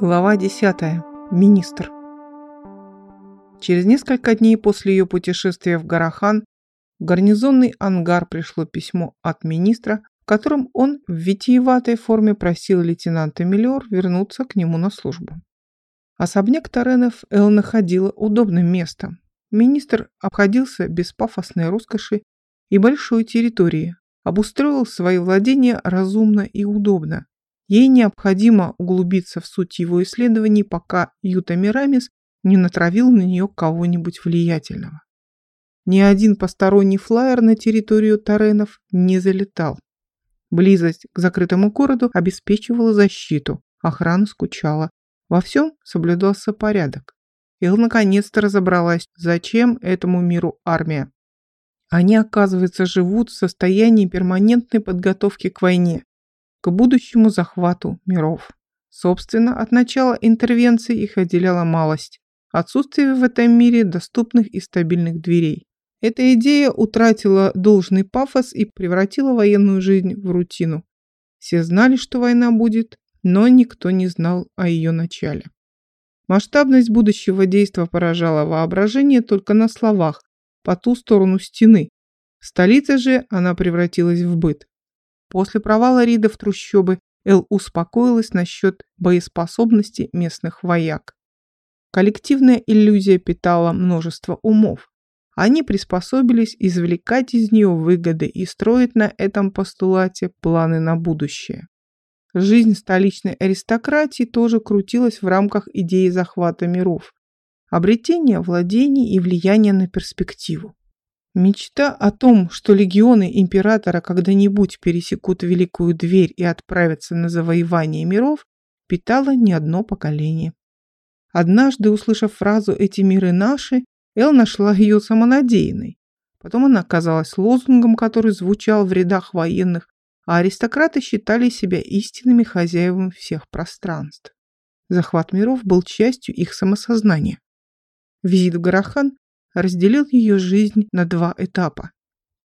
Глава 10. Министр. Через несколько дней после ее путешествия в Гарахан в гарнизонный ангар пришло письмо от министра, в котором он в витиеватой форме просил лейтенанта Миллиор вернуться к нему на службу. Особняк Таренов Эл находила удобным местом. Министр обходился без пафосной роскоши и большой территории, обустроил свои владения разумно и удобно, Ей необходимо углубиться в суть его исследований, пока Юта Мирамис не натравил на нее кого-нибудь влиятельного. Ни один посторонний флайер на территорию Таренов не залетал. Близость к закрытому городу обеспечивала защиту, охрана скучала. Во всем соблюдался порядок. Ил наконец-то разобралась, зачем этому миру армия. Они, оказывается, живут в состоянии перманентной подготовки к войне, к будущему захвату миров. Собственно, от начала интервенции их отделяла малость – отсутствие в этом мире доступных и стабильных дверей. Эта идея утратила должный пафос и превратила военную жизнь в рутину. Все знали, что война будет, но никто не знал о ее начале. Масштабность будущего действия поражала воображение только на словах, по ту сторону стены. В столице же она превратилась в быт. После провала Рида в трущобы Эл успокоилась насчет боеспособности местных вояк. Коллективная иллюзия питала множество умов. Они приспособились извлекать из нее выгоды и строить на этом постулате планы на будущее. Жизнь столичной аристократии тоже крутилась в рамках идеи захвата миров, обретения владений и влияния на перспективу. Мечта о том, что легионы императора когда-нибудь пересекут Великую Дверь и отправятся на завоевание миров, питала не одно поколение. Однажды, услышав фразу «эти миры наши», Эл нашла ее самонадеянной. Потом она оказалась лозунгом, который звучал в рядах военных, а аристократы считали себя истинными хозяевами всех пространств. Захват миров был частью их самосознания. Визит в Гарахан разделил ее жизнь на два этапа.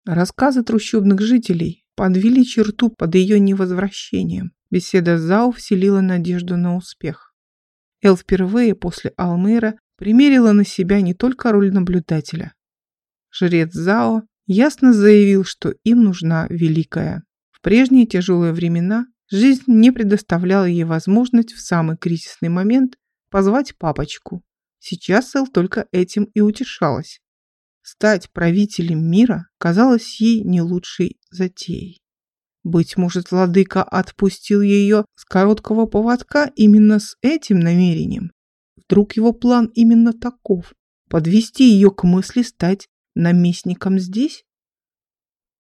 Рассказы трущобных жителей подвели черту под ее невозвращением. Беседа с Зао вселила надежду на успех. Эл впервые после Алмейра примерила на себя не только роль наблюдателя. Жрец Зао ясно заявил, что им нужна великая. В прежние тяжелые времена жизнь не предоставляла ей возможность в самый кризисный момент позвать папочку. Сейчас Эл только этим и утешалась. Стать правителем мира казалось ей не лучшей затеей. Быть может, владыка отпустил ее с короткого поводка именно с этим намерением. Вдруг его план именно таков – подвести ее к мысли стать наместником здесь?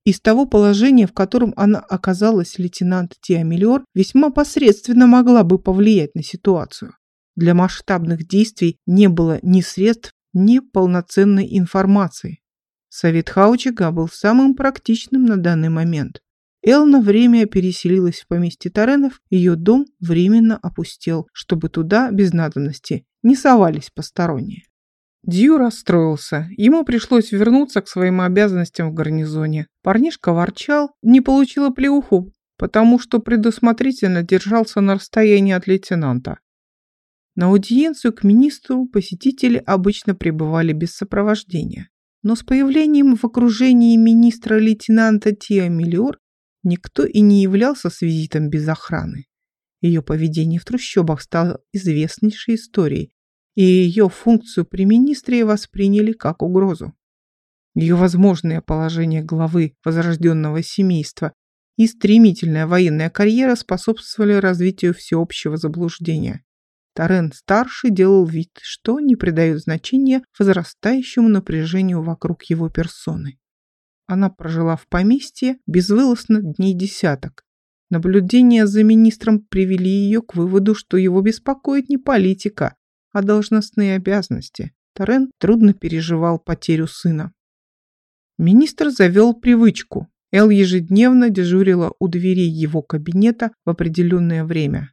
Из того положения, в котором она оказалась, лейтенант Тиамелиор весьма посредственно могла бы повлиять на ситуацию. Для масштабных действий не было ни средств, ни полноценной информации. Совет Хаучига был самым практичным на данный момент. Эл на время переселилась в поместье Таренов, ее дом временно опустел, чтобы туда, без надобности, не совались посторонние. Дью расстроился. Ему пришлось вернуться к своим обязанностям в гарнизоне. Парнишка ворчал, не получила плеуху, потому что предусмотрительно держался на расстоянии от лейтенанта. На аудиенцию к министру посетители обычно пребывали без сопровождения. Но с появлением в окружении министра лейтенанта Тиа Миллиор никто и не являлся с визитом без охраны. Ее поведение в трущобах стало известнейшей историей, и ее функцию при министре восприняли как угрозу. Ее возможное положение главы возрожденного семейства и стремительная военная карьера способствовали развитию всеобщего заблуждения. Тарен-старший делал вид, что не придает значения возрастающему напряжению вокруг его персоны. Она прожила в поместье безвылазно дней десяток. Наблюдения за министром привели ее к выводу, что его беспокоит не политика, а должностные обязанности. Тарен трудно переживал потерю сына. Министр завел привычку. Эл ежедневно дежурила у дверей его кабинета в определенное время.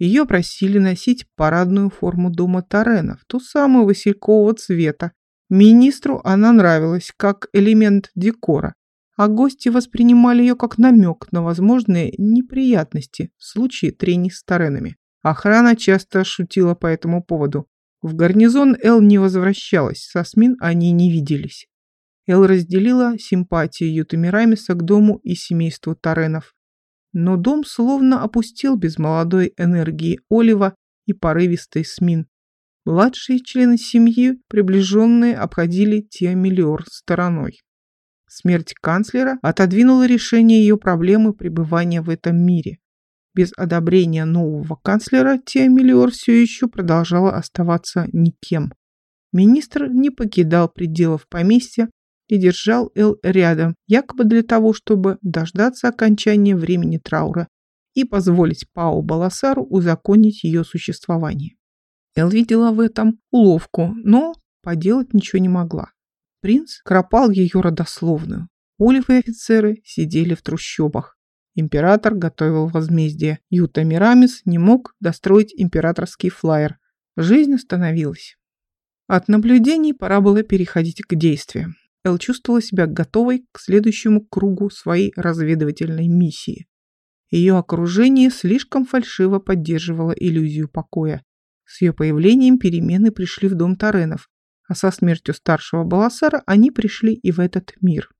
Ее просили носить парадную форму дома Таренов, ту самую василькового цвета. Министру она нравилась как элемент декора, а гости воспринимали ее как намек на возможные неприятности в случае трений с Таренами. Охрана часто шутила по этому поводу. В гарнизон Эл не возвращалась, со СМИН они не виделись. Эл разделила симпатии Юты Мирамиса к дому и семейству Таренов. Но дом словно опустил без молодой энергии Олива и порывистой СМИН. Младшие члены семьи, приближенные, обходили Тиамелиор стороной. Смерть канцлера отодвинула решение ее проблемы пребывания в этом мире. Без одобрения нового канцлера Тиамелиор все еще продолжала оставаться никем. Министр не покидал пределов поместья и держал Эл рядом, якобы для того, чтобы дождаться окончания времени траура и позволить Пау Баласару узаконить ее существование. Эл видела в этом уловку, но поделать ничего не могла. Принц кропал ее родословную. Олив и офицеры сидели в трущобах. Император готовил возмездие. Юта Мирамис не мог достроить императорский флайер. Жизнь остановилась. От наблюдений пора было переходить к действиям. Эл чувствовала себя готовой к следующему кругу своей разведывательной миссии. Ее окружение слишком фальшиво поддерживало иллюзию покоя. С ее появлением перемены пришли в дом Таренов, а со смертью старшего Баласара они пришли и в этот мир.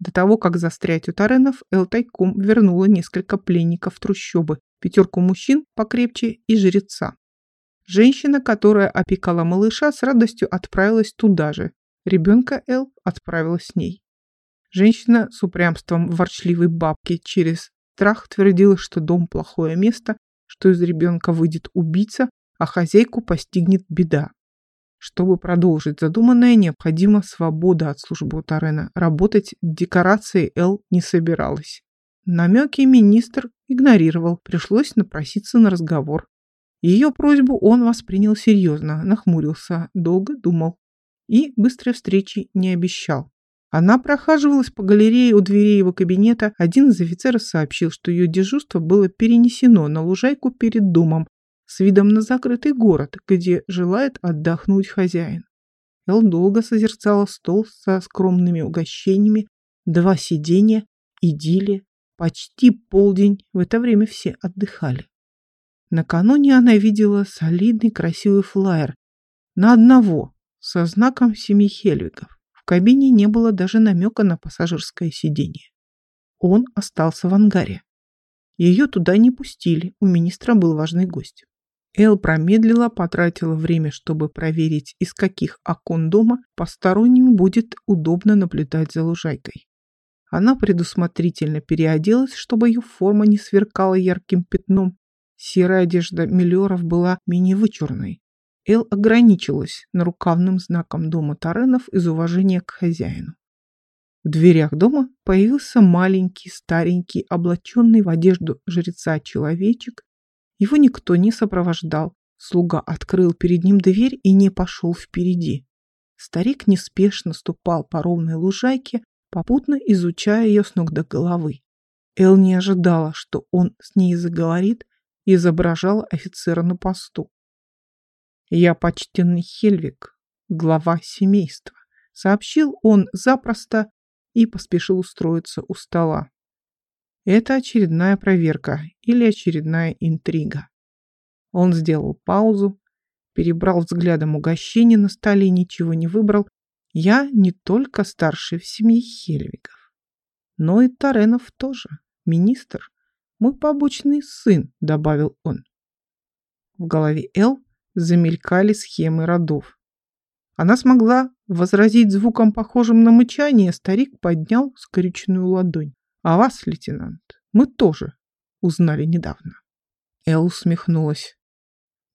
До того, как застрять у Таренов, Эл тайком вернула несколько пленников трущобы, пятерку мужчин покрепче и жреца. Женщина, которая опекала малыша, с радостью отправилась туда же. Ребенка Эл отправилась с ней. Женщина с упрямством ворчливой бабки через страх твердила, что дом плохое место, что из ребенка выйдет убийца, а хозяйку постигнет беда. Чтобы продолжить задуманное, необходима свобода от службы Тарена. Работать декорацией Эл не собиралась. Намеки министр игнорировал, пришлось напроситься на разговор. Ее просьбу он воспринял серьезно, нахмурился, долго думал и быстрой встречи не обещал. Она прохаживалась по галерее у дверей его кабинета. Один из офицеров сообщил, что ее дежурство было перенесено на лужайку перед домом, с видом на закрытый город, где желает отдохнуть хозяин. Эл долго созерцала стол со скромными угощениями, два сиденья, идиллия, почти полдень, в это время все отдыхали. Накануне она видела солидный красивый флаер на одного со знаком семьи Хельвигов. В кабине не было даже намека на пассажирское сиденье. Он остался в ангаре. Ее туда не пустили, у министра был важный гость. Эл промедлила, потратила время, чтобы проверить, из каких окон дома посторонним будет удобно наблюдать за лужайкой. Она предусмотрительно переоделась, чтобы ее форма не сверкала ярким пятном. Серая одежда Миллиоров была менее вычурной. Эл ограничилась нарукавным знаком дома Таренов из уважения к хозяину. В дверях дома появился маленький, старенький, облаченный в одежду жреца человечек его никто не сопровождал. Слуга открыл перед ним дверь и не пошел впереди. Старик неспешно ступал по ровной лужайке, попутно изучая ее с ног до головы. Эл не ожидала, что он с ней заговорит и изображал офицера на посту. «Я почтенный Хельвик, глава семейства», — сообщил он запросто и поспешил устроиться у стола. Это очередная проверка или очередная интрига. Он сделал паузу, перебрал взглядом угощение на столе ничего не выбрал. Я не только старший в семье Хельвигов, но и Таренов тоже, министр, мой побочный сын, добавил он. В голове Эл замелькали схемы родов. Она смогла возразить звуком, похожим на мычание, старик поднял скрюченную ладонь. А вас, лейтенант, мы тоже узнали недавно. Эл усмехнулась.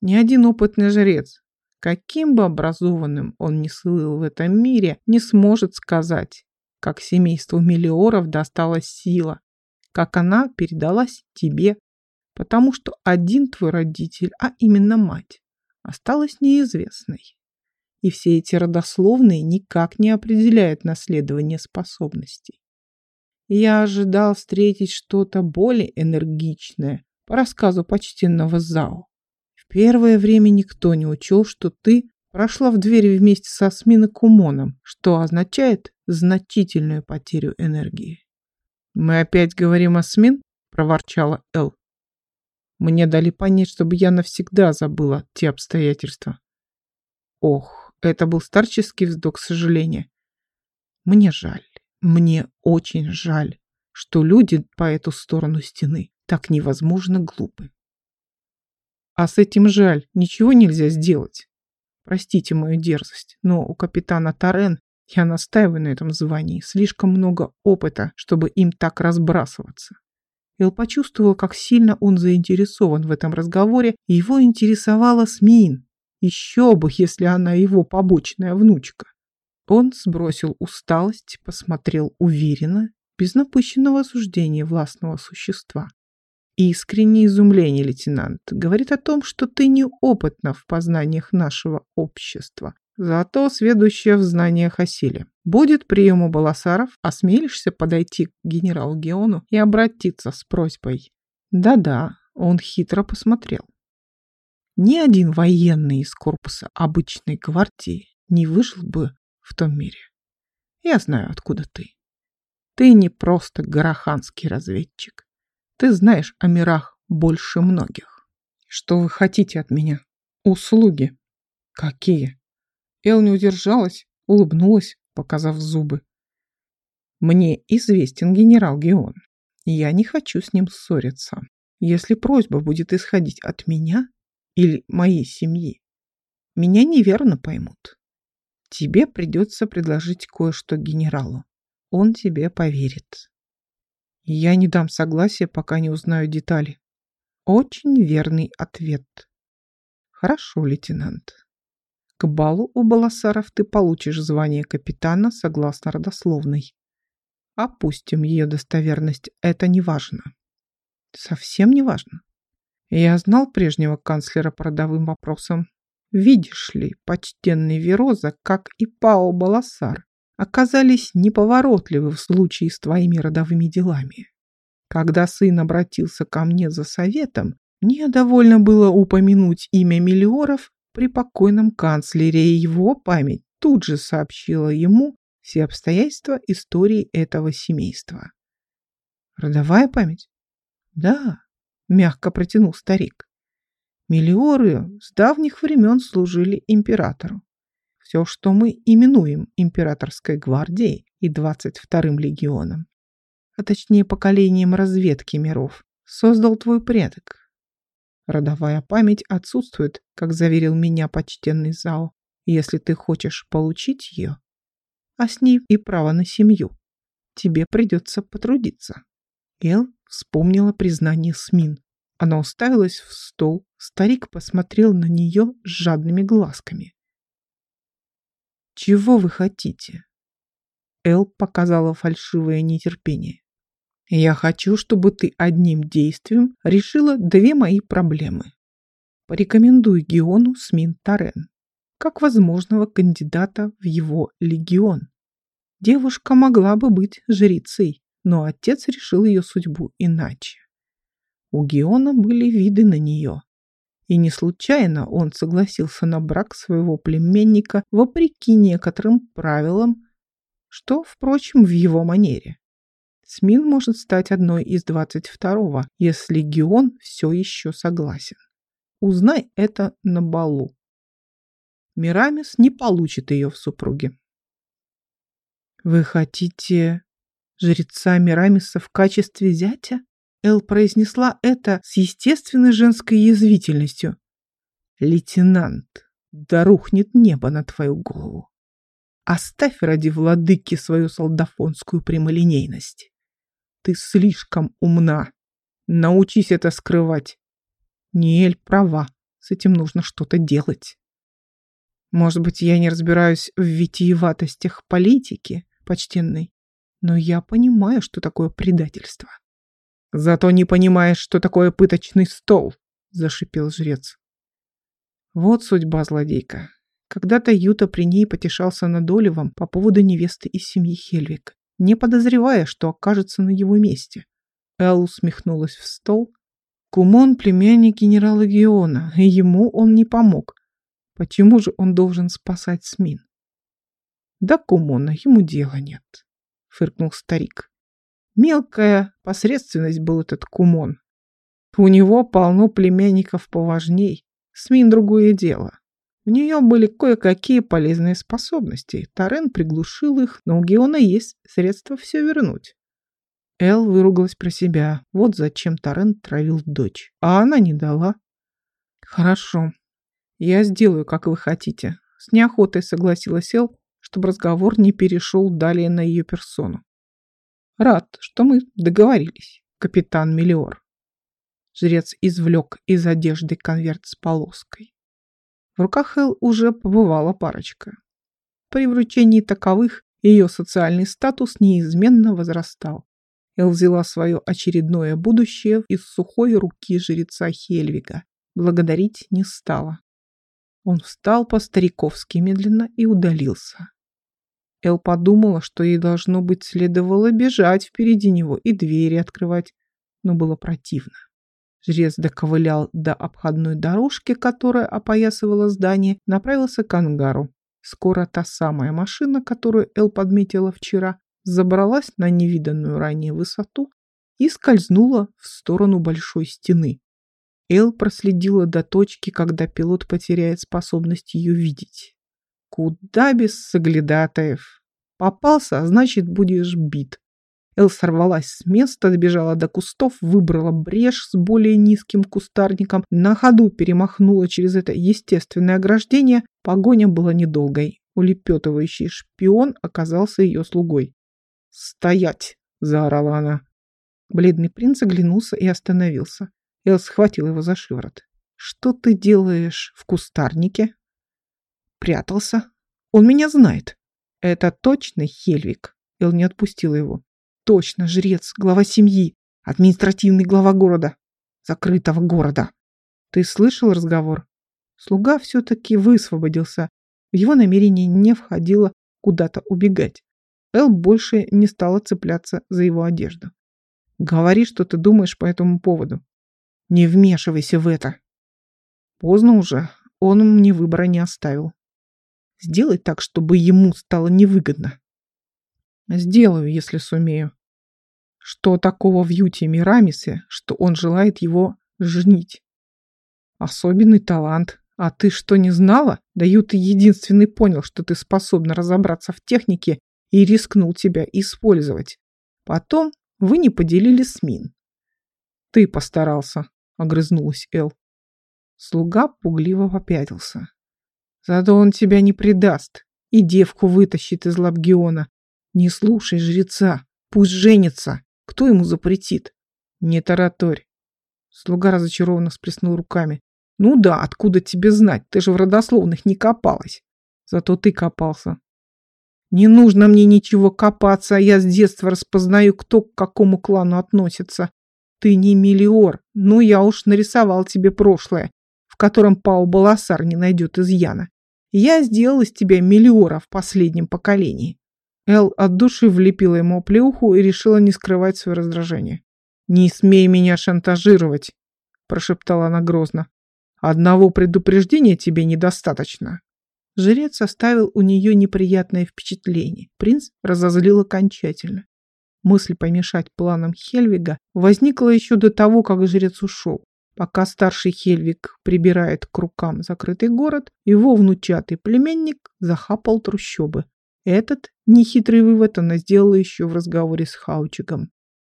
Ни один опытный жрец, каким бы образованным он ни слыл в этом мире, не сможет сказать, как семейству Мелиоров досталась сила, как она передалась тебе, потому что один твой родитель, а именно мать, осталась неизвестной. И все эти родословные никак не определяют наследование способностей. Я ожидал встретить что-то более энергичное по рассказу почтенного Зао. В первое время никто не учел, что ты прошла в двери вместе со Смин Кумоном, что означает значительную потерю энергии. «Мы опять говорим о Смин?» – проворчала Эл. Мне дали понять, чтобы я навсегда забыла те обстоятельства. Ох, это был старческий вздох сожаления. Мне жаль, мне очень жаль, что люди по эту сторону стены так невозможно глупы. А с этим жаль, ничего нельзя сделать. Простите мою дерзость, но у капитана Тарен, я настаиваю на этом звании, слишком много опыта, чтобы им так разбрасываться. Эл почувствовал, как сильно он заинтересован в этом разговоре, и его интересовала Смин. Еще бы, если она его побочная внучка. Он сбросил усталость, посмотрел уверенно, без напыщенного осуждения властного существа. Искреннее изумление, лейтенант, говорит о том, что ты неопытна в познаниях нашего общества, зато сведущая в знаниях о силе. Будет прием у Баласаров, осмелишься подойти к генералу Геону и обратиться с просьбой. Да-да, он хитро посмотрел. Ни один военный из корпуса обычной гвардии не вышел бы в том мире. Я знаю, откуда ты. Ты не просто гороханский разведчик. Ты знаешь о мирах больше многих. Что вы хотите от меня? Услуги. Какие? Эл не удержалась, улыбнулась, показав зубы. Мне известен генерал Геон. Я не хочу с ним ссориться. Если просьба будет исходить от меня или моей семьи, меня неверно поймут. Тебе придется предложить кое-что генералу. Он тебе поверит. Я не дам согласия, пока не узнаю детали. Очень верный ответ. Хорошо, лейтенант. К балу у Баласаров ты получишь звание капитана согласно родословной. Опустим ее достоверность, это не важно. Совсем не важно. Я знал прежнего канцлера по родовым вопросам. Видишь ли, почтенный Вероза, как и Пао Баласар, оказались неповоротливы в случае с твоими родовыми делами. Когда сын обратился ко мне за советом, мне довольно было упомянуть имя Миллиоров при покойном канцлере, и его память тут же сообщила ему все обстоятельства истории этого семейства. Родовая память? Да, мягко протянул старик. Миллиоры с давних времен служили императору. Все, что мы именуем императорской гвардией и 22-м легионом, а точнее поколением разведки миров, создал твой предок. Родовая память отсутствует, как заверил меня почтенный Зао. Если ты хочешь получить ее, а с ней и право на семью, тебе придется потрудиться. Эл вспомнила признание Смин. Она уставилась в стол, старик посмотрел на нее с жадными глазками. «Чего вы хотите?» Эл показала фальшивое нетерпение. «Я хочу, чтобы ты одним действием решила две мои проблемы. Порекомендуй Геону Смин Тарен как возможного кандидата в его легион. Девушка могла бы быть жрицей, но отец решил ее судьбу иначе. У Геона были виды на нее, и не случайно он согласился на брак своего племенника вопреки некоторым правилам, что, впрочем, в его манере. Смин может стать одной из двадцать второго, если Геон все еще согласен. Узнай это на балу. Мирамис не получит ее в супруге. «Вы хотите жреца Мирамиса в качестве зятя?» Эл произнесла это с естественной женской язвительностью. «Лейтенант, да рухнет небо на твою голову. Оставь ради владыки свою солдафонскую прямолинейность. Ты слишком умна. Научись это скрывать. Ниэль права, с этим нужно что-то делать. Может быть, я не разбираюсь в витиеватостях политики, почтенный, но я понимаю, что такое предательство. Зато не понимаешь, что такое пыточный стол, зашипел жрец. Вот судьба злодейка. Когда-то Юта при ней потешался над Оливом по поводу невесты из семьи Хельвик, не подозревая, что окажется на его месте. Эл усмехнулась в стол. Кумон – племянник генерала Геона, и ему он не помог. Почему же он должен спасать Смин? Да Кумона ему дела нет, фыркнул старик. Мелкая посредственность был этот кумон. У него полно племянников поважней. Смин другое дело. У нее были кое-какие полезные способности. Тарен приглушил их, но у Геона есть средства все вернуть. Эл выругалась про себя. Вот зачем Тарен травил дочь. А она не дала. Хорошо. Я сделаю, как вы хотите. С неохотой согласилась Эл, чтобы разговор не перешел далее на ее персону. Рад, что мы договорились, капитан Мелиор. Жрец извлек из одежды конверт с полоской. В руках Эл уже побывала парочка. При вручении таковых ее социальный статус неизменно возрастал. Эл взяла свое очередное будущее из сухой руки жреца Хельвига. Благодарить не стала. Он встал по-стариковски медленно и удалился. Эл подумала, что ей должно быть следовало бежать впереди него и двери открывать, но было противно. Жрец доковылял до обходной дорожки, которая опоясывала здание, направился к ангару. Скоро та самая машина, которую Эл подметила вчера, забралась на невиданную ранее высоту и скользнула в сторону большой стены. Эл проследила до точки, когда пилот потеряет способность ее видеть. Куда без соглядатаев? Попался, а значит будешь бит. Эл сорвалась с места, добежала до кустов, выбрала брешь с более низким кустарником, на ходу перемахнула через это естественное ограждение. Погоня была недолгой. Улепетывающий шпион оказался ее слугой. «Стоять!» – заорала она. Бледный принц оглянулся и остановился. Эл схватил его за шиворот. «Что ты делаешь в кустарнике?» «Прятался. Он меня знает». «Это точно Хельвик?» Эл не отпустила его. «Точно, жрец, глава семьи, административный глава города, закрытого города. Ты слышал разговор?» Слуга все-таки высвободился. В его намерение не входило куда-то убегать. Эл больше не стала цепляться за его одежду. «Говори, что ты думаешь по этому поводу. Не вмешивайся в это». Поздно уже, он мне выбора не оставил. Сделай так, чтобы ему стало невыгодно. Сделаю, если сумею. Что такого в Юте Мирамисе, что он желает его женить? Особенный талант. А ты что, не знала? Да Юта единственный понял, что ты способна разобраться в технике и рискнул тебя использовать. Потом вы не поделили СМИН. Ты постарался, огрызнулась Эл. Слуга пугливо попятился. Зато он тебя не предаст и девку вытащит из Лабгиона. Не слушай жреца, пусть женится. Кто ему запретит? Не тараторь. Слуга разочарованно сплеснул руками. Ну да, откуда тебе знать? Ты же в родословных не копалась. Зато ты копался. Не нужно мне ничего копаться, а я с детства распознаю, кто к какому клану относится. Ты не миллиор, ну я уж нарисовал тебе прошлое, в котором Пау Баласар не найдет изъяна. Я сделал из тебя миллиора в последнем поколении. Эл от души влепила ему оплеуху и решила не скрывать свое раздражение. «Не смей меня шантажировать», – прошептала она грозно. «Одного предупреждения тебе недостаточно. Жрец оставил у нее неприятное впечатление. Принц разозлил окончательно. Мысль помешать планам Хельвига возникла еще до того, как жрец ушел. Пока старший Хельвиг прибирает к рукам закрытый город, его внучатый племенник захапал трущобы. Этот нехитрый вывод она сделала еще в разговоре с Хаучиком.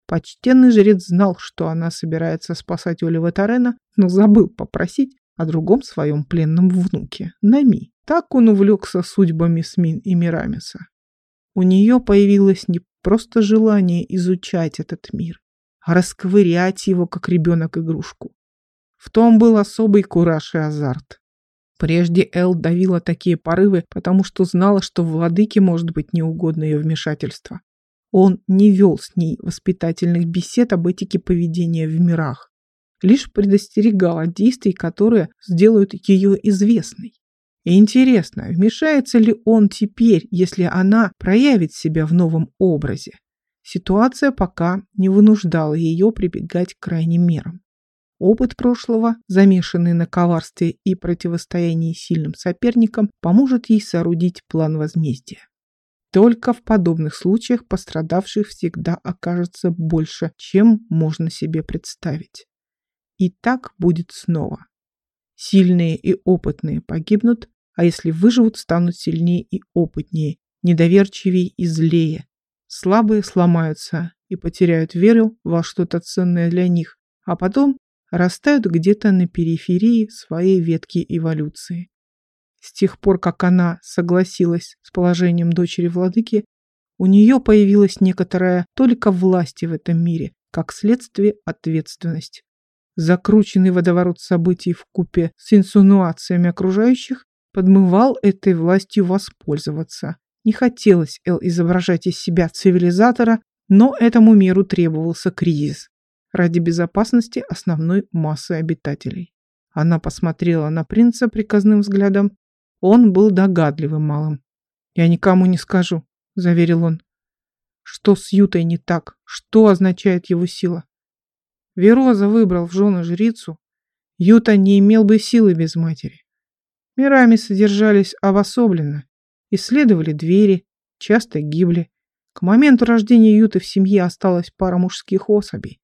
Почтенный жрец знал, что она собирается спасать Олива Тарена, но забыл попросить о другом своем пленном внуке, Нами. Так он увлекся судьбами Смин и Мирамиса. У нее появилось не просто желание изучать этот мир, а расковырять его, как ребенок игрушку. В том был особый кураж и азарт. Прежде Эл давила такие порывы, потому что знала, что владыке может быть неугодно ее вмешательство. Он не вел с ней воспитательных бесед об этике поведения в мирах, лишь предостерегал от действий, которые сделают ее известной. Интересно, вмешается ли он теперь, если она проявит себя в новом образе? Ситуация пока не вынуждала ее прибегать к крайним мерам. Опыт прошлого, замешанный на коварстве и противостоянии сильным соперникам, поможет ей соорудить план возмездия. Только в подобных случаях пострадавших всегда окажется больше, чем можно себе представить. И так будет снова. Сильные и опытные погибнут, а если выживут, станут сильнее и опытнее, недоверчивее и злее. Слабые сломаются и потеряют веру во что-то ценное для них, а потом растают где-то на периферии своей ветки эволюции. С тех пор, как она согласилась с положением дочери владыки, у нее появилась некоторая только власти в этом мире, как следствие ответственность. Закрученный водоворот событий в купе с инсинуациями окружающих подмывал этой властью воспользоваться. Не хотелось Эл изображать из себя цивилизатора, но этому миру требовался кризис ради безопасности основной массы обитателей. Она посмотрела на принца приказным взглядом. Он был догадливым малым. «Я никому не скажу», — заверил он. «Что с Ютой не так? Что означает его сила?» Вероза выбрал в жены жрицу. Юта не имел бы силы без матери. Мирами содержались обособленно, исследовали двери, часто гибли. К моменту рождения Юты в семье осталась пара мужских особей.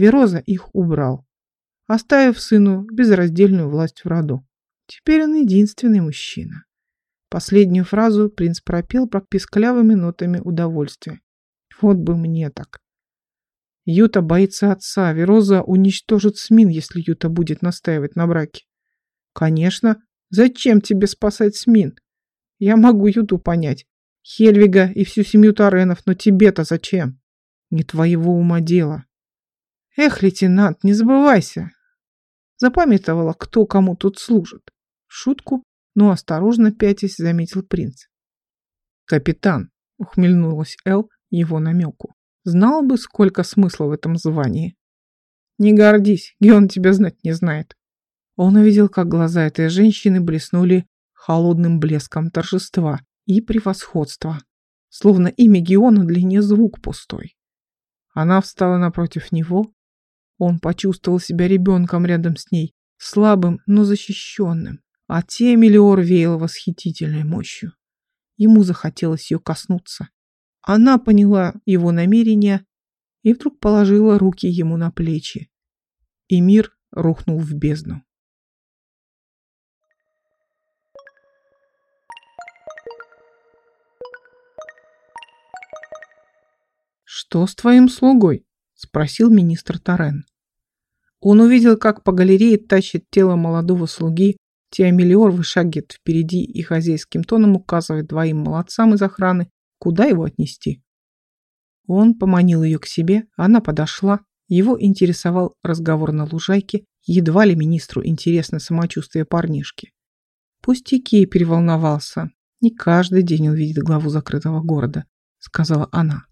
Вероза их убрал, оставив сыну безраздельную власть в роду. Теперь он единственный мужчина. Последнюю фразу принц пропел прописклявыми нотами удовольствия. Вот бы мне так. Юта боится отца. Вероза уничтожит Смин, если Юта будет настаивать на браке. Конечно. Зачем тебе спасать Смин? Я могу Юту понять. Хельвига и всю семью Таренов, но тебе-то зачем? Не твоего ума дело. Эх, лейтенант, не забывайся. Запамятовала, кто кому тут служит. Шутку, но осторожно пятясь, заметил принц. Капитан, ухмыльнулась Эл его намеку. Знал бы, сколько смысла в этом звании. Не гордись, Геон тебя знать не знает. Он увидел, как глаза этой женщины блеснули холодным блеском торжества и превосходства, словно имя Геона для нее звук пустой. Она встала напротив него, он почувствовал себя ребенком рядом с ней, слабым, но защищенным. А Темелиор веял восхитительной мощью. Ему захотелось ее коснуться. Она поняла его намерения и вдруг положила руки ему на плечи. И мир рухнул в бездну. «Что с твоим слугой?» – спросил министр Тарен. Он увидел, как по галерее тащит тело молодого слуги, Теомелиор вышагивает впереди и хозяйским тоном указывает двоим молодцам из охраны, куда его отнести. Он поманил ее к себе, она подошла. Его интересовал разговор на лужайке, едва ли министру интересно самочувствие парнишки. Пустяки переволновался. Не каждый день он видит главу закрытого города, сказала она.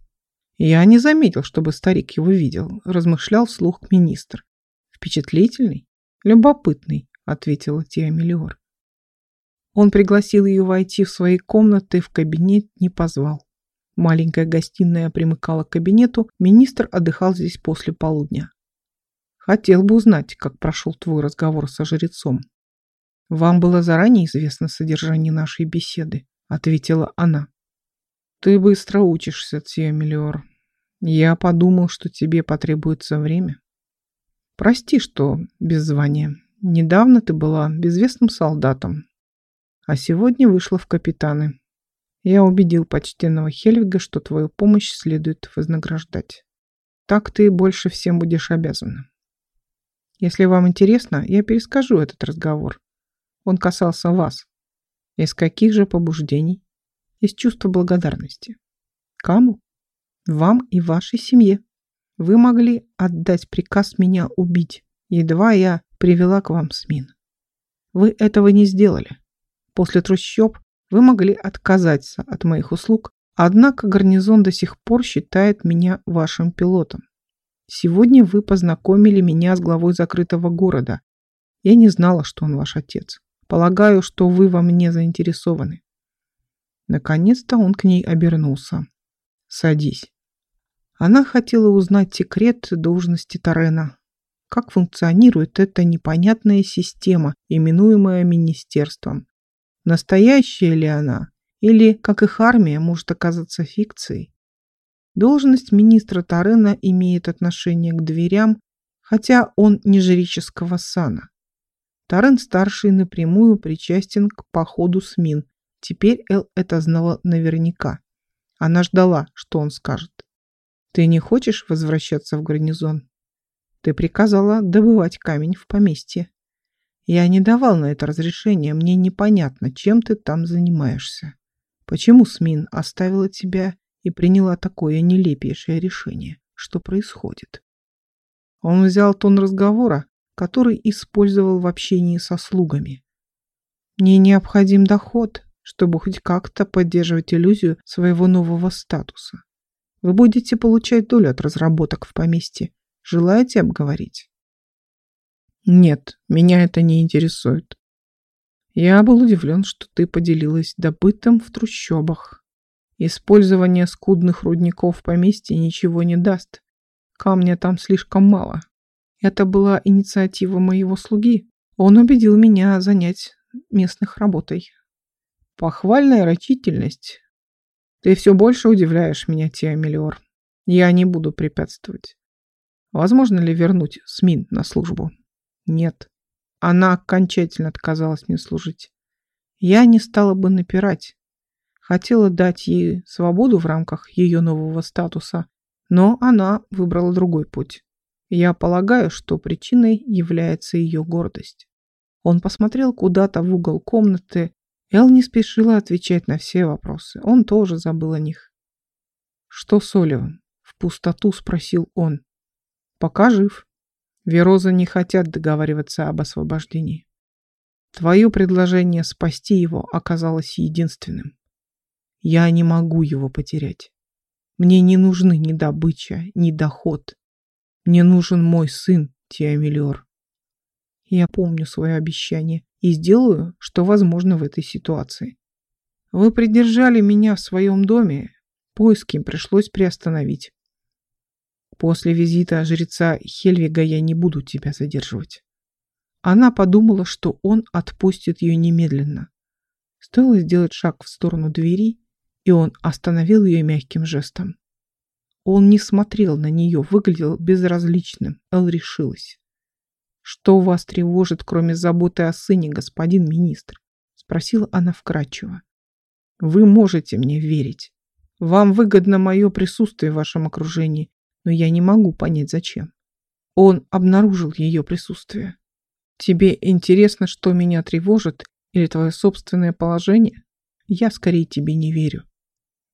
Я не заметил, чтобы старик его видел, размышлял вслух министр. Впечатлительный? Любопытный, ответила Теомелиор. Он пригласил ее войти в свои комнаты, в кабинет не позвал. Маленькая гостиная примыкала к кабинету, министр отдыхал здесь после полудня. Хотел бы узнать, как прошел твой разговор со жрецом. Вам было заранее известно содержание нашей беседы, ответила она. Ты быстро учишься, Теомелиор. Я подумал, что тебе потребуется время. Прости, что без звания. Недавно ты была безвестным солдатом, а сегодня вышла в капитаны. Я убедил почтенного Хельвига, что твою помощь следует вознаграждать. Так ты больше всем будешь обязана. Если вам интересно, я перескажу этот разговор. Он касался вас. Из каких же побуждений? Из чувства благодарности. Кому? Вам и вашей семье. Вы могли отдать приказ меня убить, едва я привела к вам СМИН. Вы этого не сделали. После трущоб вы могли отказаться от моих услуг, однако гарнизон до сих пор считает меня вашим пилотом. Сегодня вы познакомили меня с главой закрытого города. Я не знала, что он ваш отец. Полагаю, что вы во мне заинтересованы. Наконец-то он к ней обернулся. Садись. Она хотела узнать секрет должности Тарена. Как функционирует эта непонятная система, именуемая министерством? Настоящая ли она? Или, как их армия, может оказаться фикцией? Должность министра Тарена имеет отношение к дверям, хотя он не жреческого сана. Тарен-старший напрямую причастен к походу СМИН. Теперь Эл это знала наверняка. Она ждала, что он скажет. «Ты не хочешь возвращаться в гарнизон? Ты приказала добывать камень в поместье. Я не давал на это разрешения, мне непонятно, чем ты там занимаешься. Почему СМИН оставила тебя и приняла такое нелепейшее решение? Что происходит?» Он взял тон разговора, который использовал в общении со слугами. Мне необходим доход, чтобы хоть как-то поддерживать иллюзию своего нового статуса. Вы будете получать долю от разработок в поместье. Желаете обговорить? Нет, меня это не интересует. Я был удивлен, что ты поделилась добытым в трущобах. Использование скудных рудников в поместье ничего не даст. Камня там слишком мало. Это была инициатива моего слуги. Он убедил меня занять местных работой. Похвальная рачительность. Ты все больше удивляешь меня, Тиамелиор. Я не буду препятствовать. Возможно ли вернуть СМИН на службу? Нет. Она окончательно отказалась мне служить. Я не стала бы напирать. Хотела дать ей свободу в рамках ее нового статуса, но она выбрала другой путь. Я полагаю, что причиной является ее гордость. Он посмотрел куда-то в угол комнаты. Эл не спешила отвечать на все вопросы. Он тоже забыл о них. «Что с Оливом?» — в пустоту спросил он. «Пока жив. Вероза не хотят договариваться об освобождении. Твое предложение спасти его оказалось единственным. Я не могу его потерять. Мне не нужны ни добыча, ни доход. Мне нужен мой сын, Тиамелиор. Я помню свое обещание и сделаю, что возможно в этой ситуации. Вы придержали меня в своем доме. Поиски пришлось приостановить. После визита жреца Хельвига я не буду тебя задерживать. Она подумала, что он отпустит ее немедленно. Стоило сделать шаг в сторону двери, и он остановил ее мягким жестом. Он не смотрел на нее, выглядел безразличным. Эл решилась. «Что вас тревожит, кроме заботы о сыне, господин министр?» Спросила она вкратчиво. «Вы можете мне верить. Вам выгодно мое присутствие в вашем окружении, но я не могу понять, зачем. Он обнаружил ее присутствие. Тебе интересно, что меня тревожит, или твое собственное положение? Я скорее тебе не верю.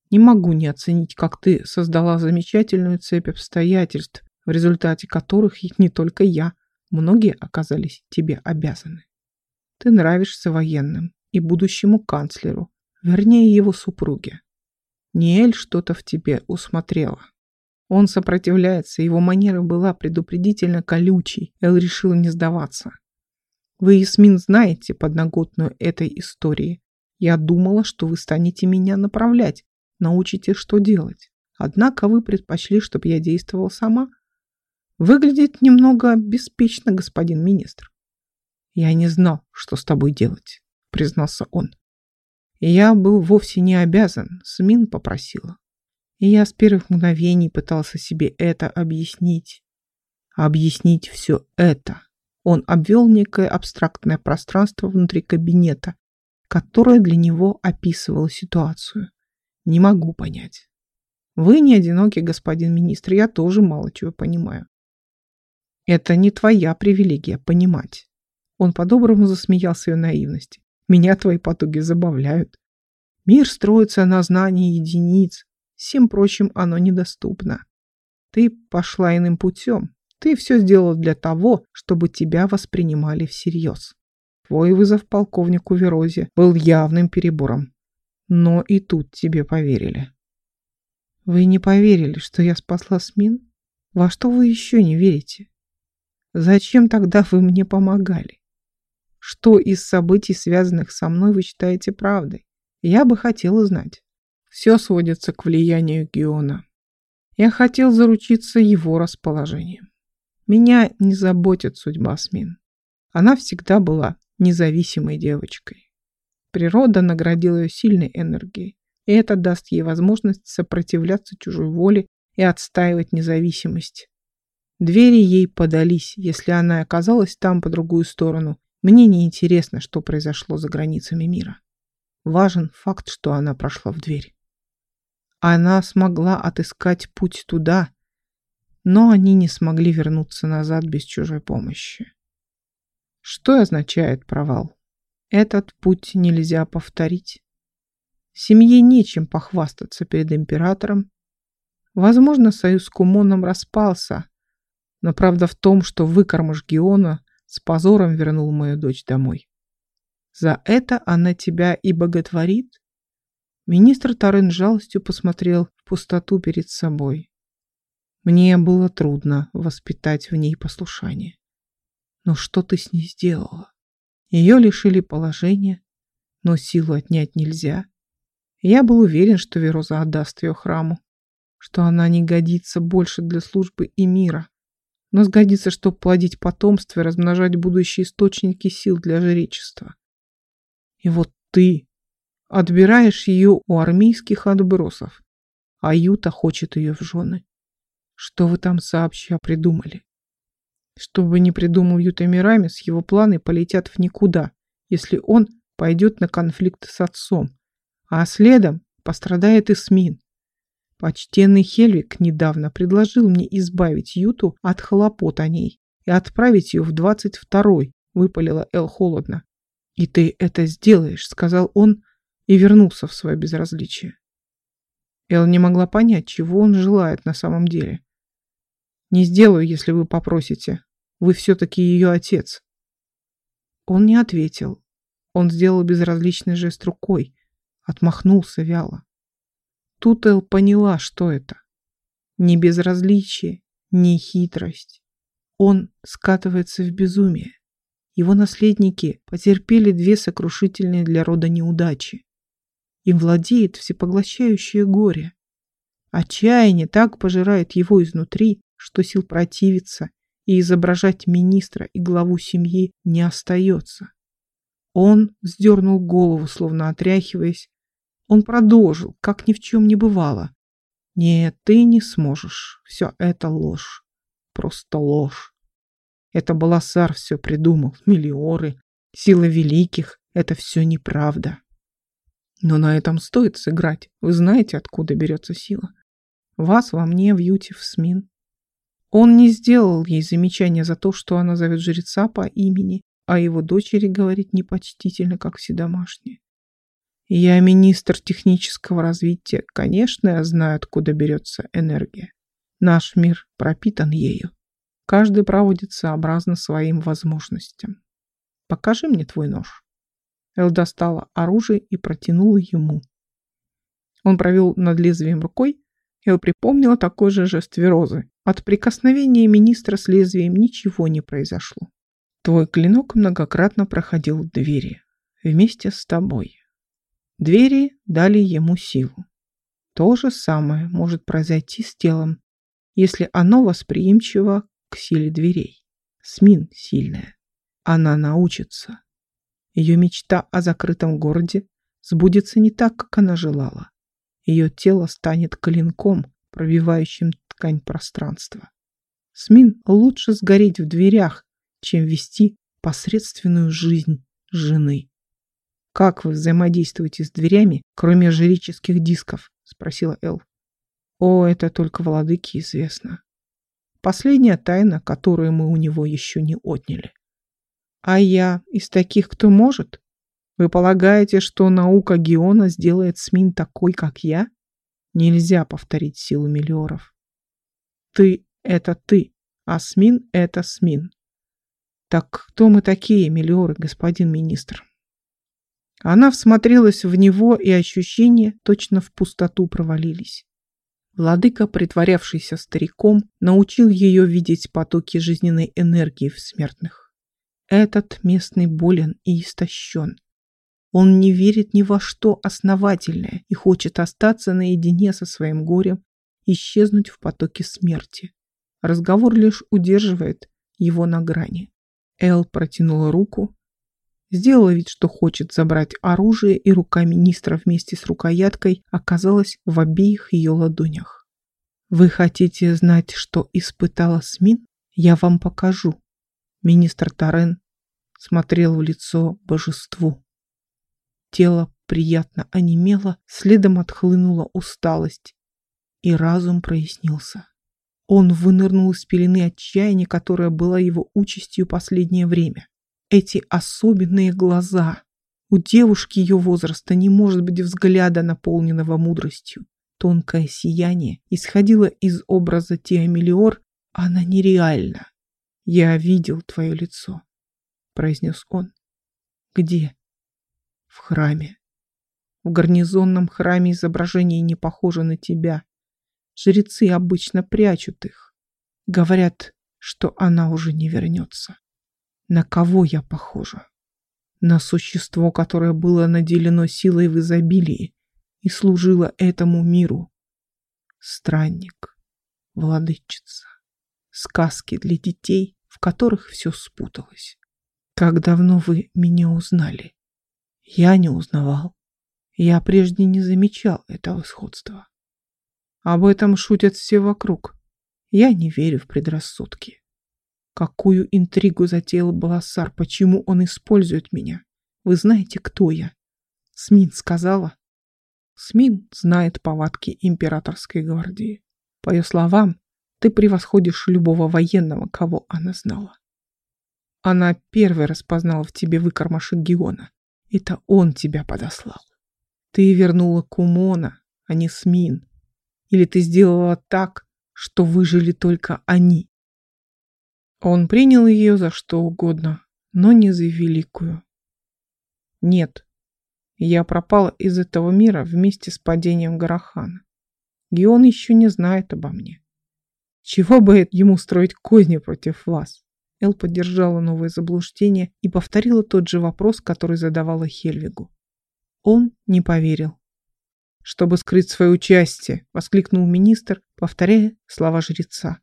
Не могу не оценить, как ты создала замечательную цепь обстоятельств, в результате которых не только я, многие оказались тебе обязаны. Ты нравишься военным и будущему канцлеру, вернее его супруге. Ниэль что-то в тебе усмотрела. Он сопротивляется, его манера была предупредительно колючей, Эл решила не сдаваться. Вы, Ясмин, знаете подноготную этой истории. Я думала, что вы станете меня направлять, научите, что делать. Однако вы предпочли, чтобы я действовала сама. Выглядит немного беспечно, господин министр. Я не знал, что с тобой делать, признался он. Я был вовсе не обязан, Смин попросила. И я с первых мгновений пытался себе это объяснить. Объяснить все это. Он обвел некое абстрактное пространство внутри кабинета, которое для него описывало ситуацию. Не могу понять. Вы не одинокий, господин министр, я тоже мало чего понимаю. Это не твоя привилегия понимать. Он по-доброму засмеялся ее наивности. Меня твои потуги забавляют. Мир строится на знании единиц. Всем прочим оно недоступно. Ты пошла иным путем. Ты все сделала для того, чтобы тебя воспринимали всерьез. Твой вызов полковнику Верозе был явным перебором. Но и тут тебе поверили. Вы не поверили, что я спасла Смин? Во что вы еще не верите? Зачем тогда вы мне помогали? Что из событий, связанных со мной, вы считаете правдой? Я бы хотела знать. Все сводится к влиянию Геона. Я хотел заручиться его расположением. Меня не заботит судьба Смин. Она всегда была независимой девочкой. Природа наградила ее сильной энергией, и это даст ей возможность сопротивляться чужой воле и отстаивать независимость. Двери ей подались, если она оказалась там по другую сторону. Мне не интересно, что произошло за границами мира. Важен факт, что она прошла в дверь. Она смогла отыскать путь туда, но они не смогли вернуться назад без чужой помощи. Что означает провал? Этот путь нельзя повторить. Семье нечем похвастаться перед императором. Возможно, союз с Кумоном распался, но правда в том, что выкормыш Геона с позором вернул мою дочь домой. За это она тебя и боготворит? Министр Тарен жалостью посмотрел в пустоту перед собой. Мне было трудно воспитать в ней послушание. Но что ты с ней сделала? Ее лишили положения, но силу отнять нельзя. Я был уверен, что Вероза отдаст ее храму, что она не годится больше для службы и мира, но сгодится, чтобы плодить потомство и размножать будущие источники сил для жречества. И вот ты отбираешь ее у армейских отбросов, а Юта хочет ее в жены. Что вы там сообща придумали? Что бы ни придумал Юта Мирамис, его планы полетят в никуда, если он пойдет на конфликт с отцом, а следом пострадает и Смин. Почтенный Хельвик недавно предложил мне избавить Юту от хлопот о ней и отправить ее в двадцать второй, выпалила Эл холодно. «И ты это сделаешь», — сказал он и вернулся в свое безразличие. Эл не могла понять, чего он желает на самом деле. «Не сделаю, если вы попросите. Вы все-таки ее отец». Он не ответил. Он сделал безразличный жест рукой, Отмахнулся вяло. Тут Эл поняла, что это. Не безразличие, не хитрость. Он скатывается в безумие. Его наследники потерпели две сокрушительные для рода неудачи. Им владеет всепоглощающее горе. Отчаяние так пожирает его изнутри, что сил противиться и изображать министра и главу семьи не остается. Он вздернул голову, словно отряхиваясь, он продолжил, как ни в чем не бывало. Нет, ты не сможешь. Все это ложь. Просто ложь. Это Баласар все придумал. Миллиоры, сила великих. Это все неправда. Но на этом стоит сыграть. Вы знаете, откуда берется сила. Вас во мне, в Юте, в Смин. Он не сделал ей замечания за то, что она зовет жреца по имени, а его дочери говорит непочтительно, как все домашние. Я министр технического развития. Конечно, я знаю, откуда берется энергия. Наш мир пропитан ею. Каждый проводит сообразно своим возможностям. Покажи мне твой нож. Эл достала оружие и протянула ему. Он провел над лезвием рукой. Эл припомнила такой же жест Верозы. От прикосновения министра с лезвием ничего не произошло. Твой клинок многократно проходил двери. Вместе с тобой. Двери дали ему силу. То же самое может произойти с телом, если оно восприимчиво к силе дверей. Смин сильная. Она научится. Ее мечта о закрытом городе сбудется не так, как она желала. Ее тело станет клинком, пробивающим ткань пространства. Смин лучше сгореть в дверях, чем вести посредственную жизнь жены. «Как вы взаимодействуете с дверями, кроме жрических дисков?» — спросила Эл. «О, это только владыке известно. Последняя тайна, которую мы у него еще не отняли. А я из таких, кто может? Вы полагаете, что наука Геона сделает Смин такой, как я? Нельзя повторить силу миллиоров. Ты — это ты, а Смин — это Смин. Так кто мы такие, миллиоры, господин министр?» Она всмотрелась в него, и ощущения точно в пустоту провалились. Владыка, притворявшийся стариком, научил ее видеть потоки жизненной энергии в смертных. Этот местный болен и истощен. Он не верит ни во что основательное и хочет остаться наедине со своим горем, исчезнуть в потоке смерти. Разговор лишь удерживает его на грани. Эл протянула руку, Сделала вид, что хочет забрать оружие, и рука министра вместе с рукояткой оказалась в обеих ее ладонях. «Вы хотите знать, что испытала Смин?» Я вам покажу. Министр Тарен смотрел в лицо божеству. Тело приятно онемело, следом отхлынула усталость, и разум прояснился. Он вынырнул из пелены отчаяния, которая была его участью последнее время. Эти особенные глаза. У девушки ее возраста не может быть взгляда, наполненного мудростью. Тонкое сияние исходило из образа Теомелиор, она нереальна. «Я видел твое лицо», — произнес он. «Где?» «В храме. В гарнизонном храме изображение не похоже на тебя. Жрецы обычно прячут их. Говорят, что она уже не вернется. На кого я похожа? На существо, которое было наделено силой в изобилии и служило этому миру. Странник, владычица, сказки для детей, в которых все спуталось. Как давно вы меня узнали? Я не узнавал. Я прежде не замечал этого сходства. Об этом шутят все вокруг. Я не верю в предрассудки. Какую интригу затеял Баласар? Почему он использует меня? Вы знаете, кто я? Смин сказала. Смин знает повадки императорской гвардии. По ее словам, ты превосходишь любого военного, кого она знала. Она первой распознала в тебе выкормашек Геона. Это он тебя подослал. Ты вернула Кумона, а не Смин. Или ты сделала так, что выжили только они? Он принял ее за что угодно, но не за великую. Нет, я пропала из этого мира вместе с падением Гарахана. И он еще не знает обо мне. Чего бы ему строить козни против вас? Эл поддержала новое заблуждение и повторила тот же вопрос, который задавала Хельвигу. Он не поверил чтобы скрыть свое участие», — воскликнул министр, повторяя слова жреца.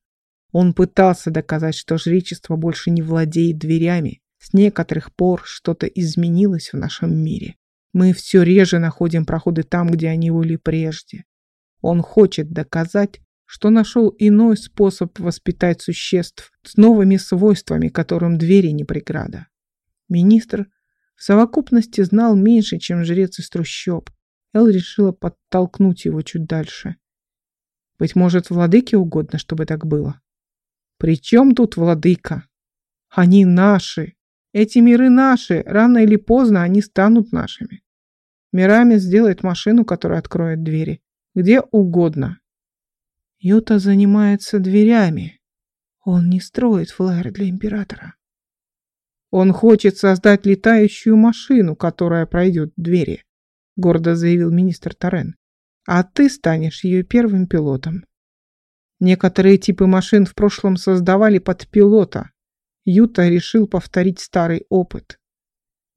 Он пытался доказать, что жречество больше не владеет дверями. С некоторых пор что-то изменилось в нашем мире. Мы все реже находим проходы там, где они были прежде. Он хочет доказать, что нашел иной способ воспитать существ с новыми свойствами, которым двери не преграда. Министр в совокупности знал меньше, чем жрец из трущоб. Эл решила подтолкнуть его чуть дальше. Быть может, владыке угодно, чтобы так было. При чем тут владыка? Они наши. Эти миры наши. Рано или поздно они станут нашими. Мирами сделает машину, которая откроет двери. Где угодно. Юта занимается дверями. Он не строит флайер для императора. Он хочет создать летающую машину, которая пройдет двери гордо заявил министр Торрен. А ты станешь ее первым пилотом. Некоторые типы машин в прошлом создавали под пилота. Юта решил повторить старый опыт.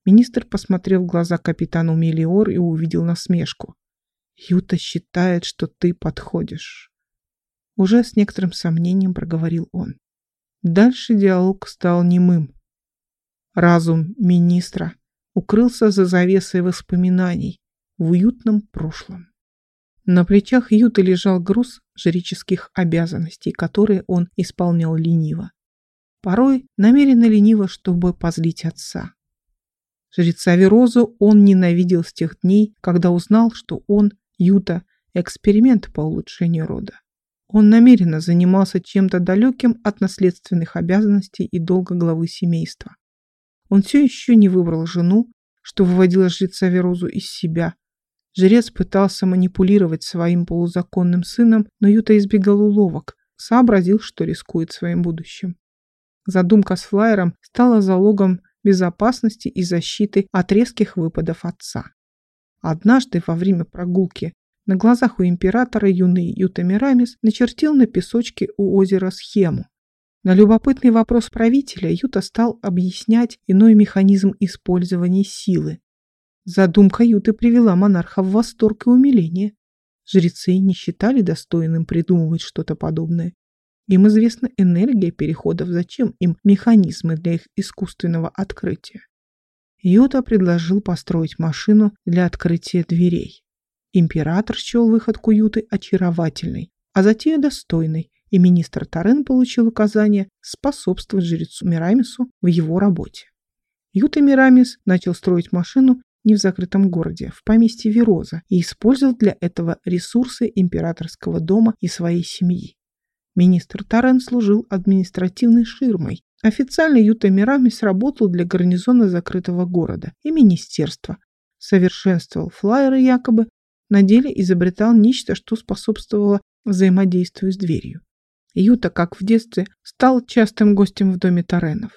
Министр посмотрел в глаза капитану Мелиор и увидел насмешку. Юта считает, что ты подходишь. Уже с некоторым сомнением проговорил он. Дальше диалог стал немым. Разум министра укрылся за завесой воспоминаний, в уютном прошлом. На плечах Юты лежал груз жреческих обязанностей, которые он исполнял лениво. Порой намеренно лениво, чтобы позлить отца. Жреца Верозу он ненавидел с тех дней, когда узнал, что он, Юта, эксперимент по улучшению рода. Он намеренно занимался чем-то далеким от наследственных обязанностей и долга главы семейства. Он все еще не выбрал жену, что выводило жреца Верозу из себя, Жрец пытался манипулировать своим полузаконным сыном, но Юта избегал уловок, сообразил, что рискует своим будущим. Задумка с флайером стала залогом безопасности и защиты от резких выпадов отца. Однажды во время прогулки на глазах у императора юный Юта Мирамис начертил на песочке у озера схему. На любопытный вопрос правителя Юта стал объяснять иной механизм использования силы, Задумка Юты привела монарха в восторг и умиление. Жрецы не считали достойным придумывать что-то подобное. Им известна энергия переходов, зачем им механизмы для их искусственного открытия. Юта предложил построить машину для открытия дверей. Император счел выходку Юты очаровательной, а затем достойной и министр Тарен получил указание способствовать жрецу Мирамису в его работе. Юта Мирамис начал строить машину не в закрытом городе, в поместье Вероза, и использовал для этого ресурсы императорского дома и своей семьи. Министр Тарен служил административной ширмой. Официально Юта Мирамис работал для гарнизона закрытого города и министерства, совершенствовал флайеры якобы, на деле изобретал нечто, что способствовало взаимодействию с дверью. Юта, как в детстве, стал частым гостем в доме Таренов.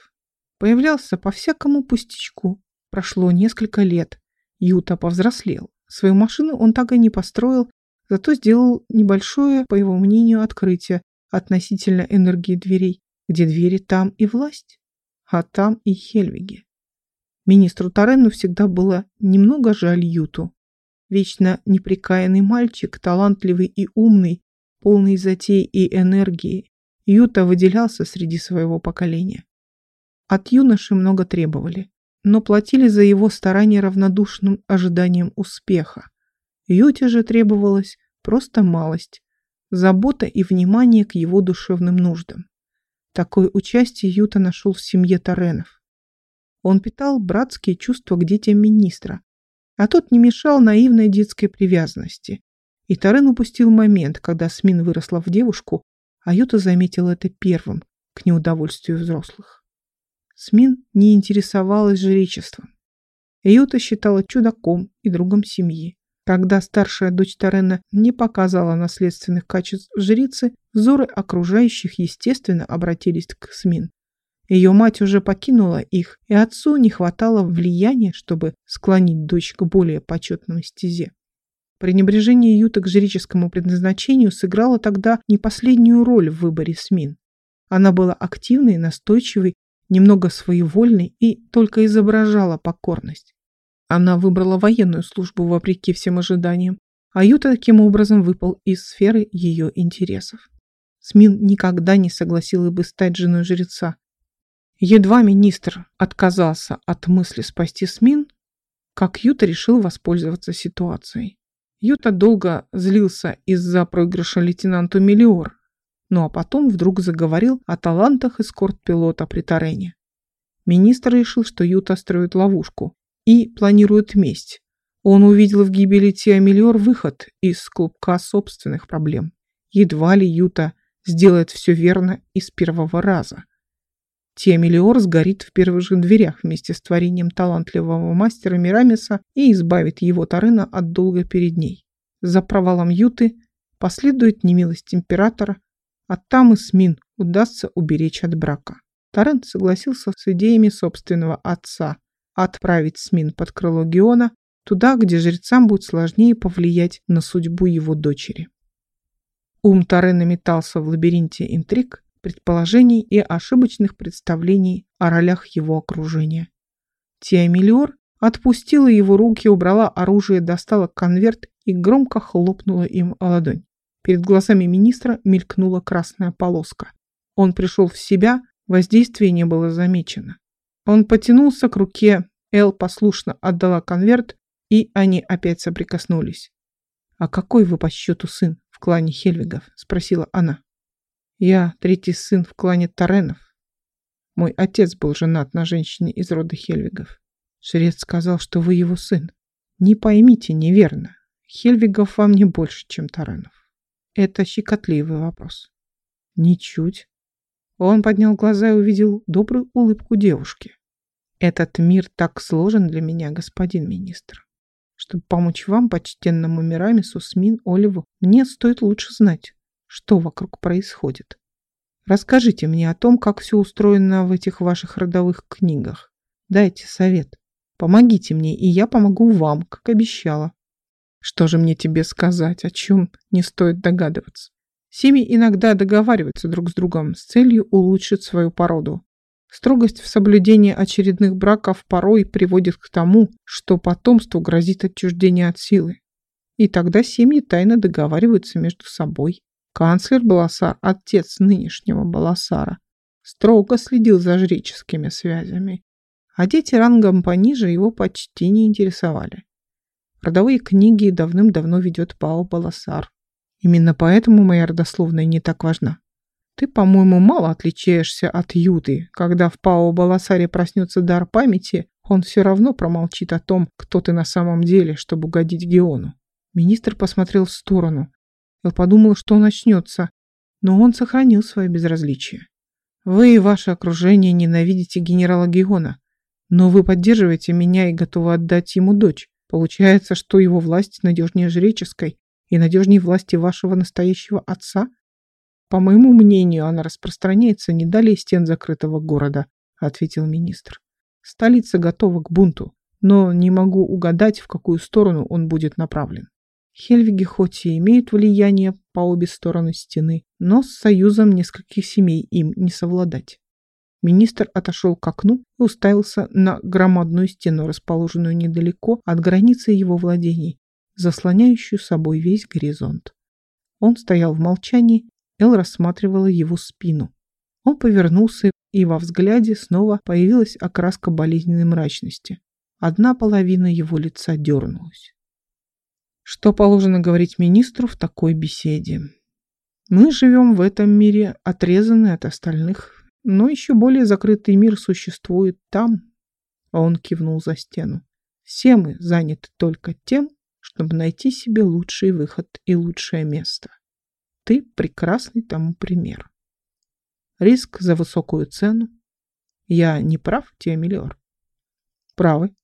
Появлялся по всякому пустячку. Прошло несколько лет. Юта повзрослел. Свою машину он так и не построил, зато сделал небольшое, по его мнению, открытие относительно энергии дверей, где двери там и власть, а там и Хельвиги. Министру Тарену всегда было немного жаль Юту. Вечно неприкаянный мальчик, талантливый и умный, полный затей и энергии, Юта выделялся среди своего поколения. От юноши много требовали, но платили за его старания равнодушным ожиданием успеха. Юте же требовалась просто малость, забота и внимание к его душевным нуждам. Такое участие Юта нашел в семье Таренов. Он питал братские чувства к детям министра, а тот не мешал наивной детской привязанности. И Тарен упустил момент, когда Смин выросла в девушку, а Юта заметил это первым, к неудовольствию взрослых. Смин не интересовалась жречеством. Юта считала чудаком и другом семьи. Когда старшая дочь Тарена не показала наследственных качеств жрицы, взоры окружающих, естественно, обратились к Смин. Ее мать уже покинула их, и отцу не хватало влияния, чтобы склонить дочь к более почетной стезе. Пренебрежение Юта к жреческому предназначению сыграло тогда не последнюю роль в выборе СМИН. Она была активной, настойчивой, немного своевольной и только изображала покорность. Она выбрала военную службу вопреки всем ожиданиям, а Юта таким образом выпал из сферы ее интересов. Смин никогда не согласилась бы стать женой жреца. Едва министр отказался от мысли спасти Смин, как Юта решил воспользоваться ситуацией. Юта долго злился из-за проигрыша лейтенанту Мелиор, ну а потом вдруг заговорил о талантах эскорт-пилота при Тарене. Министр решил, что Юта строит ловушку, и планирует месть. Он увидел в гибели Тиамелиор выход из клубка собственных проблем. Едва ли Юта сделает все верно из первого раза. Тиамелиор сгорит в первых же дверях вместе с творением талантливого мастера Мирамиса и избавит его Тарына от долга перед ней. За провалом Юты последует немилость императора, а там и Смин удастся уберечь от брака. Тарент согласился с идеями собственного отца, отправить Смин под крыло Геона, туда, где жрецам будет сложнее повлиять на судьбу его дочери. Ум Тарена метался в лабиринте интриг, предположений и ошибочных представлений о ролях его окружения. Тиамелиор отпустила его руки, убрала оружие, достала конверт и громко хлопнула им ладонь. Перед глазами министра мелькнула красная полоска. Он пришел в себя, воздействие не было замечено. Он потянулся к руке, Эл послушно отдала конверт, и они опять соприкоснулись. «А какой вы по счету сын в клане Хельвигов?» – спросила она. «Я третий сын в клане Таренов. Мой отец был женат на женщине из рода Хельвигов. Шрец сказал, что вы его сын. Не поймите неверно. Хельвигов вам не больше, чем Таренов. Это щекотливый вопрос. Ничуть. Он поднял глаза и увидел добрую улыбку девушки. Этот мир так сложен для меня, господин министр. Чтобы помочь вам, почтенному Мирамису, Смин, Оливу, мне стоит лучше знать, что вокруг происходит. Расскажите мне о том, как все устроено в этих ваших родовых книгах. Дайте совет. Помогите мне, и я помогу вам, как обещала. Что же мне тебе сказать, о чем не стоит догадываться? Семьи иногда договариваются друг с другом с целью улучшить свою породу. Строгость в соблюдении очередных браков порой приводит к тому, что потомству грозит отчуждение от силы. И тогда семьи тайно договариваются между собой. Канцлер Баласар, отец нынешнего Баласара, строго следил за жреческими связями, а дети рангом пониже его почти не интересовали. Родовые книги давным-давно ведет Пао Баласар. Именно поэтому моя родословная не так важна. Ты, по-моему, мало отличаешься от Юты. Когда в Пао Баласаре проснется дар памяти, он все равно промолчит о том, кто ты на самом деле, чтобы угодить Геону. Министр посмотрел в сторону. Я подумал, что он очнется, но он сохранил свое безразличие. Вы и ваше окружение ненавидите генерала Геона, но вы поддерживаете меня и готовы отдать ему дочь. Получается, что его власть надежнее жреческой и надежнее власти вашего настоящего отца? По моему мнению, она распространяется не далее стен закрытого города, ответил министр. Столица готова к бунту, но не могу угадать, в какую сторону он будет направлен. Хельвиги хоть и имеют влияние по обе стороны стены, но с союзом нескольких семей им не совладать. Министр отошел к окну и уставился на громадную стену, расположенную недалеко от границы его владений, заслоняющую собой весь горизонт. Он стоял в молчании, Эл рассматривала его спину. Он повернулся, и во взгляде снова появилась окраска болезненной мрачности. Одна половина его лица дернулась. Что положено говорить министру в такой беседе? Мы живем в этом мире, отрезанные от остальных, но еще более закрытый мир существует там. А он кивнул за стену. Все мы заняты только тем, чтобы найти себе лучший выход и лучшее место. Ты прекрасный тому пример. Риск за высокую цену. Я не прав, Теомелиор? Правы.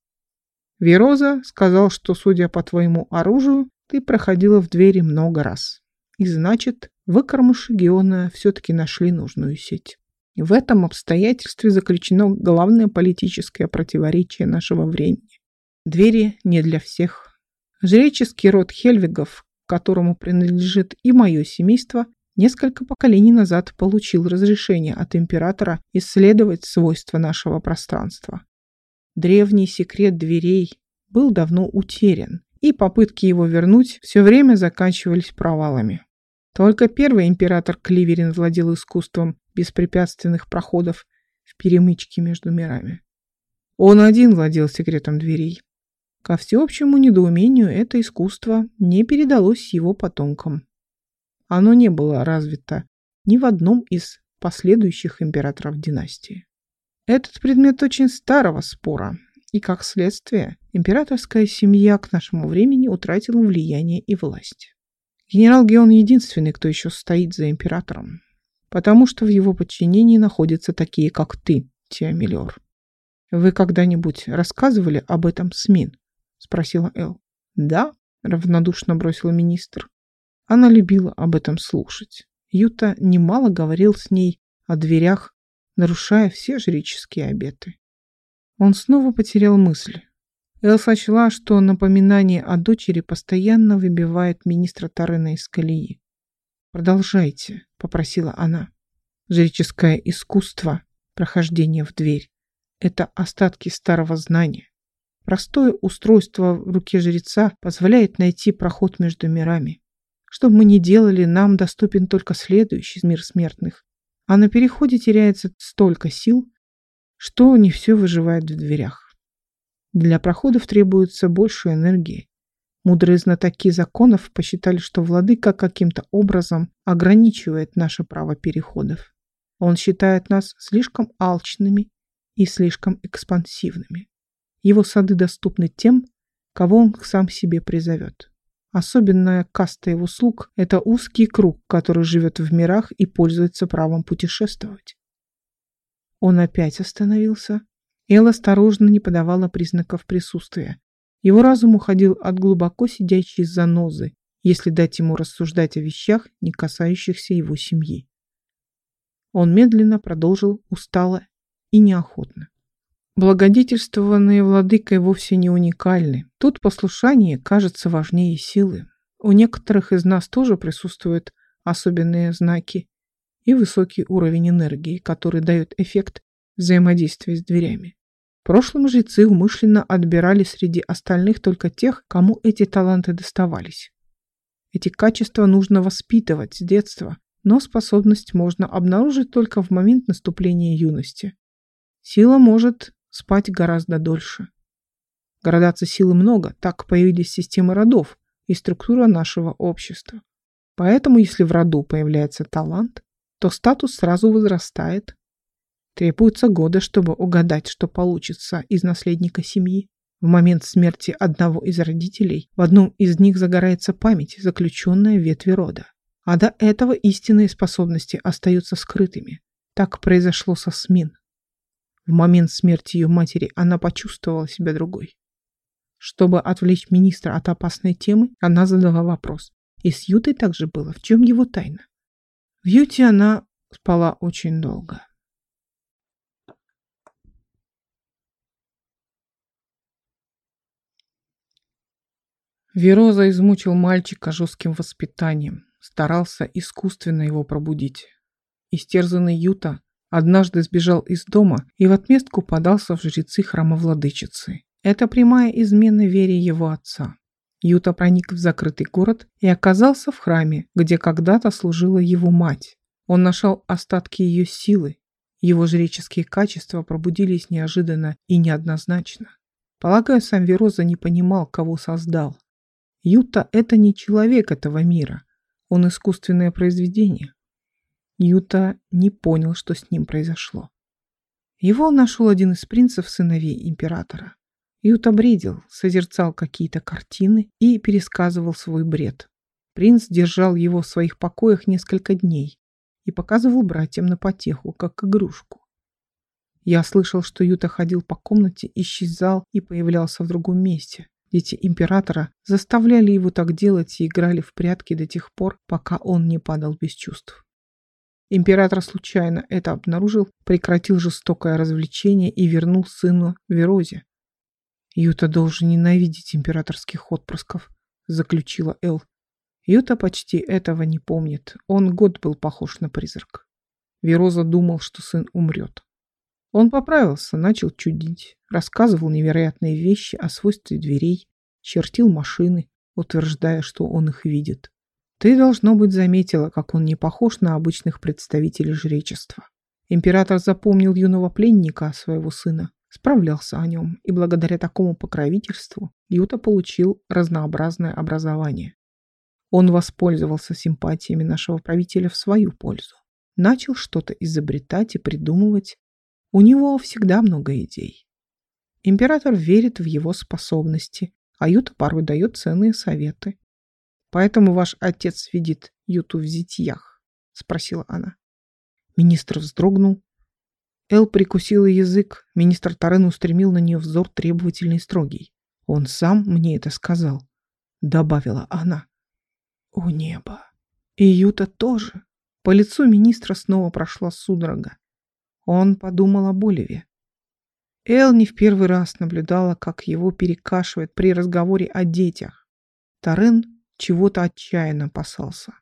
Вероза сказал, что, судя по твоему оружию, ты проходила в двери много раз. И значит, выкормыши Геона все-таки нашли нужную сеть. В этом обстоятельстве заключено главное политическое противоречие нашего времени. Двери не для всех. Жреческий род Хельвигов, которому принадлежит и мое семейство, несколько поколений назад получил разрешение от императора исследовать свойства нашего пространства. Древний секрет дверей был давно утерян, и попытки его вернуть все время заканчивались провалами. Только первый император Кливерин владел искусством беспрепятственных проходов в перемычке между мирами. Он один владел секретом дверей. Ко всеобщему недоумению это искусство не передалось его потомкам. Оно не было развито ни в одном из последующих императоров династии. Этот предмет очень старого спора, и, как следствие, императорская семья к нашему времени утратила влияние и власть. Генерал Геон единственный, кто еще стоит за императором, потому что в его подчинении находятся такие, как ты, Тиамелиор. Вы когда-нибудь рассказывали об этом СМИН? Спросила Эл. Да, равнодушно бросил министр. Она любила об этом слушать. Юта немало говорил с ней о дверях нарушая все жреческие обеты. Он снова потерял мысль. Эл сочла, что напоминание о дочери постоянно выбивает министра Тарена из колеи. «Продолжайте», — попросила она. «Жреческое искусство, прохождение в дверь — это остатки старого знания. Простое устройство в руке жреца позволяет найти проход между мирами. Что бы мы ни делали, нам доступен только следующий мир смертных, а на переходе теряется столько сил, что не все выживает в дверях. Для проходов требуется больше энергии. Мудрые знатоки законов посчитали, что владыка каким-то образом ограничивает наше право переходов. Он считает нас слишком алчными и слишком экспансивными. Его сады доступны тем, кого он сам себе призовет. Особенная каста его слуг – это узкий круг, который живет в мирах и пользуется правом путешествовать. Он опять остановился. Эл осторожно не подавала признаков присутствия. Его разум уходил от глубоко сидящей занозы, если дать ему рассуждать о вещах, не касающихся его семьи. Он медленно продолжил устало и неохотно. Благодетельствованные владыкой вовсе не уникальны. Тут послушание кажется важнее силы. У некоторых из нас тоже присутствуют особенные знаки и высокий уровень энергии, который дает эффект взаимодействия с дверями. В прошлом жрецы умышленно отбирали среди остальных только тех, кому эти таланты доставались. Эти качества нужно воспитывать с детства, но способность можно обнаружить только в момент наступления юности. Сила может спать гораздо дольше. Градаций силы много, так появились системы родов и структура нашего общества. Поэтому, если в роду появляется талант, то статус сразу возрастает. Требуются годы, чтобы угадать, что получится из наследника семьи. В момент смерти одного из родителей в одном из них загорается память, заключенная в ветви рода. А до этого истинные способности остаются скрытыми. Так произошло со Смин. В момент смерти ее матери она почувствовала себя другой. Чтобы отвлечь министра от опасной темы, она задала вопрос. И с Ютой также было. В чем его тайна? В Юте она спала очень долго. Вероза измучил мальчика жестким воспитанием, старался искусственно его пробудить. Истерзанный Юта однажды сбежал из дома и в отместку подался в жрецы храмовладычицы. Это прямая измена вере его отца. Юта проник в закрытый город и оказался в храме, где когда-то служила его мать. Он нашел остатки ее силы. Его жреческие качества пробудились неожиданно и неоднозначно. Полагаю, сам Вероза не понимал, кого создал. Юта – это не человек этого мира. Он искусственное произведение. Юта не понял, что с ним произошло. Его нашел один из принцев сыновей императора. Юта бредил, созерцал какие-то картины и пересказывал свой бред. Принц держал его в своих покоях несколько дней и показывал братьям на потеху, как игрушку. Я слышал, что Юта ходил по комнате, исчезал и появлялся в другом месте. Дети императора заставляли его так делать и играли в прятки до тех пор, пока он не падал без чувств. Император случайно это обнаружил, прекратил жестокое развлечение и вернул сына Верозе. «Юта должен ненавидеть императорских отпрысков», — заключила Эл. Юта почти этого не помнит. Он год был похож на призрак. Вероза думал, что сын умрет. Он поправился, начал чудить, рассказывал невероятные вещи о свойстве дверей, чертил машины, утверждая, что он их видит. Ты, должно быть, заметила, как он не похож на обычных представителей жречества. Император запомнил юного пленника, своего сына, справлялся о нем, и благодаря такому покровительству Юта получил разнообразное образование. Он воспользовался симпатиями нашего правителя в свою пользу. Начал что-то изобретать и придумывать. У него всегда много идей. Император верит в его способности, а Юта порой дает ценные советы. Поэтому ваш отец видит Юту в зитьях? Спросила она. Министр вздрогнул. Эл прикусила язык. Министр Тарен устремил на нее взор требовательный и строгий. Он сам мне это сказал. Добавила она. О небо! И Юта тоже. По лицу министра снова прошла судорога. Он подумал о Боливе. Эл не в первый раз наблюдала, как его перекашивает при разговоре о детях. Тарен чего-то отчаянно опасался.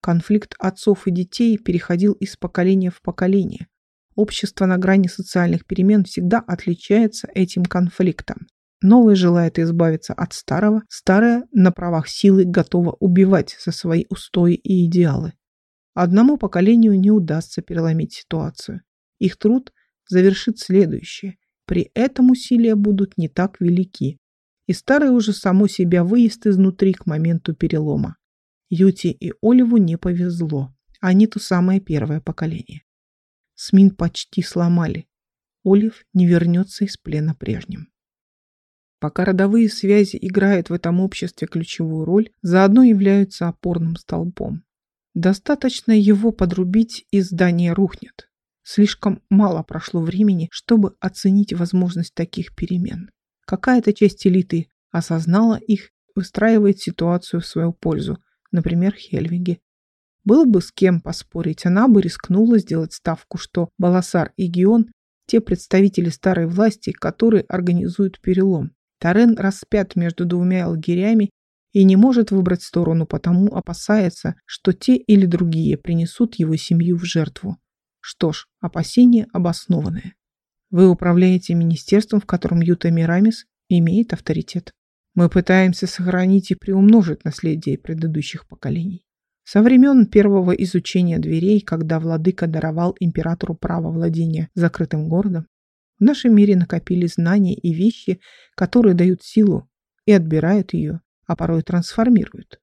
Конфликт отцов и детей переходил из поколения в поколение. Общество на грани социальных перемен всегда отличается этим конфликтом. Новое желает избавиться от старого, старое на правах силы готово убивать за свои устои и идеалы. Одному поколению не удастся переломить ситуацию. Их труд завершит следующее. При этом усилия будут не так велики, и старый уже само себя выезд изнутри к моменту перелома. Юти и Оливу не повезло. Они то самое первое поколение. Смин почти сломали. Олив не вернется из плена прежним. Пока родовые связи играют в этом обществе ключевую роль, заодно являются опорным столбом. Достаточно его подрубить, и здание рухнет. Слишком мало прошло времени, чтобы оценить возможность таких перемен. Какая-то часть элиты осознала их, выстраивает ситуацию в свою пользу, например, Хельвиги. Было бы с кем поспорить, она бы рискнула сделать ставку, что Баласар и Гион – те представители старой власти, которые организуют перелом. Тарен распят между двумя лагерями и не может выбрать сторону, потому опасается, что те или другие принесут его семью в жертву. Что ж, опасения обоснованные. Вы управляете министерством, в котором Юта Мирамис имеет авторитет. Мы пытаемся сохранить и приумножить наследие предыдущих поколений. Со времен первого изучения дверей, когда владыка даровал императору право владения закрытым городом, в нашем мире накопили знания и вещи, которые дают силу и отбирают ее, а порой трансформируют.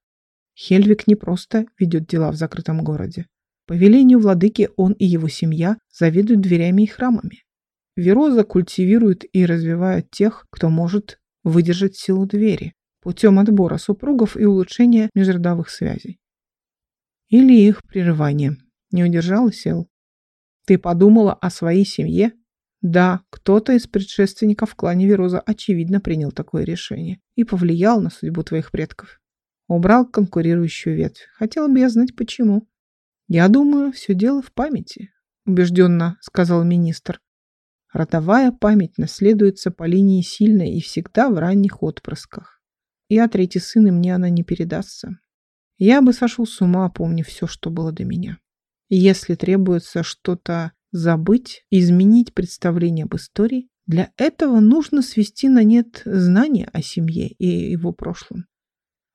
Хельвик не просто ведет дела в закрытом городе. По велению владыки он и его семья заведуют дверями и храмами. Вероза культивирует и развивает тех, кто может выдержать силу двери путем отбора супругов и улучшения межродовых связей. Или их прерывания. Не удержалась Эл. Ты подумала о своей семье? Да, кто-то из предшественников в клане Вероза очевидно принял такое решение и повлиял на судьбу твоих предков. Убрал конкурирующую ветвь. Хотела бы я знать, почему. Я думаю, все дело в памяти, убежденно сказал министр. Родовая память наследуется по линии сильной и всегда в ранних отпрысках. Я третий сын, и мне она не передастся. Я бы сошел с ума, помнив все, что было до меня. Если требуется что-то забыть, изменить представление об истории, для этого нужно свести на нет знания о семье и его прошлом.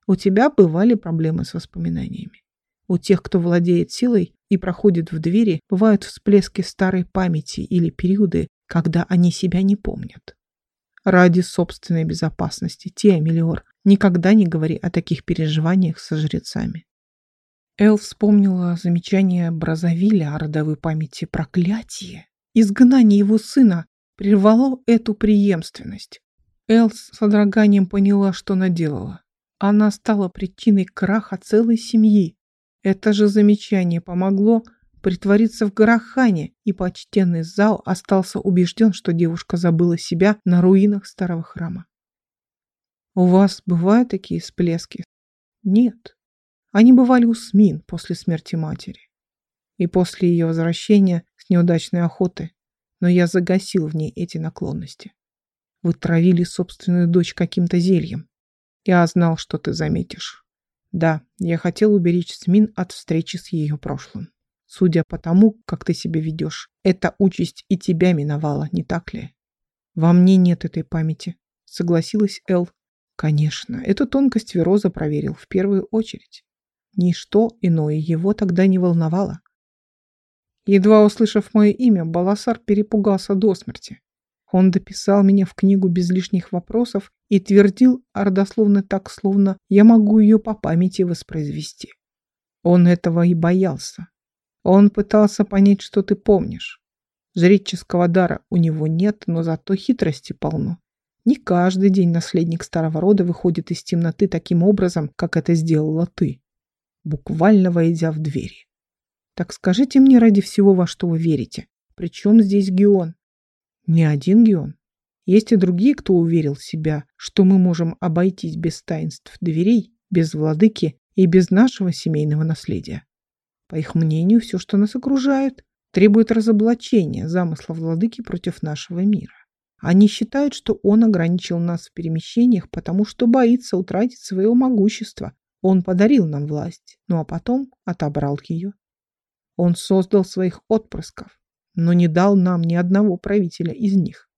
У тебя бывали проблемы с воспоминаниями. У тех, кто владеет силой и проходит в двери, бывают всплески старой памяти или периоды, когда они себя не помнят. Ради собственной безопасности, Тия Мелиор, никогда не говори о таких переживаниях со жрецами. Эл вспомнила замечание Бразовиля о родовой памяти проклятие. Изгнание его сына прервало эту преемственность. Эл с содроганием поняла, что наделала. Она стала причиной краха целой семьи. Это же замечание помогло притвориться в Гарахане, и почтенный зал остался убежден, что девушка забыла себя на руинах старого храма. «У вас бывают такие всплески?» «Нет», они бывали у Смин после смерти матери. И после ее возвращения с неудачной охоты. Но я загасил в ней эти наклонности. Вы травили собственную дочь каким-то зельем. Я знал, что ты заметишь. Да, я хотел уберечь Смин от встречи с ее прошлым. Судя по тому, как ты себя ведешь, эта участь и тебя миновала, не так ли? Во мне нет этой памяти, согласилась Эл. Конечно, эту тонкость Вероза проверил в первую очередь. Ничто иное его тогда не волновало. Едва услышав мое имя, Баласар перепугался до смерти. Он дописал меня в книгу без лишних вопросов и твердил ордословно так, словно я могу ее по памяти воспроизвести. Он этого и боялся. Он пытался понять, что ты помнишь. Жреческого дара у него нет, но зато хитрости полно. Не каждый день наследник старого рода выходит из темноты таким образом, как это сделала ты буквально войдя в двери. Так скажите мне ради всего, во что вы верите. Причем здесь Геон? Не один Геон. Есть и другие, кто уверил себя, что мы можем обойтись без таинств дверей, без владыки и без нашего семейного наследия. По их мнению, все, что нас окружает, требует разоблачения замысла владыки против нашего мира. Они считают, что он ограничил нас в перемещениях, потому что боится утратить своего могущества он подарил нам власть, ну а потом отобрал ее. Он создал своих отпрысков, но не дал нам ни одного правителя из них.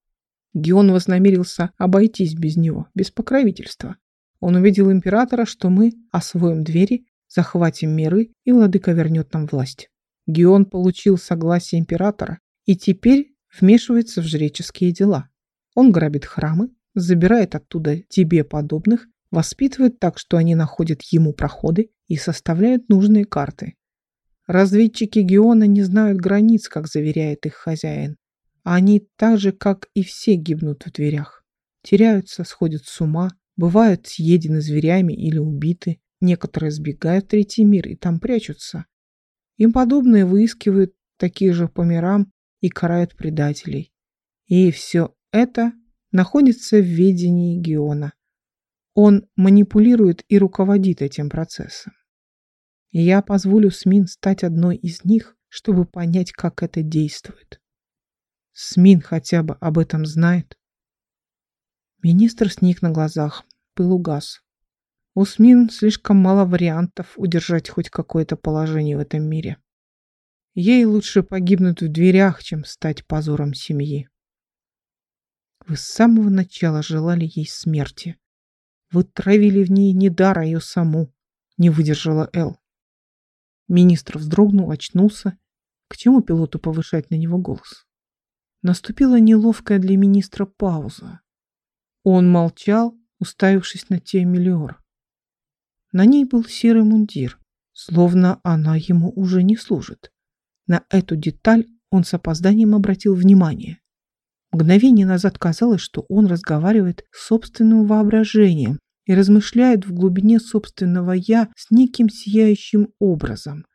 Геон вознамерился обойтись без него, без покровительства. Он увидел императора, что мы освоим двери, захватим миры, и владыка вернет нам власть. Геон получил согласие императора и теперь вмешивается в жреческие дела. Он грабит храмы, забирает оттуда тебе подобных воспитывают так, что они находят ему проходы и составляют нужные карты. Разведчики Геона не знают границ, как заверяет их хозяин. Они так же, как и все, гибнут в дверях. Теряются, сходят с ума, бывают съедены зверями или убиты. Некоторые сбегают в третий мир и там прячутся. Им подобные выискивают такие же по мирам и карают предателей. И все это находится в ведении Геона. Он манипулирует и руководит этим процессом. Я позволю СМИН стать одной из них, чтобы понять, как это действует. СМИН хотя бы об этом знает. Министр сник на глазах, пыл угас. У СМИН слишком мало вариантов удержать хоть какое-то положение в этом мире. Ей лучше погибнуть в дверях, чем стать позором семьи. Вы с самого начала желали ей смерти, вы травили в ней не дар, а ее саму, не выдержала Эл. Министр вздрогнул, очнулся. К чему пилоту повышать на него голос? Наступила неловкая для министра пауза. Он молчал, уставившись на Теомелиор. На ней был серый мундир, словно она ему уже не служит. На эту деталь он с опозданием обратил внимание. Мгновение назад казалось, что он разговаривает с собственным воображением и размышляет в глубине собственного «я» с неким сияющим образом.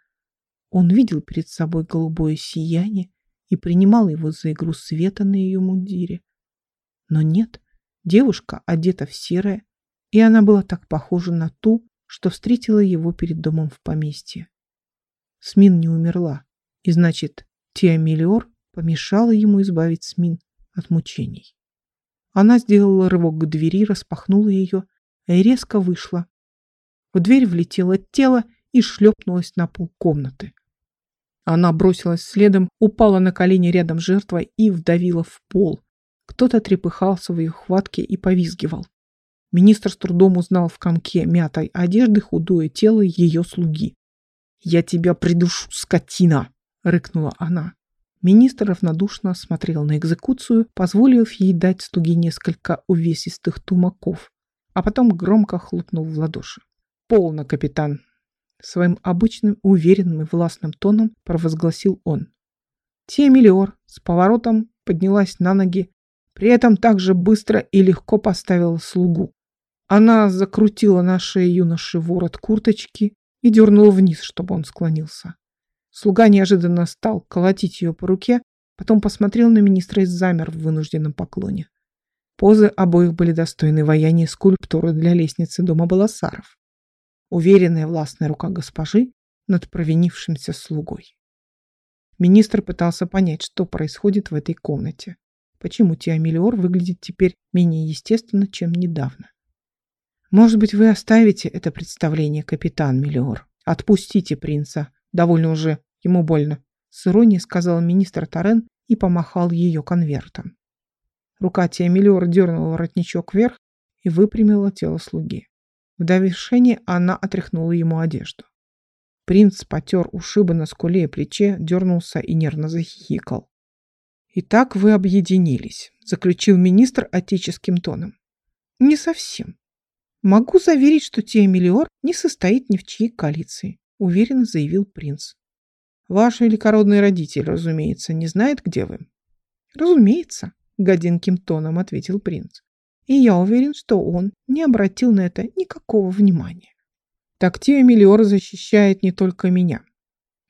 Он видел перед собой голубое сияние и принимал его за игру света на ее мундире. Но нет, девушка одета в серое, и она была так похожа на ту, что встретила его перед домом в поместье. Смин не умерла, и значит, Тиамелиор помешала ему избавить Смин от мучений. Она сделала рывок к двери, распахнула ее и резко вышла. В дверь влетело тело и шлепнулось на пол комнаты. Она бросилась следом, упала на колени рядом с жертвой и вдавила в пол. Кто-то трепыхался в ее хватке и повизгивал. Министр с трудом узнал в комке мятой одежды худое тело ее слуги. «Я тебя придушу, скотина!» — рыкнула она. Министр равнодушно смотрел на экзекуцию, позволив ей дать слуге несколько увесистых тумаков, а потом громко хлопнул в ладоши. «Полно, капитан!» Своим обычным, уверенным и властным тоном провозгласил он. Тиамелиор с поворотом поднялась на ноги, при этом также быстро и легко поставила слугу. Она закрутила на шее юноши ворот курточки и дернула вниз, чтобы он склонился. Слуга неожиданно стал колотить ее по руке, потом посмотрел на министра и замер в вынужденном поклоне. Позы обоих были достойны вояния скульптуры для лестницы дома Баласаров. Уверенная властная рука госпожи над провинившимся слугой. Министр пытался понять, что происходит в этой комнате. Почему Тиамелиор выглядит теперь менее естественно, чем недавно. Может быть, вы оставите это представление, капитан Мелиор? Отпустите принца. Довольно уже Ему больно. С иронией сказал министр Торрен и помахал ее конвертом. Рука Тиамелиора дернула воротничок вверх и выпрямила тело слуги. В довершение она отряхнула ему одежду. Принц потер ушибы на скуле и плече, дернулся и нервно захихикал. «Итак вы объединились», — заключил министр отеческим тоном. «Не совсем. Могу заверить, что Тиамелиор не состоит ни в чьей коалиции», — уверенно заявил принц. Ваш великородный родитель, разумеется, не знает, где вы. Разумеется, годинким тоном ответил принц. И я уверен, что он не обратил на это никакого внимания. Так Тио Миллиор защищает не только меня.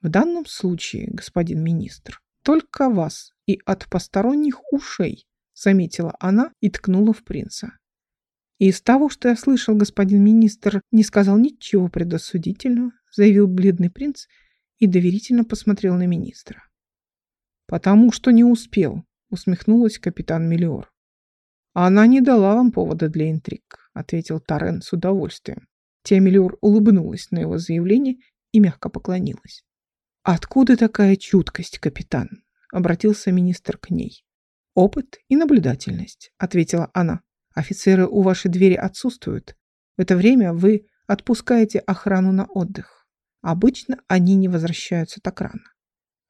В данном случае, господин министр, только вас и от посторонних ушей, заметила она и ткнула в принца. И из того, что я слышал, господин министр не сказал ничего предосудительного, заявил бледный принц и доверительно посмотрел на министра. «Потому что не успел», — усмехнулась капитан Миллиор. «Она не дала вам повода для интриг», — ответил Тарен с удовольствием. Тиамелиор улыбнулась на его заявление и мягко поклонилась. «Откуда такая чуткость, капитан?» — обратился министр к ней. «Опыт и наблюдательность», — ответила она. «Офицеры у вашей двери отсутствуют. В это время вы отпускаете охрану на отдых. Обычно они не возвращаются так рано.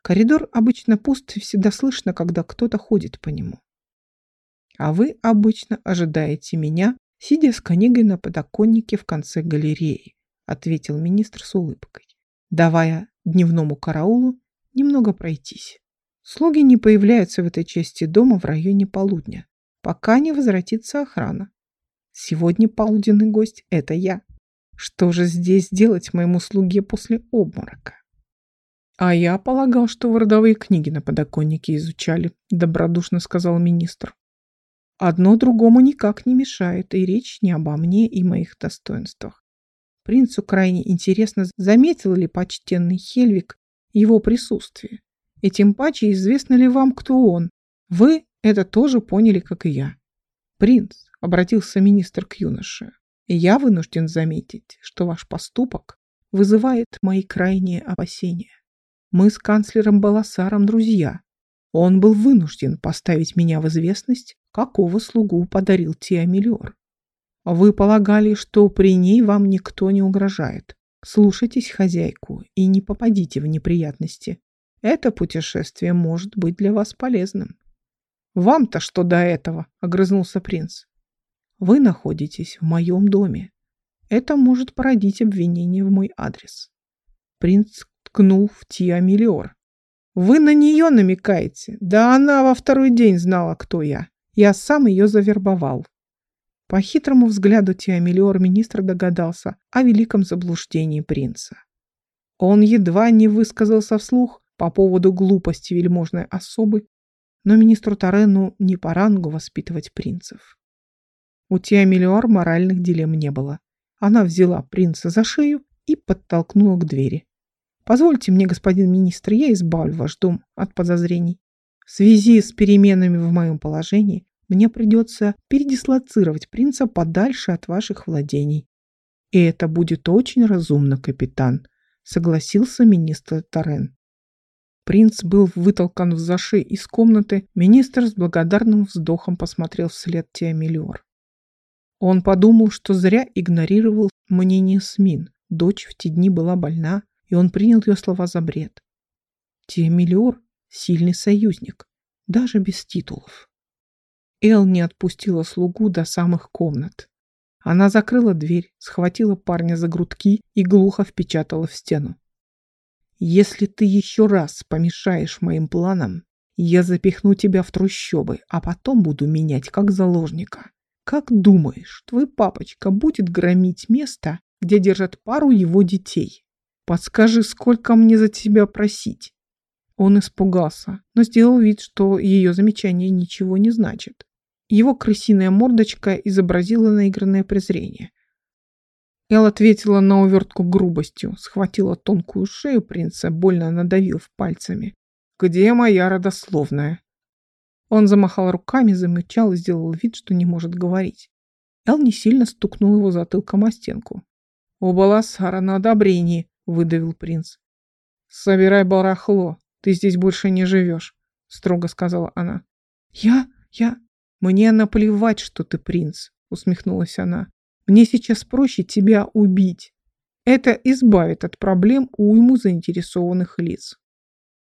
Коридор обычно пуст и всегда слышно, когда кто-то ходит по нему. А вы обычно ожидаете меня, сидя с книгой на подоконнике в конце галереи, ответил министр с улыбкой, давая дневному караулу немного пройтись. Слуги не появляются в этой части дома в районе полудня, пока не возвратится охрана. Сегодня полуденный гость – это я. Что же здесь делать моему слуге после обморока? А я полагал, что вы родовые книги на подоконнике изучали, добродушно сказал министр. Одно другому никак не мешает, и речь не обо мне и моих достоинствах. Принцу крайне интересно, заметил ли почтенный Хельвик его присутствие. И тем паче известно ли вам, кто он. Вы это тоже поняли, как и я. Принц, обратился министр к юноше, я вынужден заметить, что ваш поступок вызывает мои крайние опасения. Мы с канцлером Баласаром друзья. Он был вынужден поставить меня в известность, какого слугу подарил Тиамелиор. Вы полагали, что при ней вам никто не угрожает. Слушайтесь хозяйку и не попадите в неприятности. Это путешествие может быть для вас полезным. Вам-то что до этого? Огрызнулся принц. Вы находитесь в моем доме. Это может породить обвинение в мой адрес. Принц ткнул в Тиа Миллиор. Вы на нее намекаете? Да она во второй день знала, кто я. Я сам ее завербовал. По хитрому взгляду Тиамелиор министр догадался о великом заблуждении принца. Он едва не высказался вслух по поводу глупости вельможной особы, но министру Тарену не по рангу воспитывать принцев. У Тиамелиор моральных дилемм не было. Она взяла принца за шею и подтолкнула к двери. «Позвольте мне, господин министр, я избавлю ваш дом от подозрений. В связи с переменами в моем положении мне придется передислоцировать принца подальше от ваших владений. И это будет очень разумно, капитан, согласился министр Торрен. Принц был вытолкан в заши из комнаты, министр с благодарным вздохом посмотрел вслед Теомелиор. Он подумал, что зря игнорировал мнение СМИН. Дочь в те дни была больна, и он принял ее слова за бред. Теомелиор – сильный союзник, даже без титулов. Эл не отпустила слугу до самых комнат. Она закрыла дверь, схватила парня за грудки и глухо впечатала в стену. «Если ты еще раз помешаешь моим планам, я запихну тебя в трущобы, а потом буду менять как заложника. Как думаешь, твой папочка будет громить место, где держат пару его детей? Подскажи, сколько мне за тебя просить?» Он испугался, но сделал вид, что ее замечание ничего не значит. Его крысиная мордочка изобразила наигранное презрение. Эл ответила на увертку грубостью, схватила тонкую шею принца, больно надавив пальцами. «Где моя родословная?» Он замахал руками, замычал и сделал вид, что не может говорить. Эл не сильно стукнул его затылком о стенку. «Оба лосара на одобрении», — выдавил принц. «Собирай барахло, ты здесь больше не живешь», — строго сказала она. «Я... я... мне наплевать, что ты принц», — усмехнулась она. «Мне сейчас проще тебя убить. Это избавит от проблем уйму заинтересованных лиц.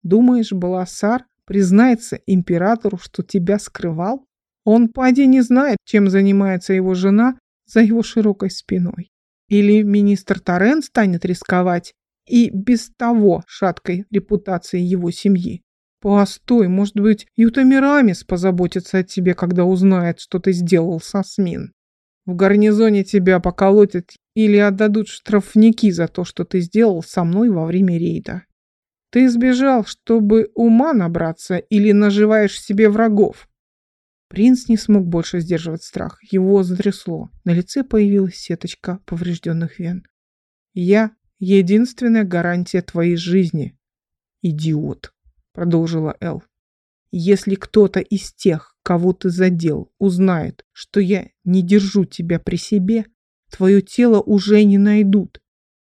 Думаешь, Баласар признается императору, что тебя скрывал? Он поди не знает, чем занимается его жена за его широкой спиной. Или министр Торрен станет рисковать и без того шаткой репутацией его семьи. Постой, может быть, Ютамирамис позаботится о тебе, когда узнает, что ты сделал со СМИН. В гарнизоне тебя поколотят или отдадут штрафники за то, что ты сделал со мной во время рейда. Ты сбежал, чтобы ума набраться или наживаешь себе врагов? Принц не смог больше сдерживать страх. Его затрясло. На лице появилась сеточка поврежденных вен. Я единственная гарантия твоей жизни. Идиот, продолжила Эл. Если кто-то из тех, кого ты задел, узнает, что я не держу тебя при себе, твое тело уже не найдут.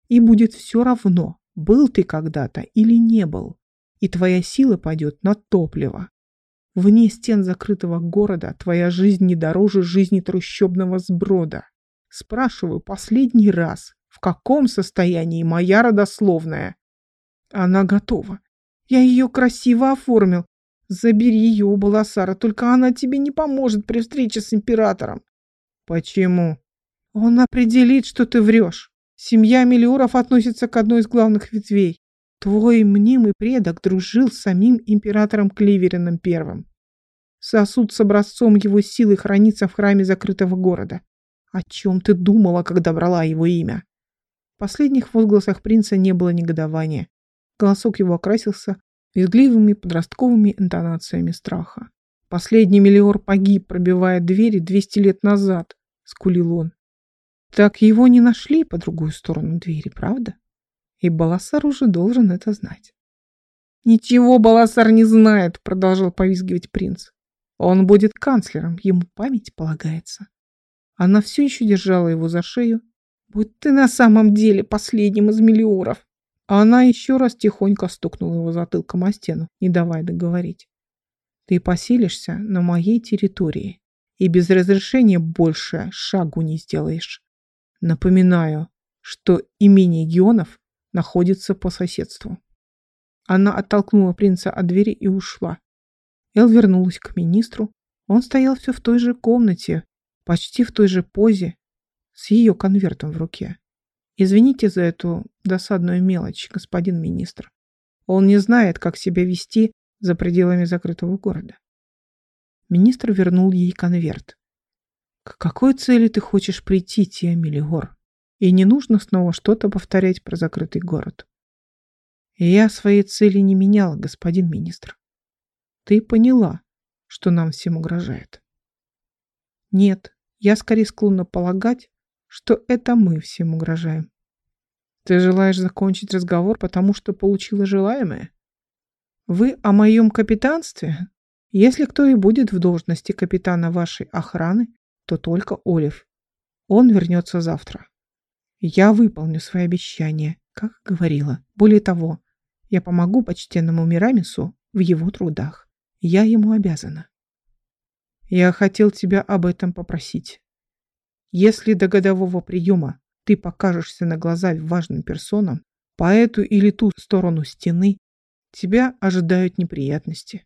И будет все равно, был ты когда-то или не был. И твоя сила пойдет на топливо. Вне стен закрытого города твоя жизнь не дороже жизни трущобного сброда. Спрашиваю последний раз, в каком состоянии моя родословная? Она готова. Я ее красиво оформил. Забери ее у Баласара, только она тебе не поможет при встрече с императором. Почему? Он определит, что ты врешь. Семья Мелиоров относится к одной из главных ветвей. Твой мнимый предок дружил с самим императором Кливерином Первым. Сосуд с образцом его силы хранится в храме закрытого города. О чем ты думала, когда брала его имя? В последних возгласах принца не было негодования. Голосок его окрасился визгливыми подростковыми интонациями страха. «Последний миллиор погиб, пробивая двери 200 лет назад», — скулил он. «Так его не нашли по другую сторону двери, правда? И Баласар уже должен это знать». «Ничего Баласар не знает», — продолжал повизгивать принц. «Он будет канцлером, ему память полагается». Она все еще держала его за шею, Будь ты на самом деле последним из миллиоров. Она еще раз тихонько стукнула его затылком о стену, не давая договорить. Ты поселишься на моей территории и без разрешения больше шагу не сделаешь. Напоминаю, что имение Геонов находится по соседству. Она оттолкнула принца от двери и ушла. Эл вернулась к министру. Он стоял все в той же комнате, почти в той же позе, с ее конвертом в руке. Извините за эту досадную мелочь, господин министр. Он не знает, как себя вести за пределами закрытого города. Министр вернул ей конверт. К какой цели ты хочешь прийти, Тия Мелигор? И не нужно снова что-то повторять про закрытый город. Я своей цели не меняла, господин министр. Ты поняла, что нам всем угрожает? Нет, я скорее склонна полагать, что это мы всем угрожаем. Ты желаешь закончить разговор, потому что получила желаемое? Вы о моем капитанстве? Если кто и будет в должности капитана вашей охраны, то только Олив. Он вернется завтра. Я выполню свои обещания, как говорила. Более того, я помогу почтенному Мирамису в его трудах. Я ему обязана. Я хотел тебя об этом попросить. Если до годового приема ты покажешься на глаза важным персонам, по эту или ту сторону стены, тебя ожидают неприятности.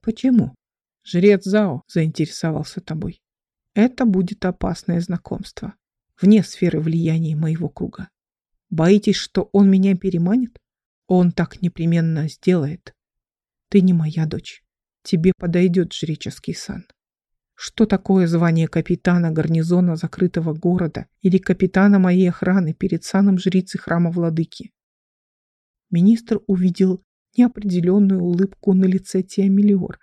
Почему? Жрец Зао заинтересовался тобой. Это будет опасное знакомство, вне сферы влияния моего круга. Боитесь, что он меня переманит? Он так непременно сделает. Ты не моя дочь. Тебе подойдет жреческий сан. Что такое звание капитана гарнизона закрытого города или капитана моей охраны перед саном жрицы храма владыки? Министр увидел неопределенную улыбку на лице Тиамелиор.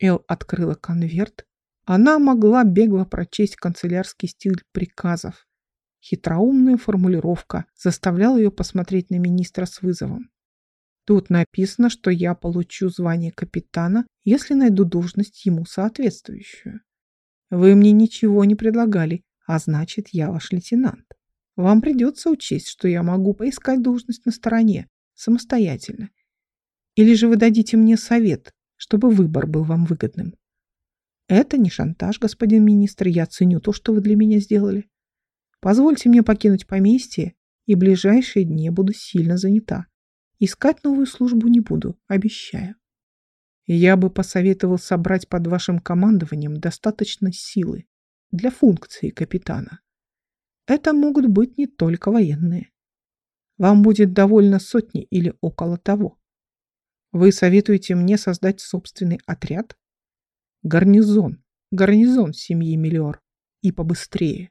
Эл открыла конверт. Она могла бегло прочесть канцелярский стиль приказов. Хитроумная формулировка заставляла ее посмотреть на министра с вызовом. Тут написано, что я получу звание капитана, если найду должность ему соответствующую. Вы мне ничего не предлагали, а значит, я ваш лейтенант. Вам придется учесть, что я могу поискать должность на стороне, самостоятельно. Или же вы дадите мне совет, чтобы выбор был вам выгодным. Это не шантаж, господин министр, я ценю то, что вы для меня сделали. Позвольте мне покинуть поместье, и ближайшие дни буду сильно занята. Искать новую службу не буду, обещаю. Я бы посоветовал собрать под вашим командованием достаточно силы для функции капитана. Это могут быть не только военные. Вам будет довольно сотни или около того. Вы советуете мне создать собственный отряд? Гарнизон. Гарнизон семьи Миллиор. И побыстрее.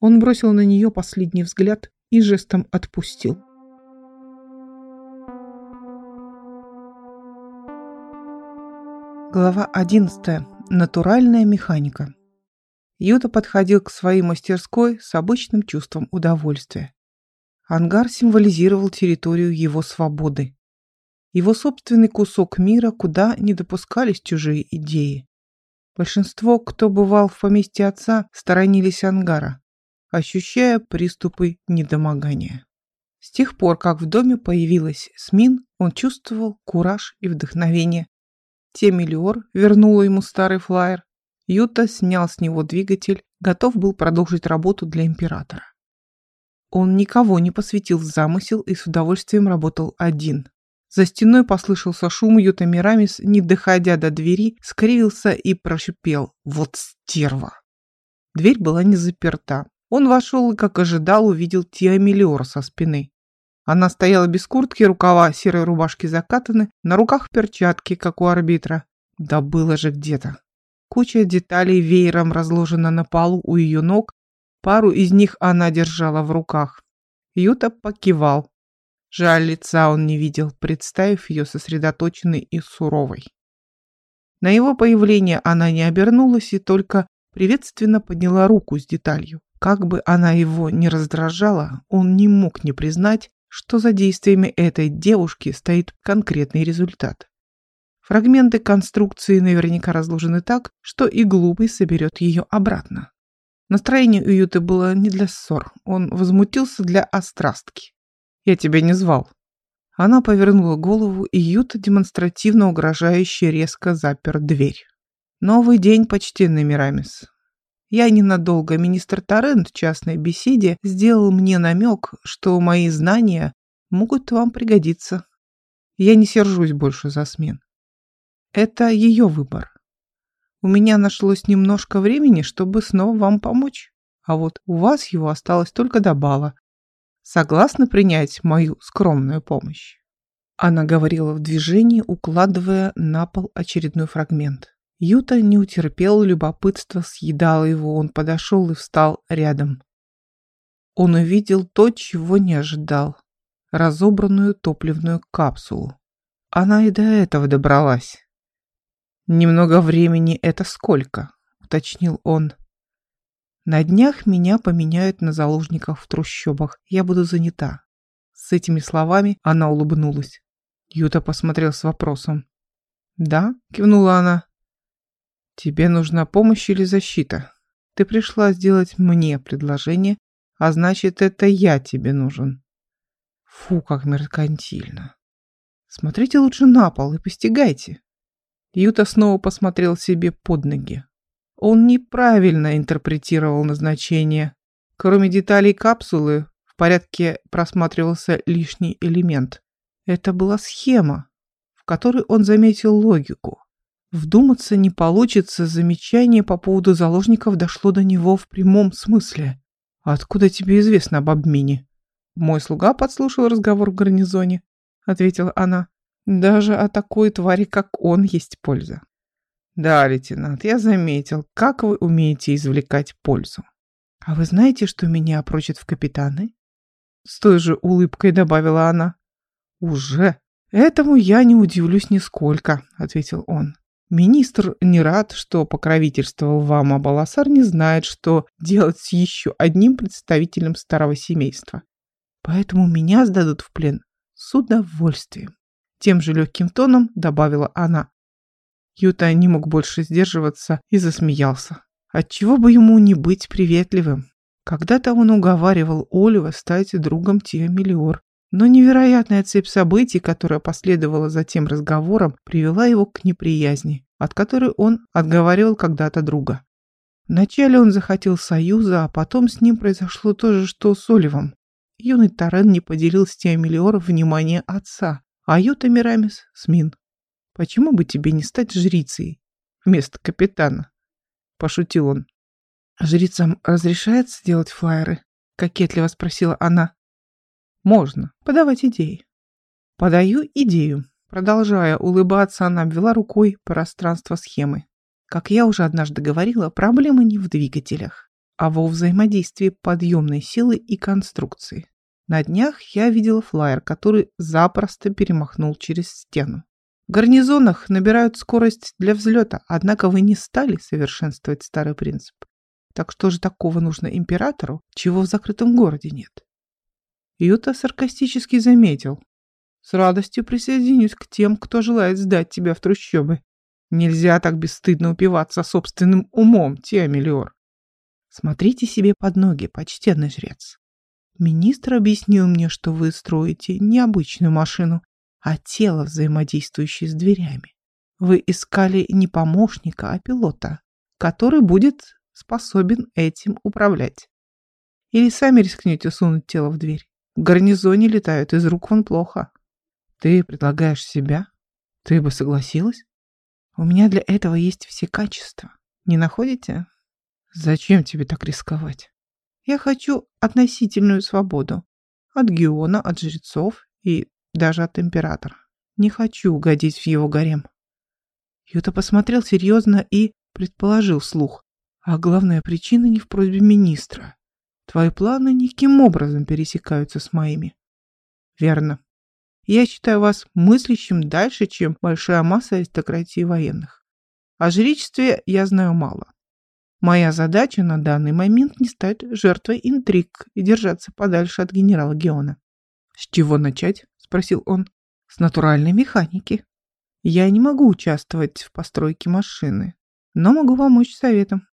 Он бросил на нее последний взгляд и жестом отпустил. Глава 11. Натуральная механика. Юта подходил к своей мастерской с обычным чувством удовольствия. Ангар символизировал территорию его свободы. Его собственный кусок мира, куда не допускались чужие идеи. Большинство, кто бывал в поместье отца, сторонились ангара, ощущая приступы недомогания. С тех пор, как в доме появилась Смин, он чувствовал кураж и вдохновение, Темелиор вернула ему старый флайер. Юта снял с него двигатель, готов был продолжить работу для императора. Он никого не посвятил в замысел и с удовольствием работал один. За стеной послышался шум, Юта Мирамис, не доходя до двери, скривился и прошипел «Вот стерва!». Дверь была не заперта. Он вошел и, как ожидал, увидел Тиамелиор со спины. Она стояла без куртки, рукава серой рубашки закатаны, на руках перчатки, как у арбитра. Да было же где-то. Куча деталей веером разложена на полу у ее ног, пару из них она держала в руках. Юта покивал. Жаль, лица он не видел, представив ее сосредоточенной и суровой. На его появление она не обернулась и только приветственно подняла руку с деталью. Как бы она его ни раздражала, он не мог не признать, что за действиями этой девушки стоит конкретный результат. Фрагменты конструкции наверняка разложены так, что и глупый соберет ее обратно. Настроение у Юты было не для ссор, он возмутился для острастки. «Я тебя не звал». Она повернула голову, и Юта демонстративно угрожающе резко запер дверь. «Новый день, почтенный Мирамис. Я ненадолго, министр Торрент в частной беседе сделал мне намек, что мои знания могут вам пригодиться. Я не сержусь больше за смен. Это ее выбор. У меня нашлось немножко времени, чтобы снова вам помочь. А вот у вас его осталось только до бала. согласны принять мою скромную помощь?» Она говорила в движении, укладывая на пол очередной фрагмент. Юта не утерпел любопытства, съедал его, он подошел и встал рядом. Он увидел то, чего не ожидал. Разобранную топливную капсулу. Она и до этого добралась. «Немного времени — это сколько?» — уточнил он. «На днях меня поменяют на заложниках в трущобах. Я буду занята». С этими словами она улыбнулась. Юта посмотрел с вопросом. «Да?» — кивнула она. «Тебе нужна помощь или защита? Ты пришла сделать мне предложение, а значит, это я тебе нужен». Фу, как меркантильно. Смотрите лучше на пол и постигайте. Юта снова посмотрел себе под ноги. Он неправильно интерпретировал назначение. Кроме деталей капсулы, в порядке просматривался лишний элемент. Это была схема, в которой он заметил логику. Вдуматься не получится, замечание по поводу заложников дошло до него в прямом смысле. «Откуда тебе известно об обмене?» «Мой слуга подслушал разговор в гарнизоне», — ответила она. «Даже о такой твари, как он, есть польза». «Да, лейтенант, я заметил, как вы умеете извлекать пользу». «А вы знаете, что меня опрочат в капитаны?» С той же улыбкой добавила она. «Уже? Этому я не удивлюсь нисколько», — ответил он. «Министр не рад, что покровительствовал вам, а Баласар не знает, что делать с еще одним представителем старого семейства. Поэтому меня сдадут в плен с удовольствием. Тем же легким тоном добавила она. Юта не мог больше сдерживаться и засмеялся. Отчего бы ему не быть приветливым? Когда-то он уговаривал Олива стать другом Тиа Мелиор, но невероятная цепь событий, которая последовала за тем разговором, привела его к неприязни, от которой он отговаривал когда-то друга. Вначале он захотел союза, а потом с ним произошло то же, что с Оливом. Юный Тарен не поделил с Теомелиором внимание отца, а Юта Мирамис — Смин. Почему бы тебе не стать жрицей вместо капитана? Пошутил он. Жрицам разрешается делать флайеры? Кокетливо спросила она. Можно. Подавать идеи. Подаю идею. Продолжая улыбаться, она обвела рукой пространство схемы. Как я уже однажды говорила, проблема не в двигателях а во взаимодействии подъемной силы и конструкции. На днях я видела флайер, который запросто перемахнул через стену. В гарнизонах набирают скорость для взлета, однако вы не стали совершенствовать старый принцип. Так что же такого нужно императору, чего в закрытом городе нет? Юта саркастически заметил. С радостью присоединюсь к тем, кто желает сдать тебя в трущобы. Нельзя так бесстыдно упиваться собственным умом, Теомелиор. Смотрите себе под ноги, почтенный жрец. Министр объяснил мне, что вы строите не обычную машину, а тело, взаимодействующее с дверями. Вы искали не помощника, а пилота, который будет способен этим управлять. Или сами рискнете сунуть тело в дверь. В гарнизоне летают из рук вон плохо. Ты предлагаешь себя? Ты бы согласилась? У меня для этого есть все качества. Не находите? Зачем тебе так рисковать? Я хочу относительную свободу. От Геона, от жрецов и даже от императора. Не хочу угодить в его гарем. Юта посмотрел серьезно и предположил вслух. А главная причина не в просьбе министра. Твои планы никаким образом пересекаются с моими. Верно. Я считаю вас мыслящим дальше, чем большая масса аристократии военных. О жречестве я знаю мало. Моя задача на данный момент не стать жертвой интриг и держаться подальше от генерала Геона. «С чего начать?» – спросил он. «С натуральной механики. Я не могу участвовать в постройке машины, но могу помочь советом».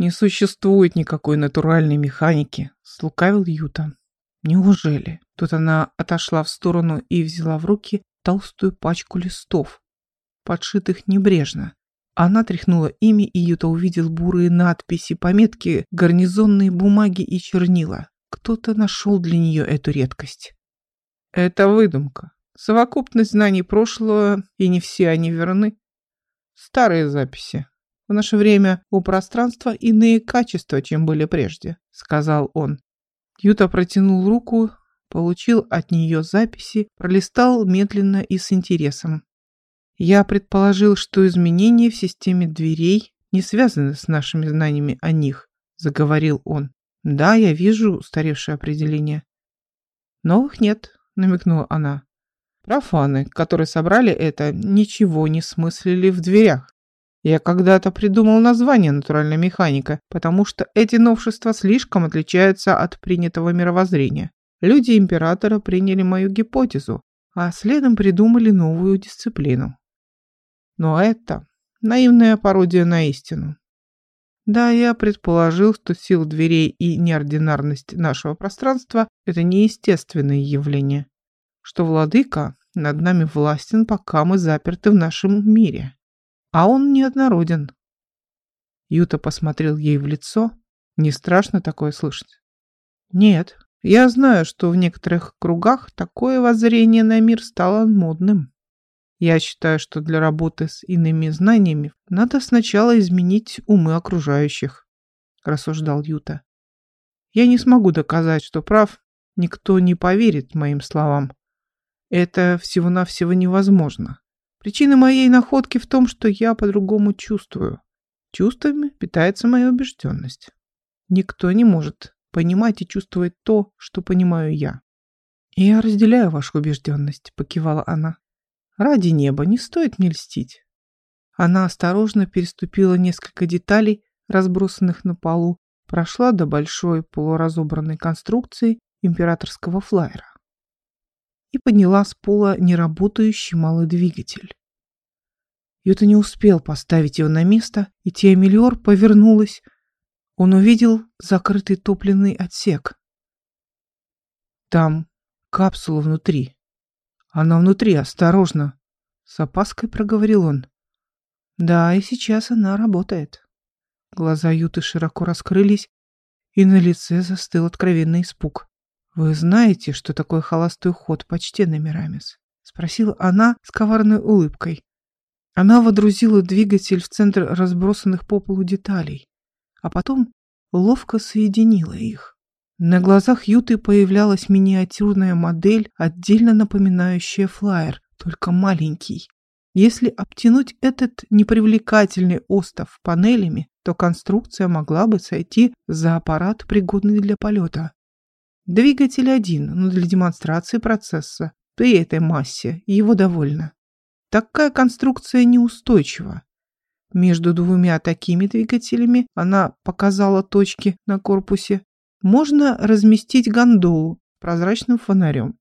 «Не существует никакой натуральной механики», – слукавил Юта. «Неужели?» Тут она отошла в сторону и взяла в руки толстую пачку листов, подшитых небрежно. Она тряхнула ими, и Юта увидел бурые надписи, пометки, гарнизонные бумаги и чернила. Кто-то нашел для нее эту редкость. Это выдумка. Совокупность знаний прошлого, и не все они верны. Старые записи. В наше время у пространства иные качества, чем были прежде, сказал он. Юта протянул руку, получил от нее записи, пролистал медленно и с интересом. Я предположил, что изменения в системе дверей не связаны с нашими знаниями о них, заговорил он. Да, я вижу устаревшее определение. Новых нет, намекнула она. Профаны, которые собрали это, ничего не смыслили в дверях. Я когда-то придумал название «натуральная механика», потому что эти новшества слишком отличаются от принятого мировоззрения. Люди императора приняли мою гипотезу, а следом придумали новую дисциплину. Но это наивная пародия на истину. Да, я предположил, что сила дверей и неординарность нашего пространства – это неестественные явления, что владыка над нами властен, пока мы заперты в нашем мире а он неоднороден. Юта посмотрел ей в лицо. Не страшно такое слышать? Нет, я знаю, что в некоторых кругах такое воззрение на мир стало модным. Я считаю, что для работы с иными знаниями надо сначала изменить умы окружающих, рассуждал Юта. Я не смогу доказать, что прав, никто не поверит моим словам. Это всего-навсего невозможно. Причина моей находки в том, что я по-другому чувствую. Чувствами питается моя убежденность. Никто не может понимать и чувствовать то, что понимаю я. «Я разделяю вашу убежденность», — покивала она. «Ради неба не стоит мне льстить». Она осторожно переступила несколько деталей, разбросанных на полу, прошла до большой полуразобранной конструкции императорского флайера и подняла с пола неработающий малый двигатель. Юта не успел поставить его на место, и Тиамелиор повернулась. Он увидел закрытый топливный отсек. Там капсула внутри. Она внутри, осторожно. С опаской проговорил он. Да, и сейчас она работает. Глаза Юты широко раскрылись, и на лице застыл откровенный испуг. «Вы знаете, что такое холостой ход, почтенный Мирамис?» — спросила она с коварной улыбкой. Она водрузила двигатель в центр разбросанных по полу деталей, а потом ловко соединила их. На глазах Юты появлялась миниатюрная модель, отдельно напоминающая флайер, только маленький. Если обтянуть этот непривлекательный остов панелями, то конструкция могла бы сойти за аппарат, пригодный для полета. Двигатель один, но для демонстрации процесса. При этой массе его довольно. Такая конструкция неустойчива. Между двумя такими двигателями она показала точки на корпусе. Можно разместить гондолу прозрачным фонарем.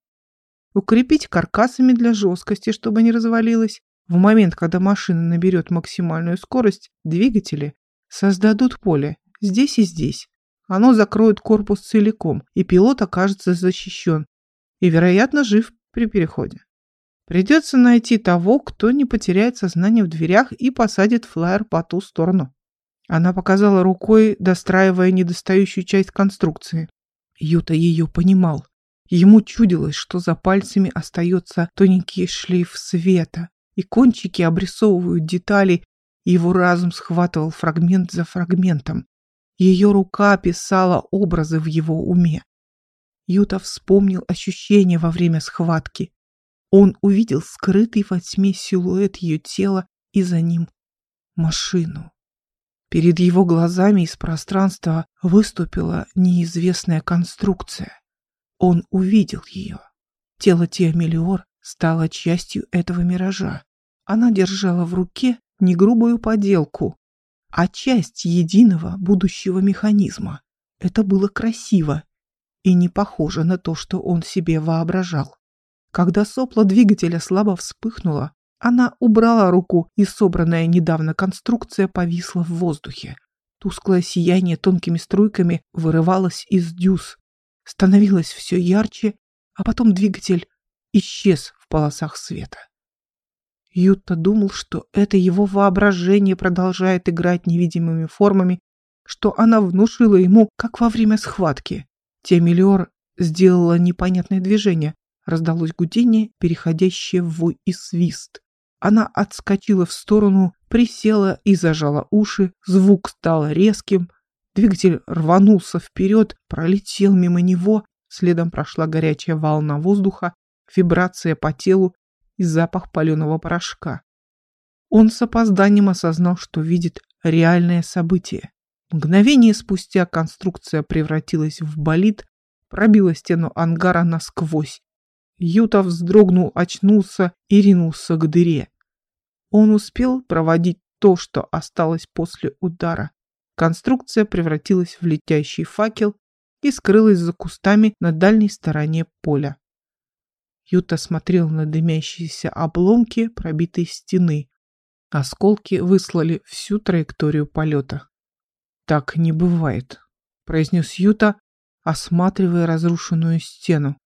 Укрепить каркасами для жесткости, чтобы не развалилась. В момент, когда машина наберет максимальную скорость, двигатели создадут поле здесь и здесь, оно закроет корпус целиком, и пилот окажется защищен и, вероятно, жив при переходе. Придется найти того, кто не потеряет сознание в дверях и посадит флайер по ту сторону. Она показала рукой, достраивая недостающую часть конструкции. Юта ее понимал. Ему чудилось, что за пальцами остается тоненький шлейф света, и кончики обрисовывают детали, и его разум схватывал фрагмент за фрагментом, ее рука писала образы в его уме. Юта вспомнил ощущения во время схватки. Он увидел скрытый во тьме силуэт ее тела и за ним машину. Перед его глазами из пространства выступила неизвестная конструкция. Он увидел ее. Тело Тиамелиор стало частью этого миража. Она держала в руке не грубую поделку, а часть единого будущего механизма. Это было красиво и не похоже на то, что он себе воображал. Когда сопло двигателя слабо вспыхнуло, она убрала руку, и собранная недавно конструкция повисла в воздухе. Тусклое сияние тонкими струйками вырывалось из дюз, становилось все ярче, а потом двигатель исчез в полосах света. Ютта думал, что это его воображение продолжает играть невидимыми формами, что она внушила ему, как во время схватки. Темелиор сделала непонятное движение, раздалось гудение, переходящее в вой и свист. Она отскочила в сторону, присела и зажала уши, звук стал резким, Двигатель рванулся вперед, пролетел мимо него, следом прошла горячая волна воздуха, вибрация по телу и запах паленого порошка. Он с опозданием осознал, что видит реальное событие. Мгновение спустя конструкция превратилась в болид, пробила стену ангара насквозь. Юта вздрогнул, очнулся и ринулся к дыре. Он успел проводить то, что осталось после удара. Конструкция превратилась в летящий факел и скрылась за кустами на дальней стороне поля. Юта смотрел на дымящиеся обломки пробитой стены. Осколки выслали всю траекторию полета. «Так не бывает», — произнес Юта, осматривая разрушенную стену.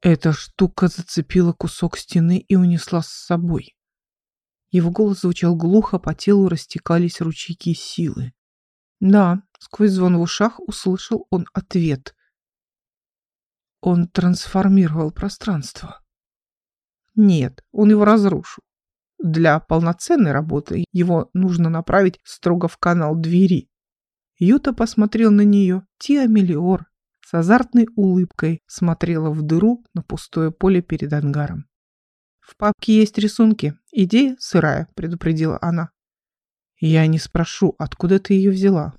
Эта штука зацепила кусок стены и унесла с собой. Его голос звучал глухо, по телу растекались ручейки силы. Да, сквозь звон в ушах услышал он ответ. Он трансформировал пространство. Нет, он его разрушил. Для полноценной работы его нужно направить строго в канал двери. Юта посмотрел на нее. Тиа Мелиор с азартной улыбкой смотрела в дыру на пустое поле перед ангаром. «В папке есть рисунки. Идея сырая», — предупредила она. «Я не спрошу, откуда ты ее взяла?»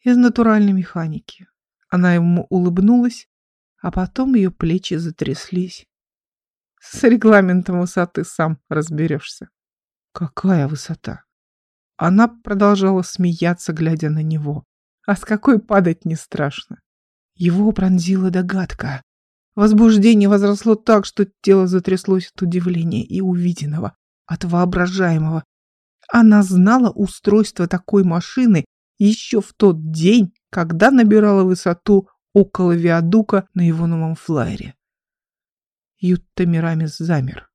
«Из натуральной механики». Она ему улыбнулась, а потом ее плечи затряслись. «С регламентом высоты сам разберешься». «Какая высота?» Она продолжала смеяться, глядя на него. «А с какой падать не страшно?» Его пронзила догадка. Возбуждение возросло так, что тело затряслось от удивления и увиденного, от воображаемого. Она знала устройство такой машины еще в тот день, когда набирала высоту около виадука на его новом флайере. Ютта Мирамис замер.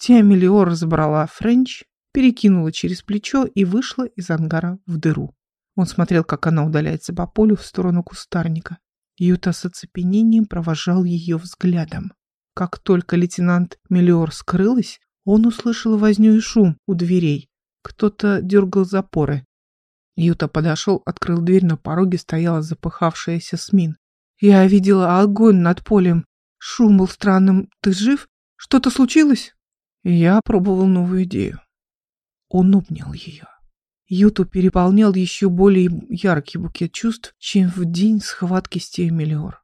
Тиамелиор разобрала Френч, перекинула через плечо и вышла из ангара в дыру. Он смотрел, как она удаляется по полю в сторону кустарника. Юта с оцепенением провожал ее взглядом. Как только лейтенант Мелиор скрылась, он услышал возню и шум у дверей. Кто-то дергал запоры. Юта подошел, открыл дверь, на пороге стояла запыхавшаяся Смин. «Я видела огонь над полем. Шум был странным. Ты жив? Что-то случилось?» Я пробовал новую идею. Он обнял ее. Юту переполнял еще более яркий букет чувств, чем в день схватки с Теомелиор.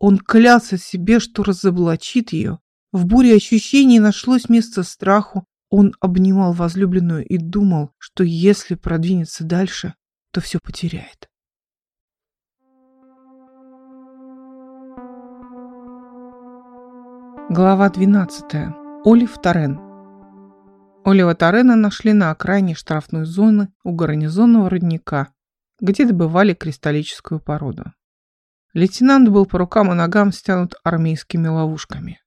Он клялся себе, что разоблачит ее. В буре ощущений нашлось место страху. Он обнимал возлюбленную и думал, что если продвинется дальше, то все потеряет. Глава 12. Олив Торрен. Олива Тарена нашли на окраине штрафной зоны у гарнизонного родника, где добывали кристаллическую породу. Лейтенант был по рукам и ногам стянут армейскими ловушками.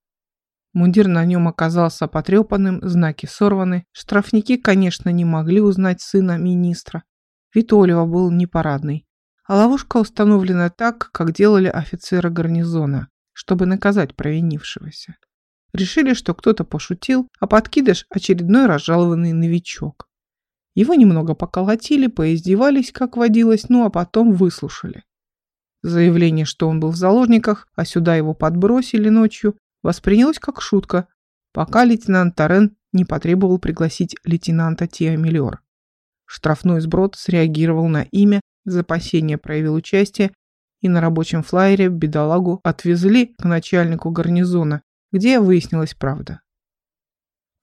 Мундир на нем оказался потрепанным, знаки сорваны. Штрафники, конечно, не могли узнать сына министра. Вид Олива был непарадный. А ловушка установлена так, как делали офицеры гарнизона, чтобы наказать провинившегося. Решили, что кто-то пошутил, а подкидыш – очередной разжалованный новичок. Его немного поколотили, поиздевались, как водилось, ну а потом выслушали. Заявление, что он был в заложниках, а сюда его подбросили ночью, воспринялось как шутка, пока лейтенант Торрен не потребовал пригласить лейтенанта Тиа. Штрафной сброд среагировал на имя, за опасения проявил участие, и на рабочем флайере бедолагу отвезли к начальнику гарнизона, где выяснилась правда.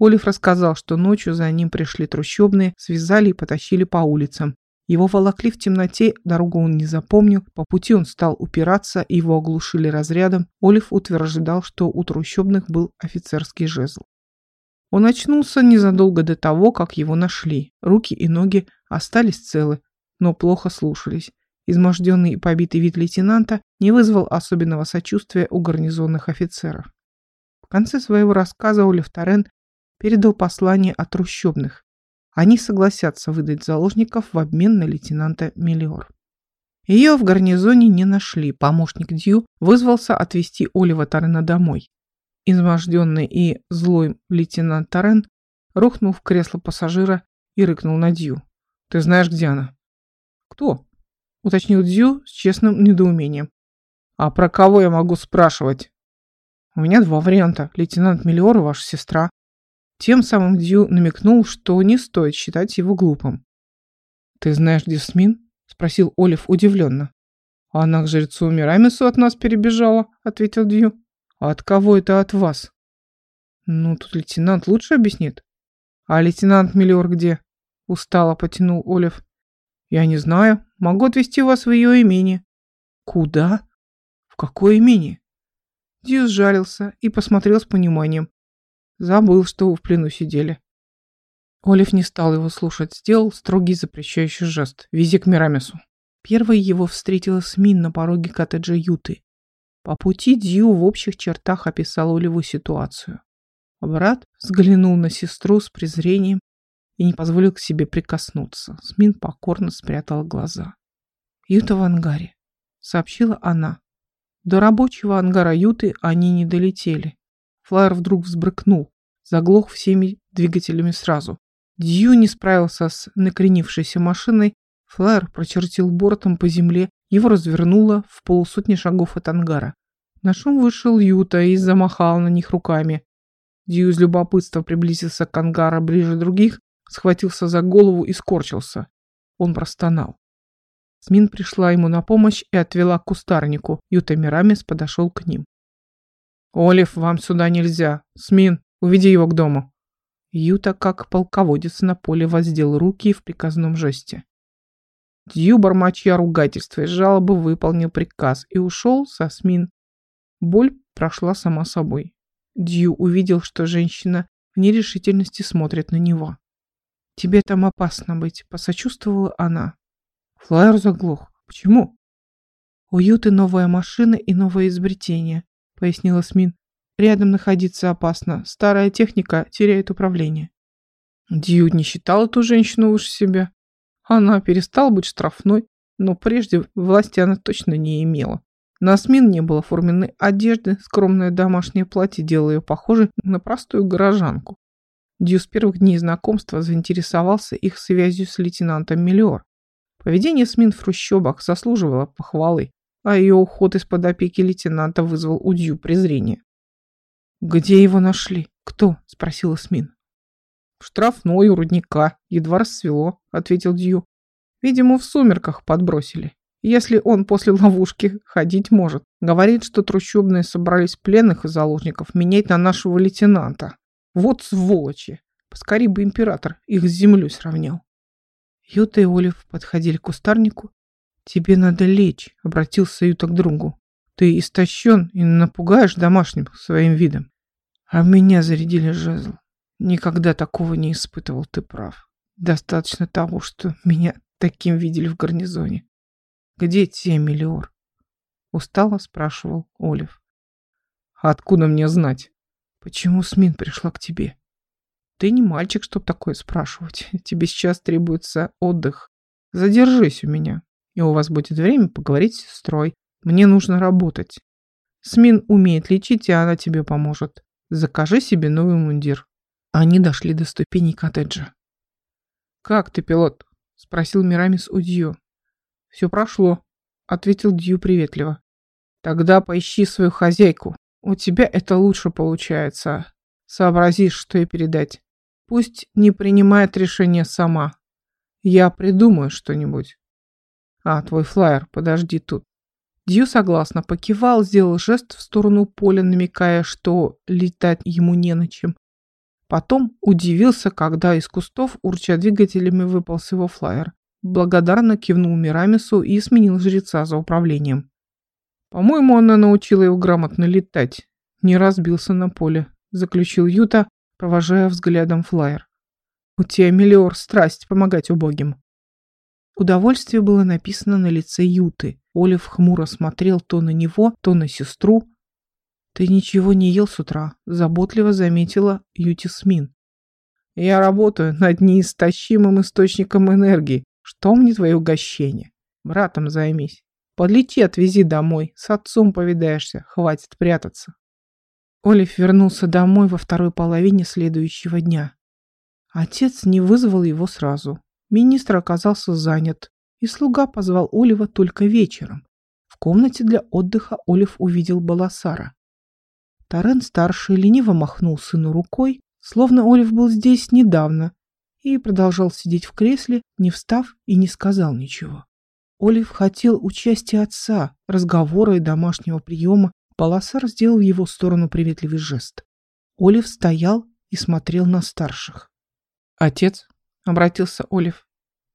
Олив рассказал, что ночью за ним пришли трущобные, связали и потащили по улицам. Его волокли в темноте, дорогу он не запомнил, по пути он стал упираться, его оглушили разрядом. Олив утверждал, что у трущобных был офицерский жезл. Он очнулся незадолго до того, как его нашли. Руки и ноги остались целы, но плохо слушались. Изможденный и побитый вид лейтенанта не вызвал особенного сочувствия у гарнизонных офицеров конце своего рассказа Олив Торрен передал послание от трущобных. Они согласятся выдать заложников в обмен на лейтенанта Мелиор. Ее в гарнизоне не нашли. Помощник Дью вызвался отвезти Олива Торрена домой. Изможденный и злой лейтенант Торрен рухнул в кресло пассажира и рыкнул на Дью. «Ты знаешь, где она?» «Кто?» Уточнил Дзю с честным недоумением. А про кого я могу спрашивать? У меня два варианта. Лейтенант Миллиор и ваша сестра. Тем самым Дью намекнул, что не стоит считать его глупым. «Ты знаешь, где Смин?» – спросил Олив удивленно. «Она к жрецу Мирамису от нас перебежала», – ответил Дью. «А от кого это от вас?» «Ну, тут лейтенант лучше объяснит». «А лейтенант Миллиор где?» – устало потянул Олив. «Я не знаю. Могу отвезти вас в ее имение». «Куда? В какое имение?» Дью сжалился и посмотрел с пониманием. Забыл, что в плену сидели. Олив не стал его слушать, сделал строгий запрещающий жест. Вези к Мирамису. Первой его встретила Смин на пороге коттеджа Юты. По пути Дью в общих чертах описал Оливу ситуацию. Брат взглянул на сестру с презрением и не позволил к себе прикоснуться. Смин покорно спрятал глаза. «Юта в ангаре», — сообщила она. До рабочего ангара Юты они не долетели. Флайер вдруг взбрыкнул, заглох всеми двигателями сразу. Дью не справился с накренившейся машиной, флайер прочертил бортом по земле, его развернуло в полусотни шагов от ангара. На шум вышел Юта и замахал на них руками. Дью из любопытства приблизился к ангару ближе других, схватился за голову и скорчился. Он простонал. Смин пришла ему на помощь и отвела к кустарнику. Юта Мирамис подошел к ним. «Олив, вам сюда нельзя. Смин, уведи его к дому». Юта, как полководец на поле, воздел руки в приказном жесте. Дью, бормоча ругательства и жалобы, выполнил приказ и ушел со Смин. Боль прошла сама собой. Дью увидел, что женщина в нерешительности смотрит на него. «Тебе там опасно быть», — посочувствовала она. Флайер заглох. Почему? У Юты новая машина и новое изобретение, пояснила Смин. Рядом находиться опасно. Старая техника теряет управление. Дьюд не считал эту женщину выше себя. Она перестала быть штрафной, но прежде власти она точно не имела. На Смин не было форменной одежды, скромное домашнее платье делало ее похожей на простую горожанку. Дью с первых дней знакомства заинтересовался их связью с лейтенантом Миллиор. Поведение СМИН в трущобах заслуживало похвалы, а ее уход из-под опеки лейтенанта вызвал у Дью презрение. «Где его нашли? Кто?» – спросила СМИН. «В штрафной у рудника. Едва рассвело», – ответил Дью. «Видимо, в сумерках подбросили. Если он после ловушки ходить может. Говорит, что трущобные собрались пленных и заложников менять на нашего лейтенанта. Вот сволочи! Поскорей бы император их с землей сравнял». Юта и Олив подходили к кустарнику. «Тебе надо лечь», — обратился Юта к другу. «Ты истощен и напугаешь домашним своим видом». А меня зарядили жезл. Никогда такого не испытывал, ты прав. Достаточно того, что меня таким видели в гарнизоне. Где те, Миллиор? Устало спрашивал Олив. Откуда мне знать? Почему Смин пришла к тебе? Ты не мальчик, чтоб такое спрашивать. Тебе сейчас требуется отдых. Задержись у меня, и у вас будет время поговорить с сестрой. Мне нужно работать. Смин умеет лечить, и она тебе поможет. Закажи себе новый мундир. Они дошли до ступеней коттеджа. «Как ты, пилот?» — спросил Мирамис у Дью. «Все прошло», — ответил Дью приветливо. «Тогда поищи свою хозяйку. У тебя это лучше получается. Сообразишь, что ей передать. Пусть не принимает решение сама. Я придумаю что-нибудь. А, твой флаер, подожди тут. Дью согласно покивал, сделал жест в сторону поля, намекая, что летать ему не на чем. Потом удивился, когда из кустов, урча двигателями, выпал его флайер. Благодарно кивнул Мирамису и сменил жреца за управлением. По-моему, она научила его грамотно летать. Не разбился на поле, заключил Юта, провожая взглядом флайер. «У тебя, Мелиор, страсть помогать убогим». Удовольствие было написано на лице Юты. Олив хмуро смотрел то на него, то на сестру. «Ты ничего не ел с утра», — заботливо заметила Юти Смин. «Я работаю над неистощимым источником энергии. Что мне твое угощение? Братом займись. Подлети, отвези домой. С отцом повидаешься. Хватит прятаться». Олив вернулся домой во второй половине следующего дня. Отец не вызвал его сразу. Министр оказался занят, и слуга позвал Олива только вечером. В комнате для отдыха Олив увидел Баласара. Тарен-старший лениво махнул сыну рукой, словно Олив был здесь недавно, и продолжал сидеть в кресле, не встав и не сказал ничего. Олив хотел участия отца, разговора и домашнего приема. Баласар сделал в его сторону приветливый жест. Олив стоял и смотрел на старших. «Отец», — обратился Олив.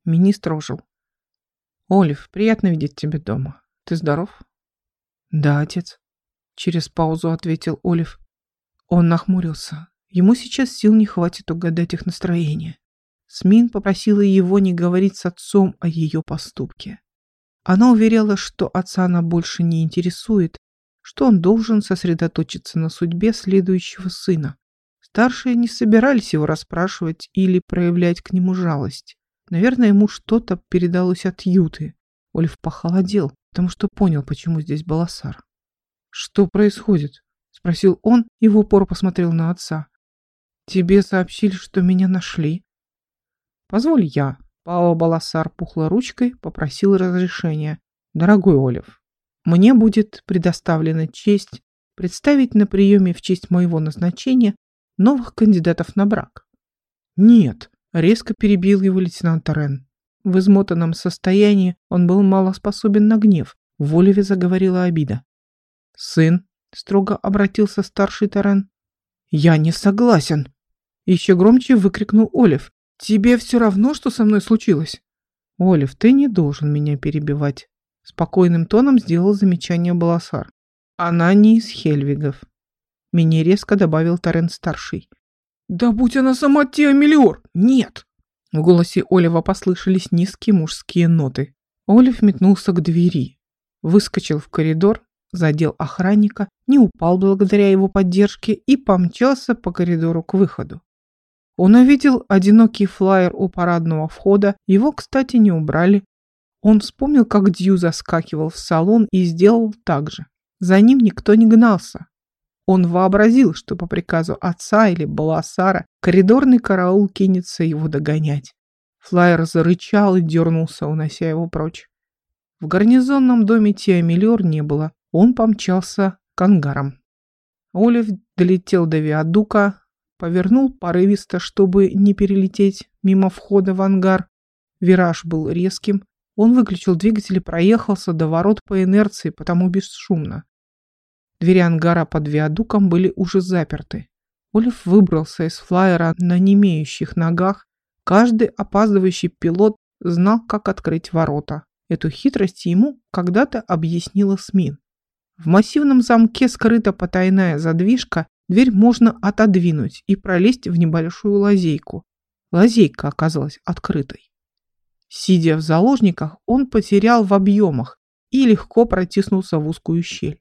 Министр ожил. «Олив, приятно видеть тебя дома. Ты здоров?» «Да, отец», — через паузу ответил Олив. Он нахмурился. Ему сейчас сил не хватит угадать их настроение. Смин попросила его не говорить с отцом о ее поступке. Она уверяла, что отца она больше не интересует, что он должен сосредоточиться на судьбе следующего сына. Старшие не собирались его расспрашивать или проявлять к нему жалость. Наверное, ему что-то передалось от Юты. Ольф похолодел, потому что понял, почему здесь Баласар. «Что происходит?» — спросил он и в упор посмотрел на отца. «Тебе сообщили, что меня нашли?» «Позволь я». Пао Баласар пухлой ручкой попросил разрешения. «Дорогой Олив, мне будет предоставлена честь представить на приеме в честь моего назначения новых кандидатов на брак». «Нет», — резко перебил его лейтенант Рен. В измотанном состоянии он был мало способен на гнев. В Оливе заговорила обида. «Сын», — строго обратился старший Тарен. «Я не согласен!» Еще громче выкрикнул Олив. «Тебе все равно, что со мной случилось?» «Олив, ты не должен меня перебивать», — спокойным тоном сделал замечание Баласар. «Она не из Хельвигов», — меня резко добавил Торрен-старший. «Да будь она сама Теомелиор! Нет!» В голосе Олива послышались низкие мужские ноты. Олив метнулся к двери, выскочил в коридор, задел охранника, не упал благодаря его поддержке и помчался по коридору к выходу. Он увидел одинокий флаер у парадного входа, его, кстати, не убрали. Он вспомнил, как Дью заскакивал в салон и сделал так же. За ним никто не гнался. Он вообразил, что по приказу отца или Баласара коридорный караул кинется его догонять. Флайер зарычал и дернулся, унося его прочь. В гарнизонном доме Тиамелиор не было. Он помчался к ангарам. Олив долетел до Виадука, Повернул порывисто, чтобы не перелететь мимо входа в ангар. Вираж был резким. Он выключил двигатель и проехался до ворот по инерции, потому бесшумно. Двери ангара под виадуком были уже заперты. Олив выбрался из флайера на немеющих ногах. Каждый опаздывающий пилот знал, как открыть ворота. Эту хитрость ему когда-то объяснила СМИ. В массивном замке скрыта потайная задвижка, Дверь можно отодвинуть и пролезть в небольшую лазейку. Лазейка оказалась открытой. Сидя в заложниках, он потерял в объемах и легко протиснулся в узкую щель.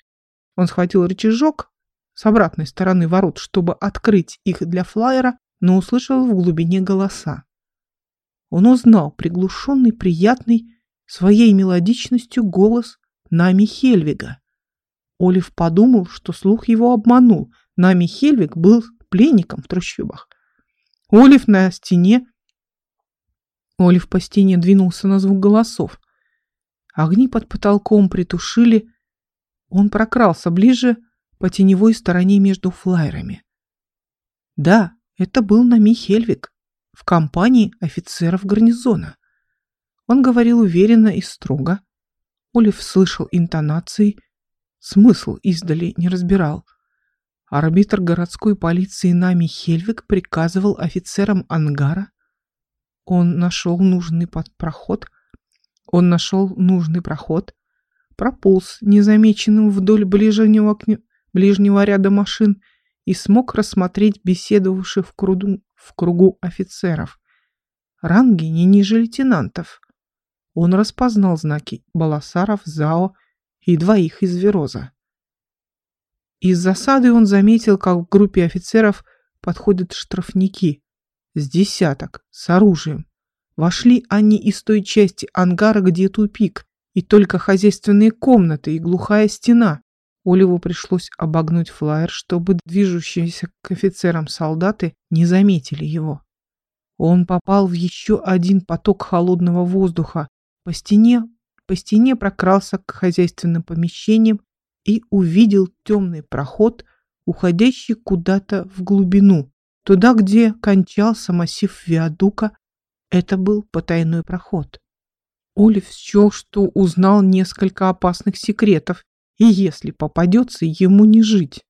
Он схватил рычажок с обратной стороны ворот, чтобы открыть их для флайера, но услышал в глубине голоса. Он узнал приглушенный, приятный, своей мелодичностью голос Нами Хельвига. Олив подумал, что слух его обманул – Нами Хельвик был пленником в трущобах. Олив на стене... Олив по стене двинулся на звук голосов. Огни под потолком притушили. Он прокрался ближе по теневой стороне между флайерами. Да, это был Нами Хельвик в компании офицеров гарнизона. Он говорил уверенно и строго. Олив слышал интонации, смысл издали не разбирал. Арбитр городской полиции Нами Хельвик приказывал офицерам ангара. Он нашел нужный проход. Он нашел нужный проход. Прополз незамеченным вдоль ближнего, ближнего ряда машин и смог рассмотреть беседовавших в кругу, в кругу офицеров. Ранги не ниже лейтенантов. Он распознал знаки Баласаров, Зао и двоих из Вероза. Из засады он заметил, как в группе офицеров подходят штрафники. С десяток, с оружием. Вошли они из той части ангара, где тупик, и только хозяйственные комнаты и глухая стена. Оливу пришлось обогнуть флайер, чтобы движущиеся к офицерам солдаты не заметили его. Он попал в еще один поток холодного воздуха, По стене, по стене прокрался к хозяйственным помещениям и увидел темный проход, уходящий куда-то в глубину, туда, где кончался массив виадука. Это был потайной проход. Олив счел, что узнал несколько опасных секретов, и если попадется, ему не жить.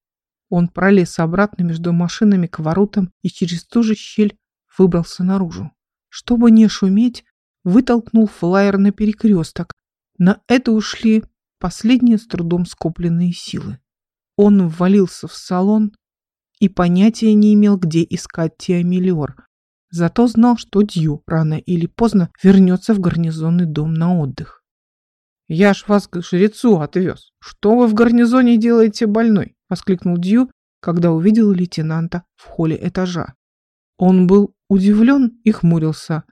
Он пролез обратно между машинами к воротам и через ту же щель выбрался наружу. Чтобы не шуметь, вытолкнул флайер на перекресток. На это ушли последние с трудом скопленные силы. Он ввалился в салон и понятия не имел, где искать Теомелиор. Зато знал, что Дью рано или поздно вернется в гарнизонный дом на отдых. «Я ж вас к жрецу отвез. Что вы в гарнизоне делаете больной?» — воскликнул Дью, когда увидел лейтенанта в холле этажа. Он был удивлен и хмурился.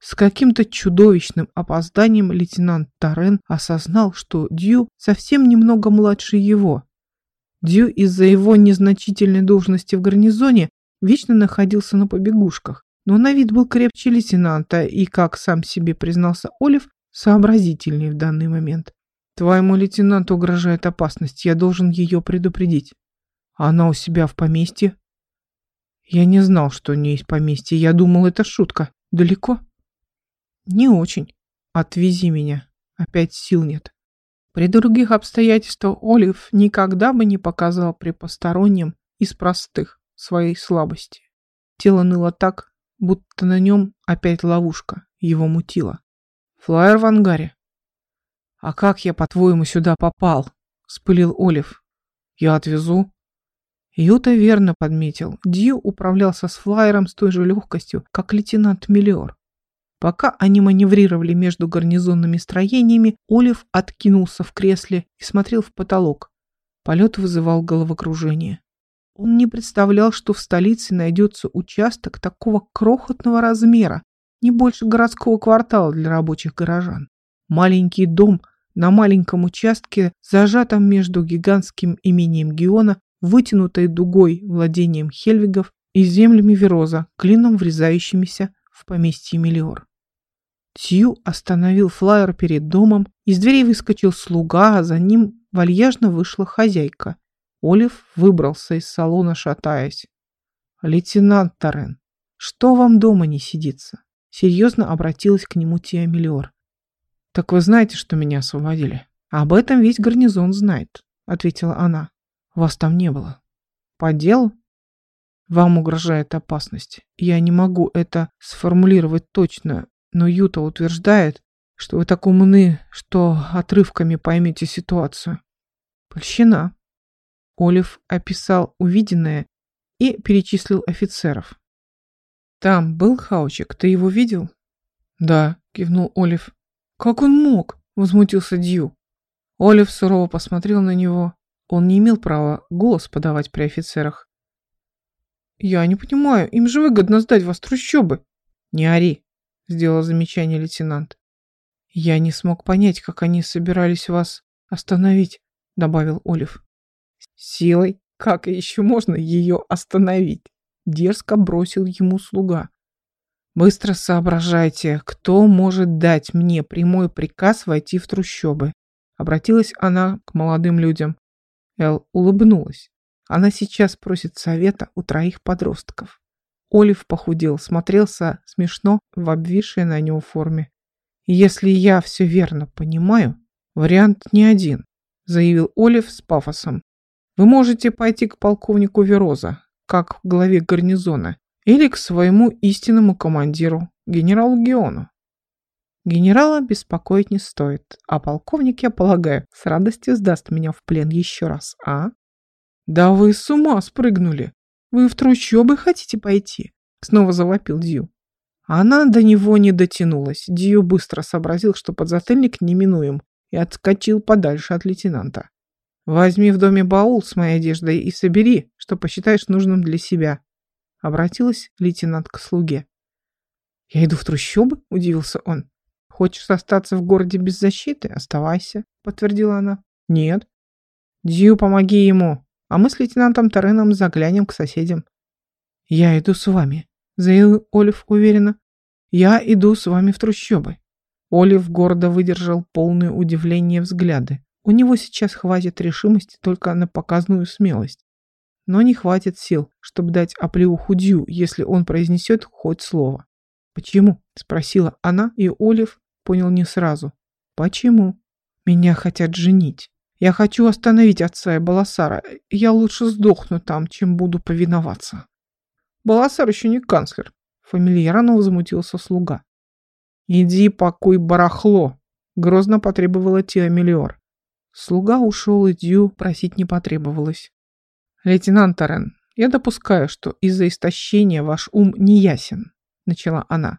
С каким-то чудовищным опозданием лейтенант Тарен осознал, что Дью совсем немного младше его. Дью из-за его незначительной должности в гарнизоне вечно находился на побегушках, но на вид был крепче лейтенанта и, как сам себе признался Олив, сообразительнее в данный момент. Твоему лейтенанту угрожает опасность, я должен ее предупредить. Она у себя в поместье? Я не знал, что у нее есть поместье, я думал, это шутка. Далеко? Не очень. Отвези меня. Опять сил нет. При других обстоятельствах Олив никогда бы не показал при постороннем из простых своей слабости. Тело ныло так, будто на нем опять ловушка, его мутило. Флайер в ангаре. «А как я, по-твоему, сюда попал?» — спылил Олив. «Я отвезу». Юта верно подметил. Дью управлялся с флайером с той же легкостью, как лейтенант Миллиор. Пока они маневрировали между гарнизонными строениями, Олив откинулся в кресле и смотрел в потолок. Полет вызывал головокружение. Он не представлял, что в столице найдется участок такого крохотного размера, не больше городского квартала для рабочих горожан. Маленький дом на маленьком участке, зажатом между гигантским имением Геона, вытянутой дугой владением Хельвигов и землями Вероза, клином врезающимися в поместье Мелиор. Тью остановил флайер перед домом, из дверей выскочил слуга, а за ним вальяжно вышла хозяйка. Олив выбрался из салона, шатаясь. «Лейтенант Торрен, что вам дома не сидится?» Серьезно обратилась к нему Тия Миллиор. «Так вы знаете, что меня освободили?» «Об этом весь гарнизон знает», — ответила она. «Вас там не было». «По делу?» «Вам угрожает опасность. Я не могу это сформулировать точно, но Юта утверждает, что вы так умны, что отрывками поймете ситуацию. Польщина. Олив описал увиденное и перечислил офицеров. Там был Хаучик, ты его видел? Да, кивнул Олив. Как он мог? Возмутился Дью. Олив сурово посмотрел на него. Он не имел права голос подавать при офицерах. «Я не понимаю, им же выгодно сдать вас трущобы». «Не ори», сделал замечание лейтенант. Я не смог понять, как они собирались вас остановить, добавил Олив. Силой? Как еще можно ее остановить? Дерзко бросил ему слуга. Быстро соображайте, кто может дать мне прямой приказ войти в трущобы. Обратилась она к молодым людям. Эл улыбнулась. Она сейчас просит совета у троих подростков. Олив похудел, смотрелся смешно в обвисшей на нем форме. «Если я все верно понимаю, вариант не один», заявил Олив с пафосом. «Вы можете пойти к полковнику Вероза, как главе гарнизона, или к своему истинному командиру, генералу Геону. Генерала беспокоить не стоит, а полковник, я полагаю, с радостью сдаст меня в плен еще раз, а? Да вы с ума спрыгнули! «Вы в трущобы хотите пойти?» Снова завопил Дью. Она до него не дотянулась. Дью быстро сообразил, что подзатыльник неминуем, и отскочил подальше от лейтенанта. «Возьми в доме баул с моей одеждой и собери, что посчитаешь нужным для себя», — обратилась лейтенант к слуге. «Я иду в трущобы?» — удивился он. «Хочешь остаться в городе без защиты? Оставайся», — подтвердила она. «Нет». «Дью, помоги ему!» А мы с лейтенантом Тареном заглянем к соседям. «Я иду с вами», — заявил Олив уверенно. «Я иду с вами в трущобы». Олив гордо выдержал полное удивление взгляды. У него сейчас хватит решимости только на показную смелость. Но не хватит сил, чтобы дать оплеуху Дью, если он произнесет хоть слово. «Почему?» – спросила она, и Олив понял не сразу. «Почему?» «Меня хотят женить. Я хочу остановить отца и Баласара. Я лучше сдохну там, чем буду повиноваться». «Баласар еще не канцлер», – фамильярно возмутился слуга. «Иди пакуй барахло!» — грозно потребовала Тиа Миллиор. Слуга ушел, и Дью просить не потребовалось. «Лейтенант Тарен, я допускаю, что из-за истощения ваш ум не ясен», — начала она.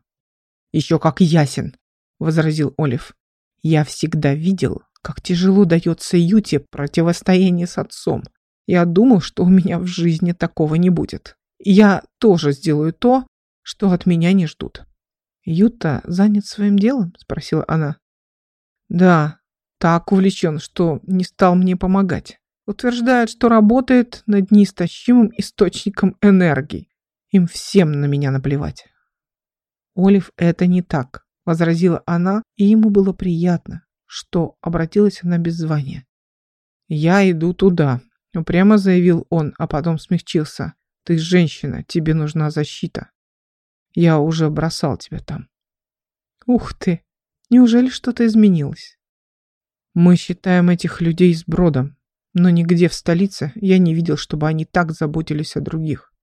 «Еще как ясен», — возразил Олив. «Я всегда видел, как тяжело дается Юте противостояние с отцом. Я думал, что у меня в жизни такого не будет. Я тоже сделаю то, что от меня не ждут». «Юта занят своим делом?» – спросила она. «Да, так увлечен, что не стал мне помогать. Утверждает, что работает над неистощимым источником энергии. Им всем на меня наплевать». «Олив, это не так», – возразила она, и ему было приятно, что обратилась она без звания. «Я иду туда», – упрямо заявил он, а потом смягчился. «Ты женщина, тебе нужна защита». Я уже бросал тебя там. Ух ты, неужели что-то изменилось? Мы считаем этих людей сбродом, но нигде в столице я не видел, чтобы они так заботились о других.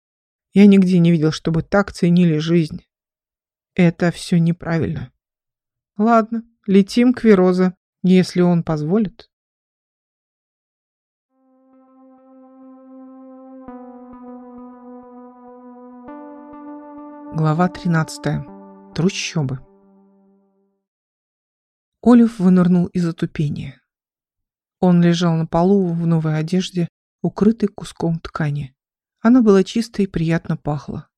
Я нигде не видел, чтобы так ценили жизнь. Это все неправильно. Ладно, летим к Вероза, если он позволит. Глава 13. Трущобы. Олив вынырнул из отупения. Он лежал на полу в новой одежде, укрытый куском ткани. Она была чистой и приятно пахла.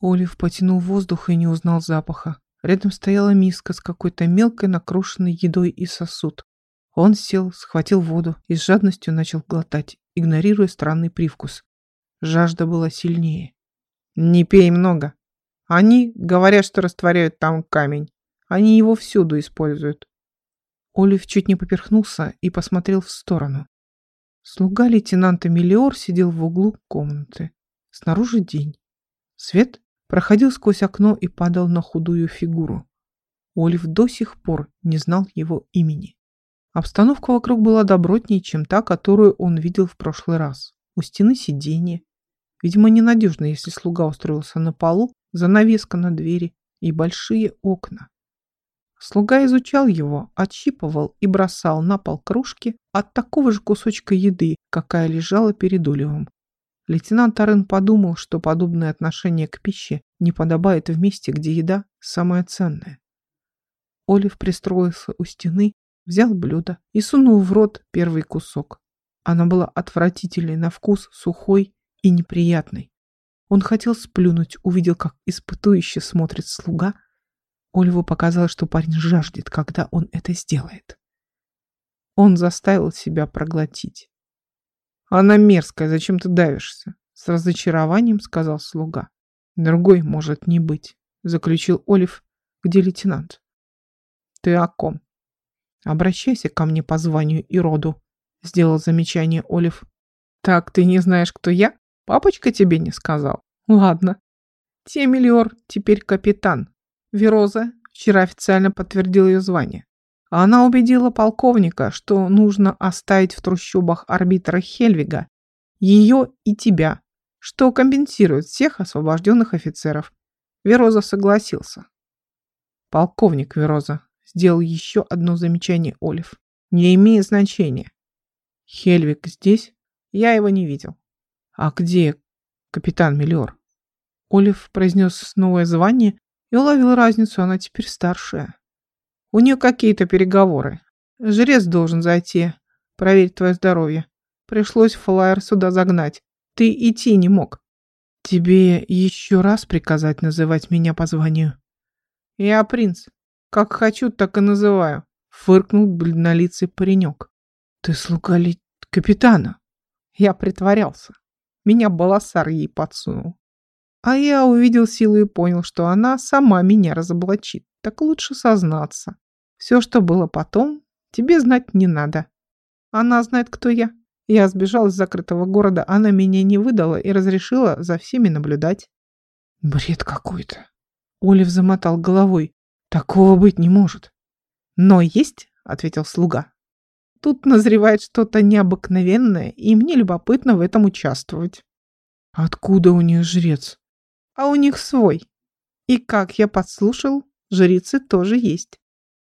Олив потянул воздух и не узнал запаха. Рядом стояла миска с какой-то мелкой накрушенной едой и сосуд. Он сел, схватил воду и с жадностью начал глотать, игнорируя странный привкус. Жажда была сильнее. «Не пей много», они говорят, что растворяют там камень. Они его всюду используют. Олив чуть не поперхнулся и посмотрел в сторону. Слуга лейтенанта Миллиор сидел в углу комнаты. Снаружи день. Свет проходил сквозь окно и падал на худую фигуру. Олив до сих пор не знал его имени. Обстановка вокруг была добротнее, чем та, которую он видел в прошлый раз. У стены сиденье. Видимо, ненадежно, если слуга устроился на полу, занавеска на двери и большие окна. Слуга изучал его, отщипывал и бросал на пол кружки от такого же кусочка еды, какая лежала перед Олевым. Лейтенант Арен подумал, что подобное отношение к пище не подобает в месте, где еда самая ценная. Олив пристроился у стены, взял блюдо и сунул в рот первый кусок. Она была отвратительной на вкус, сухой и неприятной. Он хотел сплюнуть, увидел, как испытующе смотрит слуга. Ольву показалось, что парень жаждет, когда он это сделает. Он заставил себя проглотить. «Она мерзкая, зачем ты давишься?» С разочарованием сказал слуга. «Другой может не быть», заключил Олив. «Где лейтенант?» «Ты о ком?» «Обращайся ко мне по званию и роду», сделал замечание Олив. «Так ты не знаешь, кто я?» Папочка тебе не сказал? Ладно. Темелиор теперь капитан. Вероза вчера официально подтвердил ее звание. Она убедила полковника, что нужно оставить в трущобах арбитра Хельвига, ее и тебя, что компенсирует всех освобожденных офицеров. Вероза согласился. Полковник Вероза сделал еще одно замечание Олив. Не имеет значения. Хельвик здесь? Я его не видел. «А где капитан Миллер?» Олив произнес новое звание и уловил разницу, она теперь старшая. «У нее какие-то переговоры. Жрец должен зайти, проверить твое здоровье. Пришлось флайер сюда загнать. Ты идти не мог». «Тебе еще раз приказать называть меня по званию?» «Я принц. Как хочу, так и называю», — фыркнул бледнолицый паренек. «Ты слуга ли капитана?» Я притворялся. Меня Баласар ей подсунул. А я увидел силу и понял, что она сама меня разоблачит. Так лучше сознаться. Все, что было потом, тебе знать не надо. Она знает, кто я. Я сбежал из закрытого города, она меня не выдала и разрешила за всеми наблюдать. Бред какой-то. Олив замотал головой. Такого быть не может. Но есть, ответил слуга. Тут назревает что-то необыкновенное, и мне любопытно в этом участвовать. Откуда у них жрец? А у них свой. И как я подслушал, жрицы тоже есть.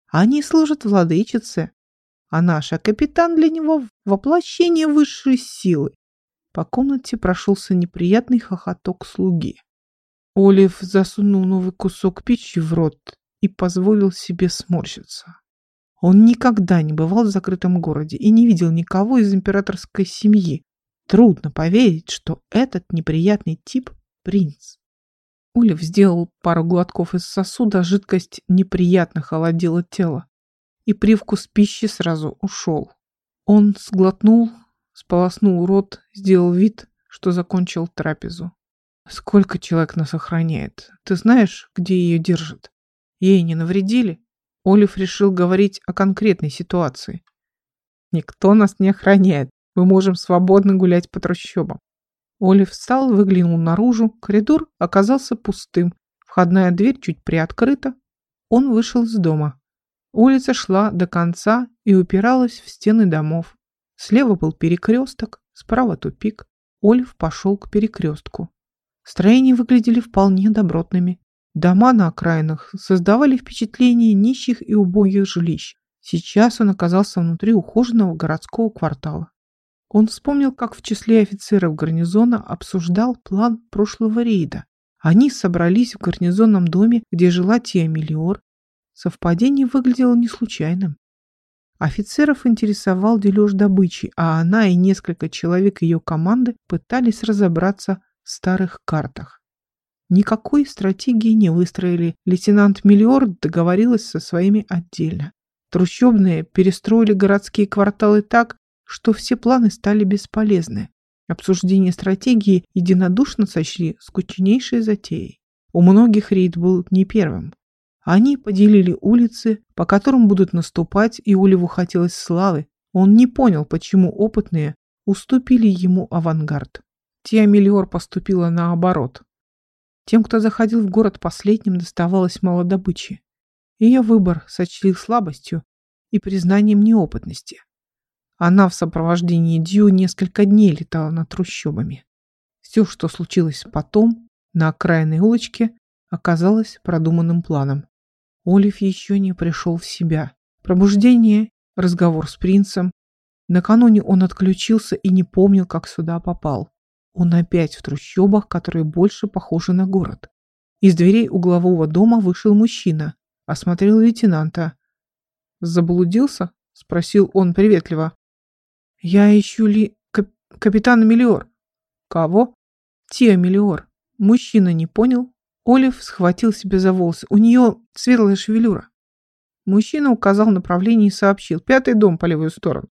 Они служат владычице, а наша капитан для него воплощение высшей силы. По комнате прошелся неприятный хохоток слуги. Олив засунул новый кусок пищи в рот и позволил себе сморщиться. Он никогда не бывал в закрытом городе и не видел никого из императорской семьи. Трудно поверить, что этот неприятный тип – принц. Олив сделал пару глотков из сосуда, жидкость неприятно холодила тело, и привкус пищи сразу ушел. Он сглотнул, сполоснул рот, сделал вид, что закончил трапезу. Сколько человек нас охраняет? Ты знаешь, где ее держат? Ей не навредили? Олив решил говорить о конкретной ситуации. Никто нас не охраняет. Мы можем свободно гулять по трущобам. Олив встал, выглянул наружу. Коридор оказался пустым. Входная дверь чуть приоткрыта. Он вышел из дома. Улица шла до конца и упиралась в стены домов. Слева был перекресток, справа тупик. Олив пошел к перекрестку. Строения выглядели вполне добротными. Дома на окраинах создавали впечатление нищих и убогих жилищ. Сейчас он оказался внутри ухоженного городского квартала. Он вспомнил, как в числе офицеров гарнизона обсуждал план прошлого рейда. Они собрались в гарнизонном доме, где жила Тия Миллиор. Совпадение выглядело не случайным. Офицеров интересовал дележ добычи, а она и несколько человек ее команды пытались разобраться старых картах. Никакой стратегии не выстроили. Лейтенант Миллиорд договорилась со своими отдельно. Трущобные перестроили городские кварталы так, что все планы стали бесполезны. Обсуждение стратегии единодушно сочли скучнейшей затеей. У многих рейд был не первым. Они поделили улицы, по которым будут наступать, и Улеву хотелось славы. Он не понял, почему опытные уступили ему авангард. Тиамелиор поступила наоборот. Тем, кто заходил в город последним, доставалось мало добычи. Ее выбор сочли слабостью и признанием неопытности. Она в сопровождении Дью несколько дней летала над трущобами. Все, что случилось потом, на окраинной улочке, оказалось продуманным планом. Олив еще не пришел в себя. Пробуждение, разговор с принцем. Накануне он отключился и не помнил, как сюда попал. Он опять в трущобах, которые больше похожи на город. Из дверей углового дома вышел мужчина, осмотрел лейтенанта. «Заблудился?» — спросил он приветливо. «Я ищу ли кап капитана Миллиор». «Кого?» «Тиа Миллиор». Мужчина не понял. Олив схватил себе за волосы. У нее светлая шевелюра. Мужчина указал направление и сообщил. «Пятый дом по левую сторону».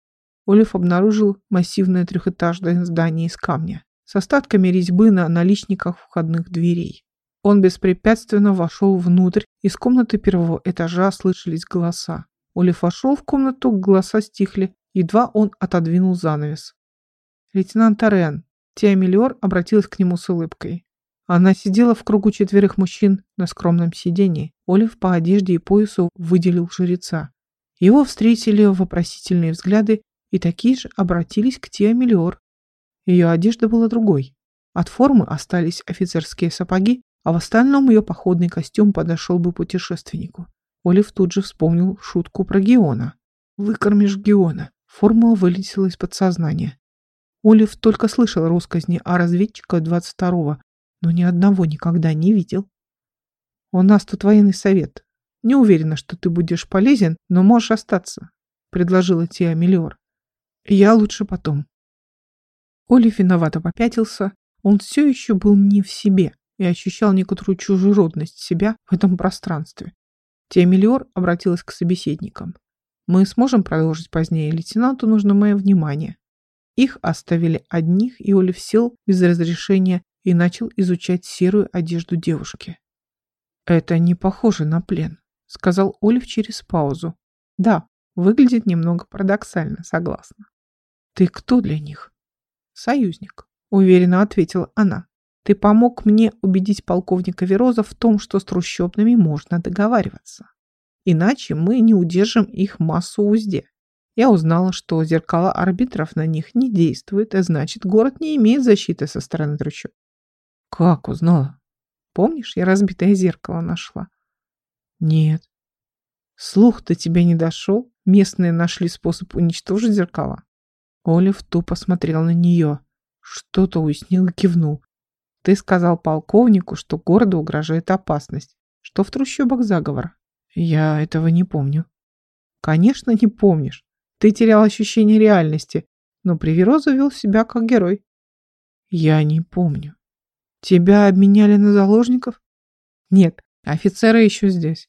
Олив обнаружил массивное трехэтажное здание из камня с остатками резьбы на наличниках входных дверей. Он беспрепятственно вошел внутрь, из комнаты первого этажа слышались голоса. Олив вошел в комнату, голоса стихли, едва он отодвинул занавес. «Лейтенант Арен», Тиамелиор обратилась к нему с улыбкой. Она сидела в кругу четверых мужчин на скромном сидении. Олив по одежде и поясу выделил жреца. Его встретили вопросительные взгляды и такие же обратились к Тиамелиор. Ее одежда была другой. От формы остались офицерские сапоги, а в остальном ее походный костюм подошел бы путешественнику. Олив тут же вспомнил шутку про Геона. «Выкормишь Геона». Формула вылетела из подсознания. Олив только слышал россказни о разведчика 22-го, но ни одного никогда не видел. «У нас тут военный совет. Не уверена, что ты будешь полезен, но можешь остаться», — предложила Тиа Миллиор. «Я лучше потом». Оли виновато попятился. Он все еще был не в себе и ощущал некоторую чужеродность себя в этом пространстве. Теомелиор обратилась к собеседникам. «Мы сможем продолжить позднее. Лейтенанту нужно мое внимание». Их оставили одних, и Олив сел без разрешения и начал изучать серую одежду девушки. «Это не похоже на плен», — сказал Олив через паузу. Да, выглядит немного парадоксально, согласна. Ты кто для них? Союзник, уверенно ответила она. Ты помог мне убедить полковника Вероза в том, что с трущобными можно договариваться. Иначе мы не удержим их массу в узде. Я узнала, что зеркала арбитров на них не действуют, а значит, город не имеет защиты со стороны трущоб. Как узнала? Помнишь, я разбитое зеркало нашла? Нет. Слух до тебя не дошел? Местные нашли способ уничтожить зеркала. Олив тупо смотрел на нее. Что-то уяснил и кивнул. Ты сказал полковнику, что городу угрожает опасность, что в трущобах заговор. Я этого не помню. Конечно, не помнишь. Ты терял ощущение реальности, но Привероза вел себя как герой. Я не помню. Тебя обменяли на заложников? Нет, офицеры еще здесь.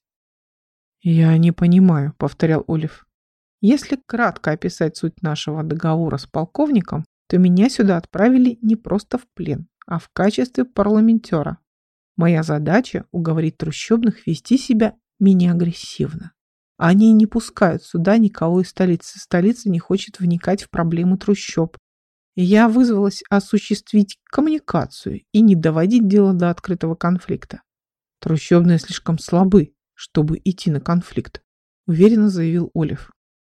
Я не понимаю, повторял Олив. Если кратко описать суть нашего договора с полковником, то меня сюда отправили не просто в плен, а в качестве парламентера. Моя задача – уговорить трущобных вести себя менее агрессивно. Они не пускают сюда никого из столицы. Столица не хочет вникать в проблемы трущоб. я вызвалась осуществить коммуникацию и не доводить дело до открытого конфликта. Трущобные слишком слабы, чтобы идти на конфликт, уверенно заявил Олив.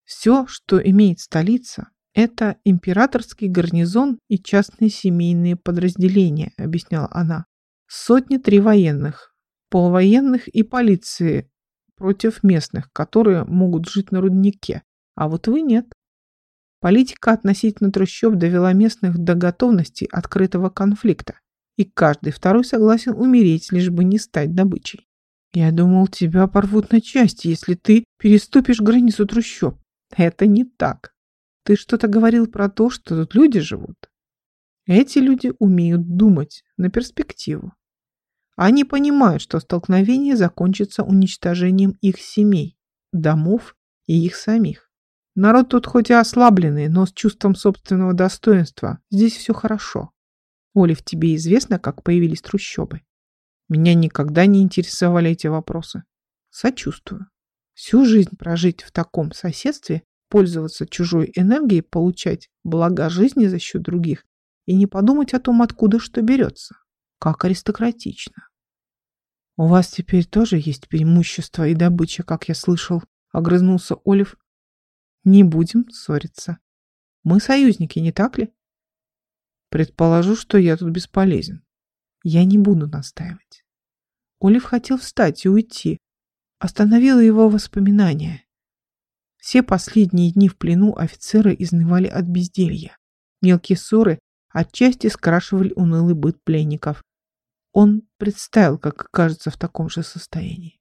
Все, что имеет столица, это императорский гарнизон и частные семейные подразделения, объясняла она. Сотни три военных, полувоенных и полиции против местных, которые могут жить на руднике, а вот вы нет. Политика относительно трущоб довела местных до готовности открытого конфликта, и каждый второй согласен умереть, лишь бы не стать добычей. Я думал, тебя порвут на части, если ты переступишь границу трущоб. Это не так. Ты что-то говорил про то, что тут люди живут. Эти люди умеют думать на перспективу. Они понимают, что столкновение закончится уничтожением их семей, домов и их самих. Народ тут хоть и ослабленный, но с чувством собственного достоинства. Здесь все хорошо. Олив, тебе известно, как появились трущобы? Меня никогда не интересовали эти вопросы. Сочувствую. Всю жизнь прожить в таком соседстве, пользоваться чужой энергией, получать блага жизни за счет других и не подумать о том, откуда что берется. Как аристократично. У вас теперь тоже есть преимущество и добыча, как я слышал, огрызнулся Олив. Не будем ссориться. Мы союзники, не так ли? Предположу, что я тут бесполезен. Я не буду настаивать. Олив хотел встать и уйти. Остановило его воспоминания. Все последние дни в плену офицеры изнывали от безделья. Мелкие ссоры отчасти скрашивали унылый быт пленников, он представил, как окажется в таком же состоянии.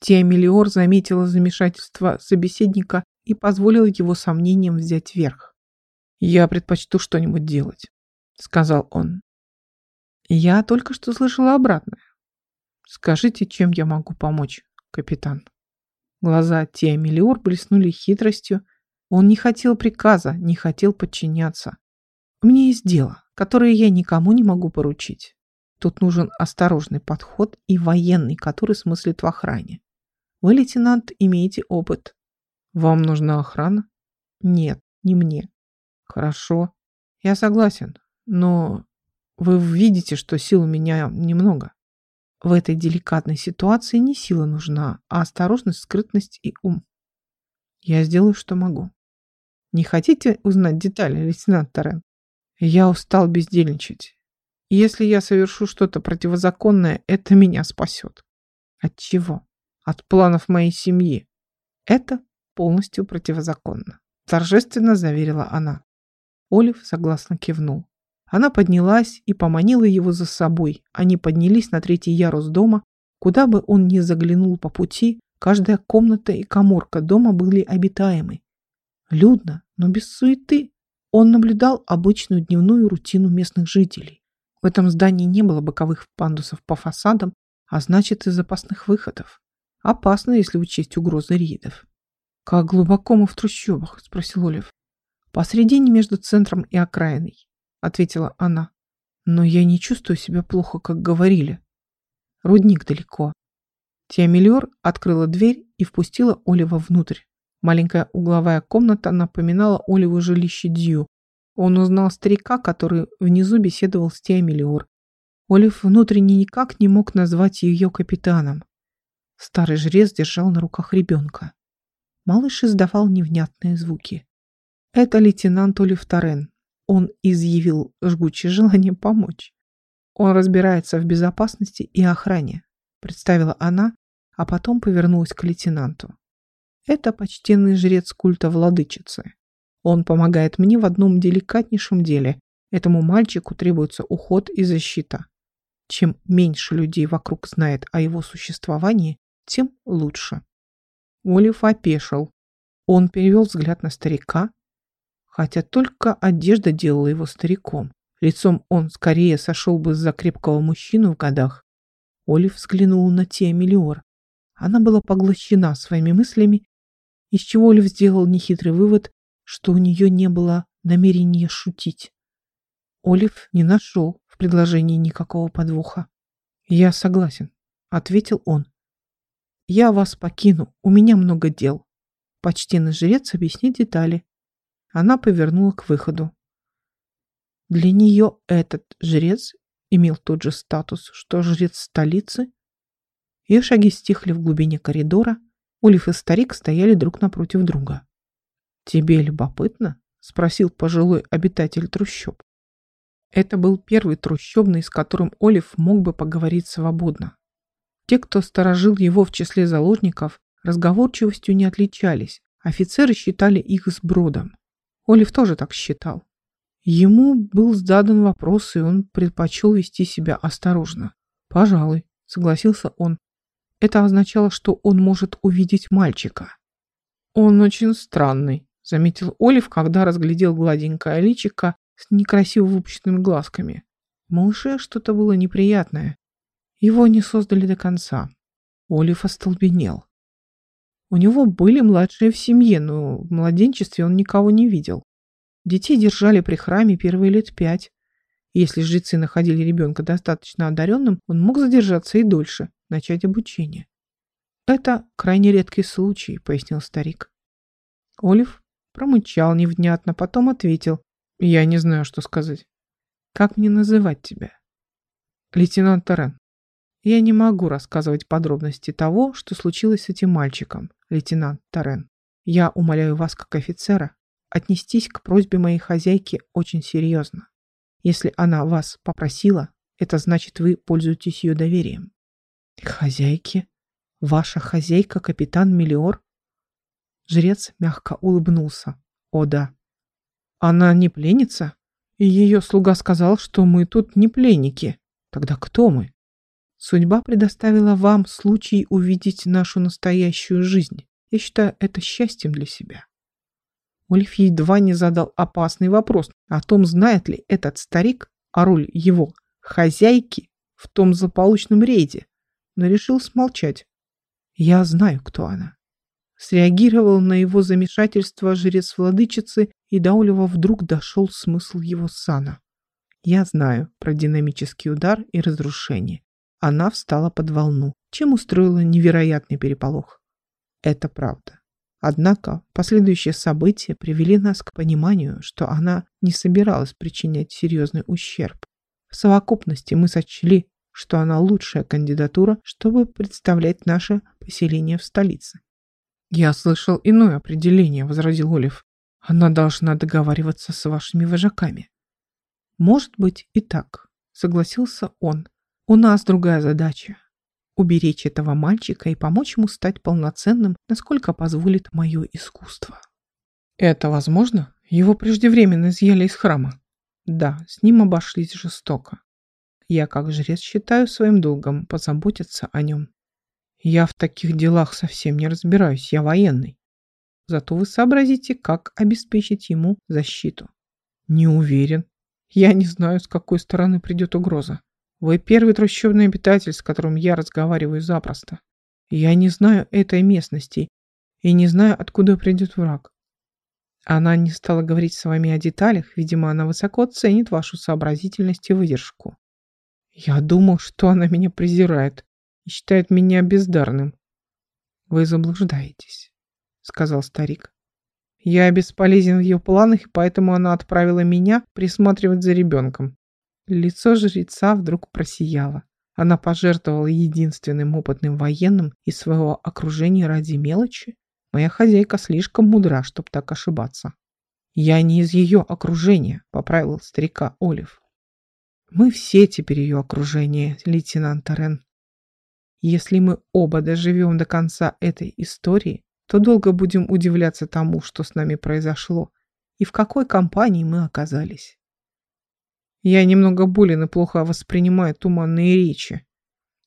Тиамелиор заметила замешательство собеседника и позволила его сомнениям взять верх. «Я предпочту что-нибудь делать», — сказал он. «Я только что слышала обратное. Скажите, чем я могу помочь, капитан?» Глаза Тиамелиор блеснули хитростью. Он не хотел приказа, не хотел подчиняться. «У меня есть дело, которое я никому не могу поручить. Тут нужен осторожный подход и военный, который смыслит в охране. Вы, лейтенант, имеете опыт. Вам нужна охрана? Нет, не мне. Хорошо. Я согласен, но вы видите, что сил у меня немного. В этой деликатной ситуации не сила нужна, а осторожность, скрытность и ум. Я сделаю, что могу. Не хотите узнать детали, лейтенант Торрен? Я устал бездельничать. Если я совершу что-то противозаконное, это меня спасет. От чего? От планов моей семьи. Это полностью противозаконно. Торжественно заверила она. Олив согласно кивнул. Она поднялась и поманила его за собой. Они поднялись на третий ярус дома. Куда бы он ни заглянул по пути, каждая комната и коморка дома были обитаемы. Людно, но без суеты. Он наблюдал обычную дневную рутину местных жителей. В этом здании не было боковых пандусов по фасадам, а значит и запасных выходов. Опасно, если учесть угрозы рейдов. «Как глубоко мы в трущобах?» – спросил Олив. «Посредине между центром и окраиной», – ответила она. «Но я не чувствую себя плохо, как говорили. Рудник далеко. Тиамелиор открыла дверь и впустила Олива внутрь. Маленькая угловая комната напоминала Оливу жилище Дью. Он узнал старика, который внизу беседовал с Тиамелиор. Олив внутренне никак не мог назвать ее капитаном. Старый жрец держал на руках ребенка. Малыш издавал невнятные звуки. Это лейтенант Олив Торрен. Он изъявил жгучее желание помочь. Он разбирается в безопасности и охране, представила она, а потом повернулась к лейтенанту. Это почтенный жрец культа владычицы. Он помогает мне в одном деликатнейшем деле. Этому мальчику требуется уход и защита. Чем меньше людей вокруг знает о его существовании, тем лучше. Олив опешил. Он перевел взгляд на старика, хотя только одежда делала его стариком. Лицом он скорее сошел бы за крепкого мужчину в годах. Олив взглянул на Тиамелиор. Она была поглощена своими мыслями, из чего Олив сделал нехитрый вывод, что у нее не было намерения шутить. Олив не нашел в предложении никакого подвоха. «Я согласен», — ответил он. «Я вас покину, у меня много дел». Почтенный жрец объяснит детали. Она повернула к выходу. Для нее этот жрец имел тот же статус, что жрец столицы. Ее шаги стихли в глубине коридора. Улиф и старик стояли друг напротив друга. «Тебе любопытно?» — спросил пожилой обитатель трущоб. Это был первый трущобный, с которым Олив мог бы поговорить свободно. Те, кто сторожил его в числе заложников, разговорчивостью не отличались. Офицеры считали их сбродом. Олив тоже так считал. Ему был задан вопрос, и он предпочел вести себя осторожно. «Пожалуй», — согласился он. Это означало, что он может увидеть мальчика. «Он очень странный», — заметил Олив, когда разглядел гладенькое личико с некрасиво выпущенными глазками. В малыше что-то было неприятное. Его не создали до конца. Олив остолбенел. У него были младшие в семье, но в младенчестве он никого не видел. Детей держали при храме первые лет пять. Если жрецы находили ребенка достаточно одаренным, он мог задержаться и дольше, начать обучение. «Это крайне редкий случай», — пояснил старик. Олив промычал невнятно, потом ответил. «Я не знаю, что сказать. Как мне называть тебя?» «Лейтенант Торрен». «Я не могу рассказывать подробности того, что случилось с этим мальчиком, лейтенант Торрен. Я умоляю вас как офицера отнестись к просьбе моей хозяйки очень серьезно. Если она вас попросила, это значит, вы пользуетесь ее доверием. Хозяйки? Ваша хозяйка, капитан Мелиор? Жрец мягко улыбнулся. О да. Она не пленница? И ее слуга сказал, что мы тут не пленники. Тогда кто мы? Судьба предоставила вам случай увидеть нашу настоящую жизнь. Я считаю это счастьем для себя. Ульф едва не задал опасный вопрос о том, знает ли этот старик о роли его хозяйки в том злополучном рейде, но решил смолчать. «Я знаю, кто она». Среагировал на его замешательство жрец-владычицы, и до Олева вдруг дошел смысл его сана. «Я знаю про динамический удар и разрушение. Она встала под волну, чем устроила невероятный переполох. Это правда. Однако последующие события привели нас к пониманию, что она не собиралась причинять серьезный ущерб. В совокупности мы сочли, что она лучшая кандидатура, чтобы представлять наше поселение в столице. «Я слышал иное определение», — возразил Олив. «Она должна договариваться с вашими вожаками». «Может быть и так», — согласился он. «У нас другая задача уберечь этого мальчика и помочь ему стать полноценным, насколько позволит мое искусство. Это возможно? Его преждевременно изъяли из храма. Да, с ним обошлись жестоко. Я, как жрец, считаю своим долгом позаботиться о нем. Я в таких делах совсем не разбираюсь, я военный. Зато вы сообразите, как обеспечить ему защиту. Не уверен. Я не знаю, с какой стороны придет угроза. Вы первый трущобный обитатель, с которым я разговариваю запросто. Я не знаю этой местности и не знаю, откуда придет враг. Она не стала говорить с вами о деталях, видимо, она высоко ценит вашу сообразительность и выдержку. Я думал, что она меня презирает. И считает меня бездарным. Вы заблуждаетесь, сказал старик. Я бесполезен в ее планах, и поэтому она отправила меня присматривать за ребенком. Лицо жреца вдруг просияло. Она пожертвовала единственным опытным военным из своего окружения ради мелочи. Моя хозяйка слишком мудра, чтобы так ошибаться. Я не из ее окружения, поправил старика Олив. Мы все теперь ее окружение, лейтенант Рен. Если мы оба доживем до конца этой истории, то долго будем удивляться тому, что с нами произошло и в какой компании мы оказались. Я немного болен и плохо воспринимаю туманные речи.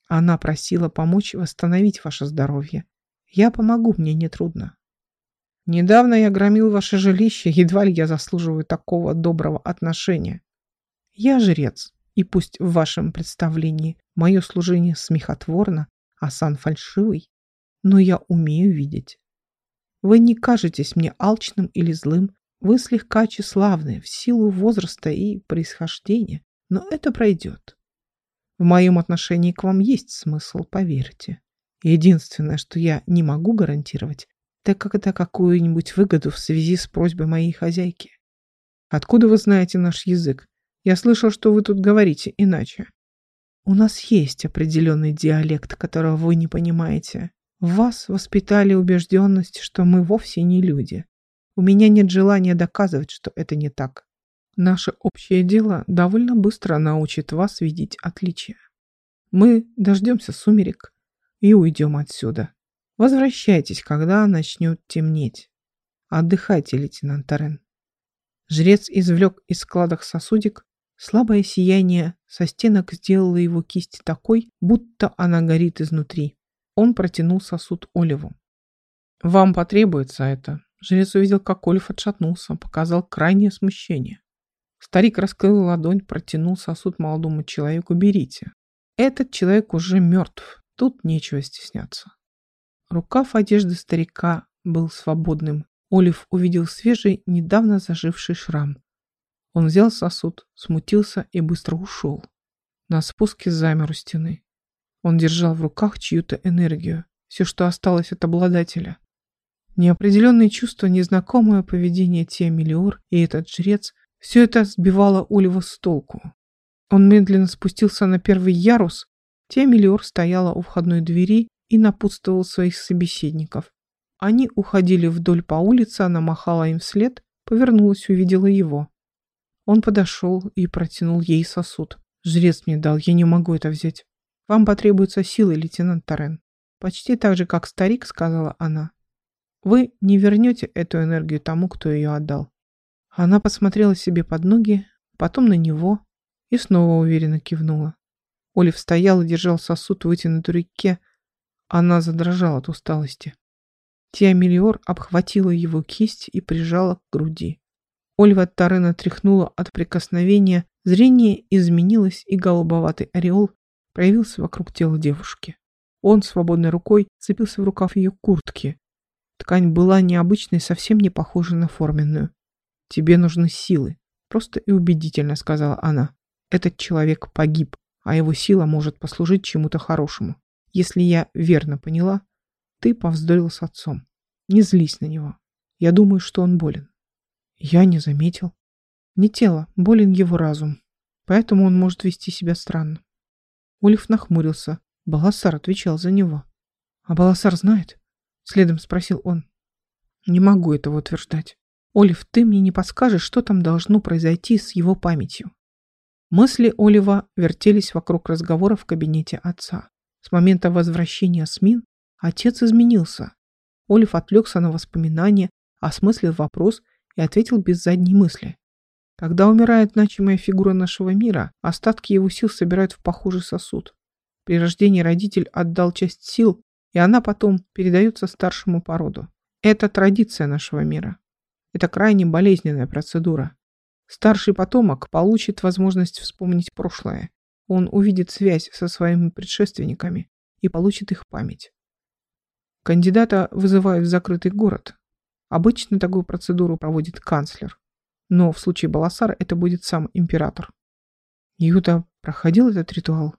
Она просила помочь восстановить ваше здоровье. Я помогу, мне нетрудно. Недавно я громил ваше жилище, едва ли я заслуживаю такого доброго отношения. Я жрец, и пусть в вашем представлении мое служение смехотворно, а сан фальшивый, но я умею видеть. Вы не кажетесь мне алчным или злым, вы слегка тщеславны в силу возраста и происхождения, но это пройдет. В моем отношении к вам есть смысл, поверьте. Единственное, что я не могу гарантировать, так как это какую-нибудь выгоду в связи с просьбой моей хозяйки. Откуда вы знаете наш язык? Я слышал, что вы тут говорите иначе. У нас есть определенный диалект, которого вы не понимаете. В вас воспитали убежденность, что мы вовсе не люди. У меня нет желания доказывать, что это не так. Наше общее дело довольно быстро научит вас видеть отличия. Мы дождемся сумерек и уйдем отсюда. Возвращайтесь, когда начнет темнеть. Отдыхайте, лейтенант Торрен. Жрец извлек из складок сосудик. Слабое сияние со стенок сделало его кисть такой, будто она горит изнутри. Он протянул сосуд Оливу. «Вам потребуется это». Жрец увидел, как Олив отшатнулся, показал крайнее смущение. Старик раскрыл ладонь, протянул сосуд молодому человеку. «Берите. Этот человек уже мертв. Тут нечего стесняться». Рукав одежды старика был свободным. Олив увидел свежий, недавно заживший шрам. Он взял сосуд, смутился и быстро ушел. На спуске замер у стены. Он держал в руках чью-то энергию, все, что осталось от обладателя. Неопределенные чувства, незнакомое поведение Тиамелиор и этот жрец – все это сбивало Олива с толку. Он медленно спустился на первый ярус. Тиамелиор стояла у входной двери и напутствовал своих собеседников. Они уходили вдоль по улице, она махала им вслед, повернулась, увидела его. Он подошел и протянул ей сосуд. «Жрец мне дал, я не могу это взять. Вам потребуются силы, лейтенант Торрен». Почти так же, как старик, сказала она. Вы не вернете эту энергию тому, кто ее отдал. Она посмотрела себе под ноги, потом на него и снова уверенно кивнула. Олив стоял и держал сосуд в вытянутой руке, она задрожала от усталости. Тиамелиор обхватила его кисть и прижала к груди. Ольва Тарена тряхнула от прикосновения, зрение изменилось, и голубоватый ореол проявился вокруг тела девушки. Он свободной рукой цепился в рукав ее куртки. Ткань была необычной, совсем не похожа на форменную. «Тебе нужны силы», — просто и убедительно сказала она. «Этот человек погиб, а его сила может послужить чему-то хорошему. Если я верно поняла, ты повздорил с отцом. Не злись на него. Я думаю, что он болен. Я не заметил. Не тело, болен его разум. Поэтому он может вести себя странно. Ульф нахмурился. Баласар отвечал за него. А Баласар знает? Следом спросил он. Не могу этого утверждать. Олив, ты мне не подскажешь, что там должно произойти с его памятью? Мысли Олива вертелись вокруг разговора в кабинете отца. С момента возвращения Смин отец изменился. Олив отвлекся на воспоминания, осмыслил вопрос и ответил без задней мысли. Когда умирает значимая фигура нашего мира, остатки его сил собирают в похожий сосуд. При рождении родитель отдал часть сил, и она потом передается старшему по роду. Это традиция нашего мира. Это крайне болезненная процедура. Старший потомок получит возможность вспомнить прошлое, он увидит связь со своими предшественниками и получит их память. Кандидата вызывают в закрытый город. Обычно такую процедуру проводит канцлер. Но в случае Баласара это будет сам император. Юта проходил этот ритуал,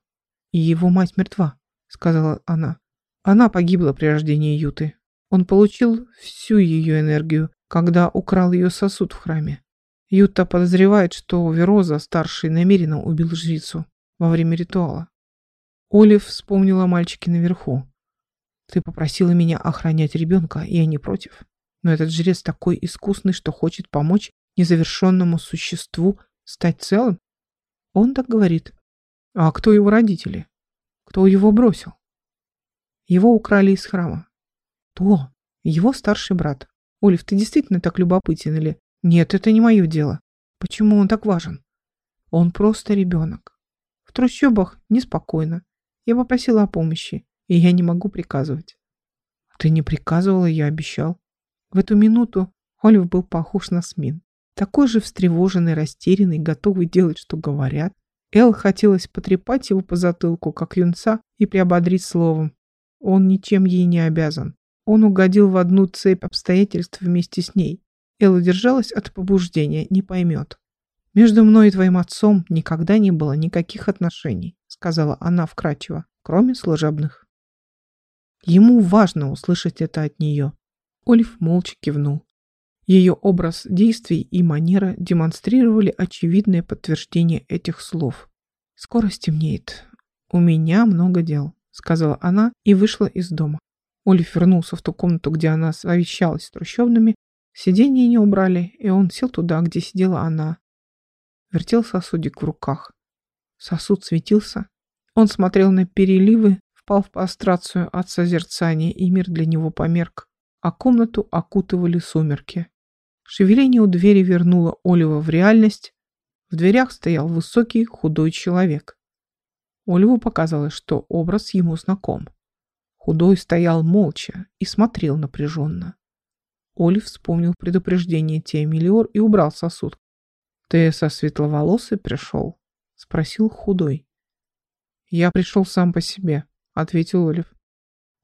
и его мать мертва, сказала она. Она погибла при рождении Юты. Он получил всю ее энергию, когда украл ее сосуд в храме. Юта подозревает, что Вероза, старший, намеренно убил жрицу во время ритуала. Олив вспомнила о мальчике наверху. Ты попросила меня охранять ребенка, и я не против. Но этот жрец такой искусный, что хочет помочь незавершенному существу стать целым? Он так говорит. А кто его родители? Кто его бросил? Его украли из храма. Кто? Его старший брат. Олив, ты действительно так любопытен или... Нет, это не мое дело. Почему он так важен? Он просто ребенок. В трущобах неспокойно. Я попросила о помощи, и я не могу приказывать. Ты не приказывала, я обещал. В эту минуту Олив был похож на Смин. Такой же встревоженный, растерянный, готовый делать, что говорят. Эл хотелось потрепать его по затылку, как юнца, и приободрить словом. Он ничем ей не обязан. Он угодил в одну цепь обстоятельств вместе с ней. Эл удержалась от побуждения, не поймет. «Между мной и твоим отцом никогда не было никаких отношений», сказала она вкратчиво, кроме служебных. Ему важно услышать это от нее. Олив молча кивнул. Ее образ действий и манера демонстрировали очевидное подтверждение этих слов. «Скоро стемнеет. У меня много дел», — сказала она и вышла из дома. Олив вернулся в ту комнату, где она совещалась с трущобными. Сиденье не убрали, и он сел туда, где сидела она. Вертел сосудик в руках. Сосуд светился. Он смотрел на переливы, впал в пострацию от созерцания, и мир для него померк, а комнату окутывали сумерки. Шевеление у двери вернуло Олива в реальность. В дверях стоял высокий худой человек. Оливу показалось, что образ ему знаком. Худой стоял молча и смотрел напряженно. Олив вспомнил предупреждение Теомелиор и убрал сосуд. «Ты со светловолосой пришел?» — спросил Худой. «Я пришел сам по себе», — ответил Олив.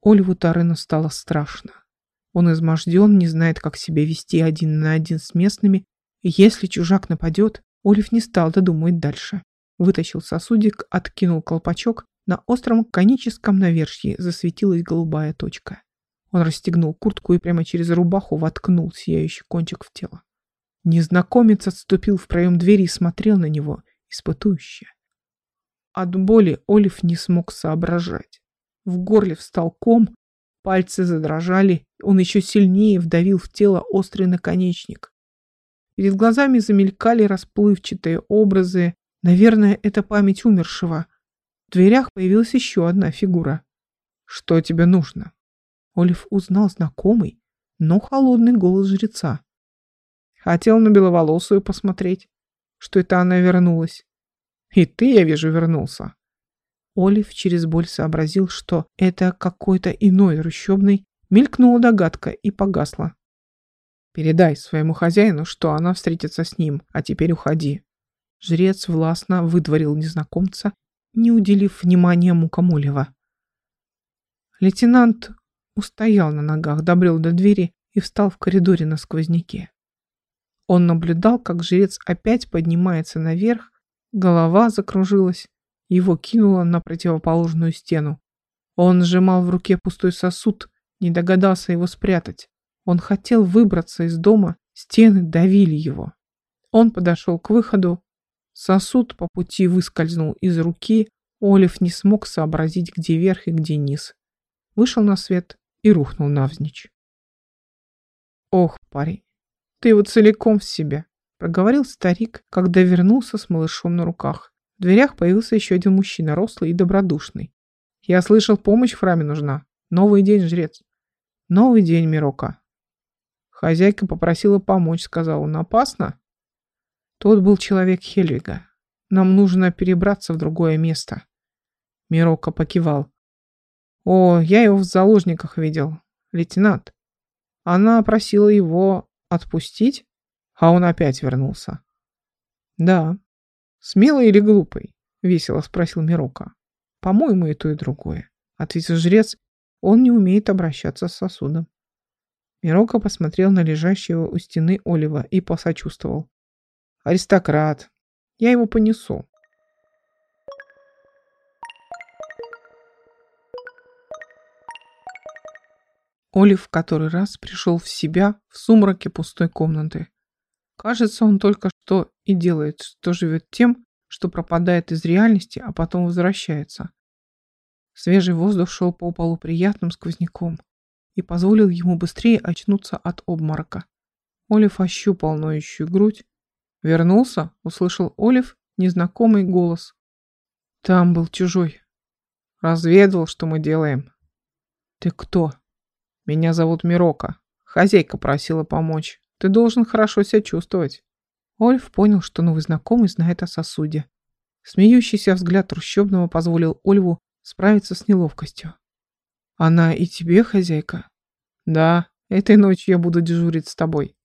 Оливу Тарына стало страшно. Он изможден, не знает, как себя вести один на один с местными, и если чужак нападет, Олив не стал додумывать дальше. Вытащил сосудик, откинул колпачок, на остром коническом навершье засветилась голубая точка. Он расстегнул куртку и прямо через рубаху воткнул сияющий кончик в тело. Незнакомец отступил в проем двери и смотрел на него, испытующе. От боли Олив не смог соображать. В горле встал ком, Пальцы задрожали, он еще сильнее вдавил в тело острый наконечник. Перед глазами замелькали расплывчатые образы. Наверное, это память умершего. В дверях появилась еще одна фигура. «Что тебе нужно?» Олив узнал знакомый, но холодный голос жреца. Хотел на беловолосую посмотреть, что это она вернулась. И ты, я вижу, вернулся. Олив через боль сообразил, что это какой-то иной трущобный, мелькнула догадка и погасла. «Передай своему хозяину, что она встретится с ним, а теперь уходи». Жрец властно выдворил незнакомца, не уделив внимания мукам Олива. Лейтенант устоял на ногах, добрел до двери и встал в коридоре на сквозняке. Он наблюдал, как жрец опять поднимается наверх, голова закружилась, его кинуло на противоположную стену. Он сжимал в руке пустой сосуд, не догадался его спрятать. Он хотел выбраться из дома, стены давили его. Он подошел к выходу. Сосуд по пути выскользнул из руки. Олив не смог сообразить, где верх и где низ. Вышел на свет и рухнул навзничь. «Ох, парень, ты его целиком в себе», — проговорил старик, когда вернулся с малышом на руках. В дверях появился еще один мужчина, рослый и добродушный. «Я слышал, помощь в храме нужна. Новый день, жрец». «Новый день, Мирока». Хозяйка попросила помочь, сказал он. «Опасно?» Тот был человек Хельвига. «Нам нужно перебраться в другое место». Мирока покивал. «О, я его в заложниках видел. Лейтенант. Она просила его отпустить, а он опять вернулся». «Да, «Смелый или глупый?» — весело спросил Мирока. «По-моему, и то, и другое», — ответил жрец. «Он не умеет обращаться с сосудом». Мирока посмотрел на лежащего у стены Олива и посочувствовал. «Аристократ. Я его понесу». Олив в который раз пришел в себя в сумраке пустой комнаты. Кажется, он только что и делает, что живет тем, что пропадает из реальности, а потом возвращается. Свежий воздух шел по полу приятным сквозняком и позволил ему быстрее очнуться от обморока. Олив ощупал ноющую грудь. «Вернулся?» — услышал Олив незнакомый голос. Там был чужой. Разведывал, что мы делаем. «Ты кто?» «Меня зовут Мирока. Хозяйка просила помочь. Ты должен хорошо себя чувствовать». Ольф понял, что новый знакомый знает о сосуде. Смеющийся взгляд трущобного позволил Ольву справиться с неловкостью. «Она и тебе хозяйка?» «Да, этой ночью я буду дежурить с тобой».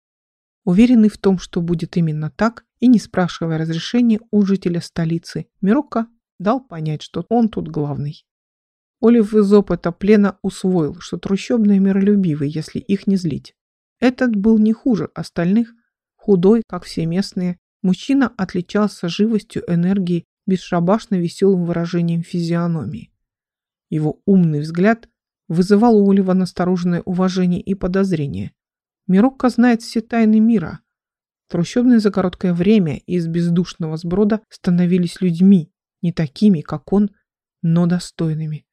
Уверенный в том, что будет именно так, и не спрашивая разрешения у жителя столицы, Мирока дал понять, что он тут главный. Олив из опыта плена усвоил, что трущобные миролюбивы, если их не злить. Этот был не хуже остальных, худой, как все местные. Мужчина отличался живостью энергии, бесшабашно веселым выражением физиономии. Его умный взгляд вызывал у Олива настороженное уважение и подозрение. Мирокко знает все тайны мира. Трущобные за короткое время из бездушного сброда становились людьми, не такими, как он, но достойными.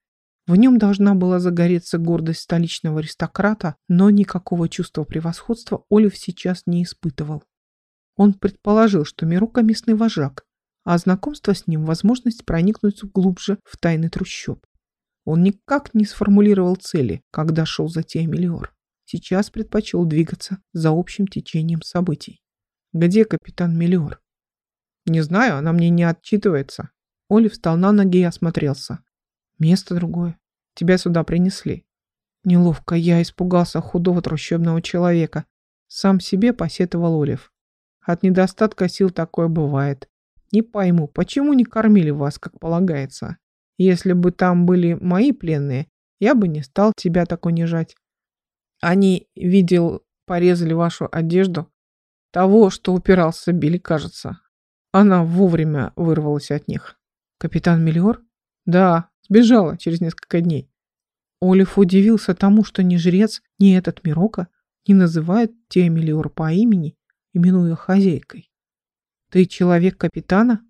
В нем должна была загореться гордость столичного аристократа, но никакого чувства превосходства Олив сейчас не испытывал. Он предположил, что Мирука местный вожак, а знакомство с ним – возможность проникнуть глубже в тайны трущоб. Он никак не сформулировал цели, когда шел за Теомелиор. Сейчас предпочел двигаться за общим течением событий. Где капитан Мелиор? Не знаю, она мне не отчитывается. Олив встал на ноги и осмотрелся. Место другое. Тебя сюда принесли. Неловко я испугался худого трущобного человека. Сам себе посетовал Олив. От недостатка сил такое бывает. Не пойму, почему не кормили вас, как полагается? Если бы там были мои пленные, я бы не стал тебя так унижать. Они, видел, порезали вашу одежду. Того, что упирался, били, кажется. Она вовремя вырвалась от них. Капитан Миллиор? Да, Сбежала через несколько дней. Олив удивился тому, что ни жрец, ни этот Мирока не называют Теомелиор по имени, именуя хозяйкой. «Ты человек капитана?»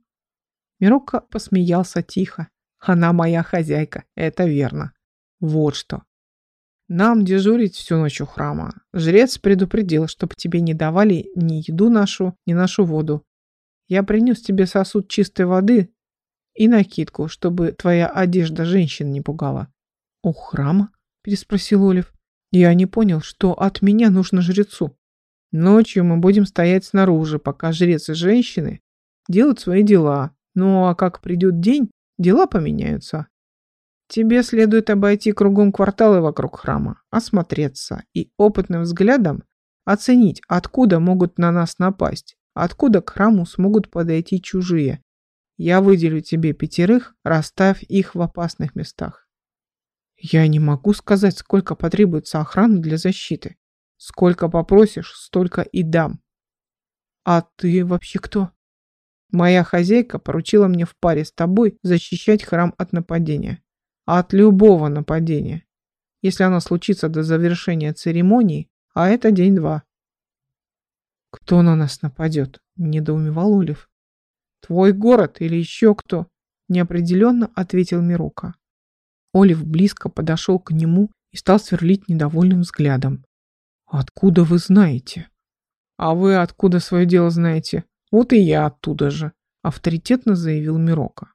Мирока посмеялся тихо. «Она моя хозяйка, это верно. Вот что. Нам дежурить всю ночь у храма. Жрец предупредил, чтобы тебе не давали ни еду нашу, ни нашу воду. Я принес тебе сосуд чистой воды и накидку, чтобы твоя одежда женщин не пугала. У храма? Переспросил Олив. Я не понял, что от меня нужно жрецу. Ночью мы будем стоять снаружи, пока жрец и женщины делают свои дела. Ну а как придет день, дела поменяются. Тебе следует обойти кругом кварталы вокруг храма, осмотреться и опытным взглядом оценить, откуда могут на нас напасть, откуда к храму смогут подойти чужие, я выделю тебе пятерых, расставь их в опасных местах. Я не могу сказать, сколько потребуется охраны для защиты. Сколько попросишь, столько и дам. А ты вообще кто? Моя хозяйка поручила мне в паре с тобой защищать храм от нападения. От любого нападения. Если оно случится до завершения церемонии, а это день-два. Кто на нас нападет? Недоумевал Улев. «Твой город или еще кто?» – неопределенно ответил Мирока. Олив близко подошел к нему и стал сверлить недовольным взглядом. «Откуда вы знаете?» «А вы откуда свое дело знаете? Вот и я оттуда же», – авторитетно заявил Мирока.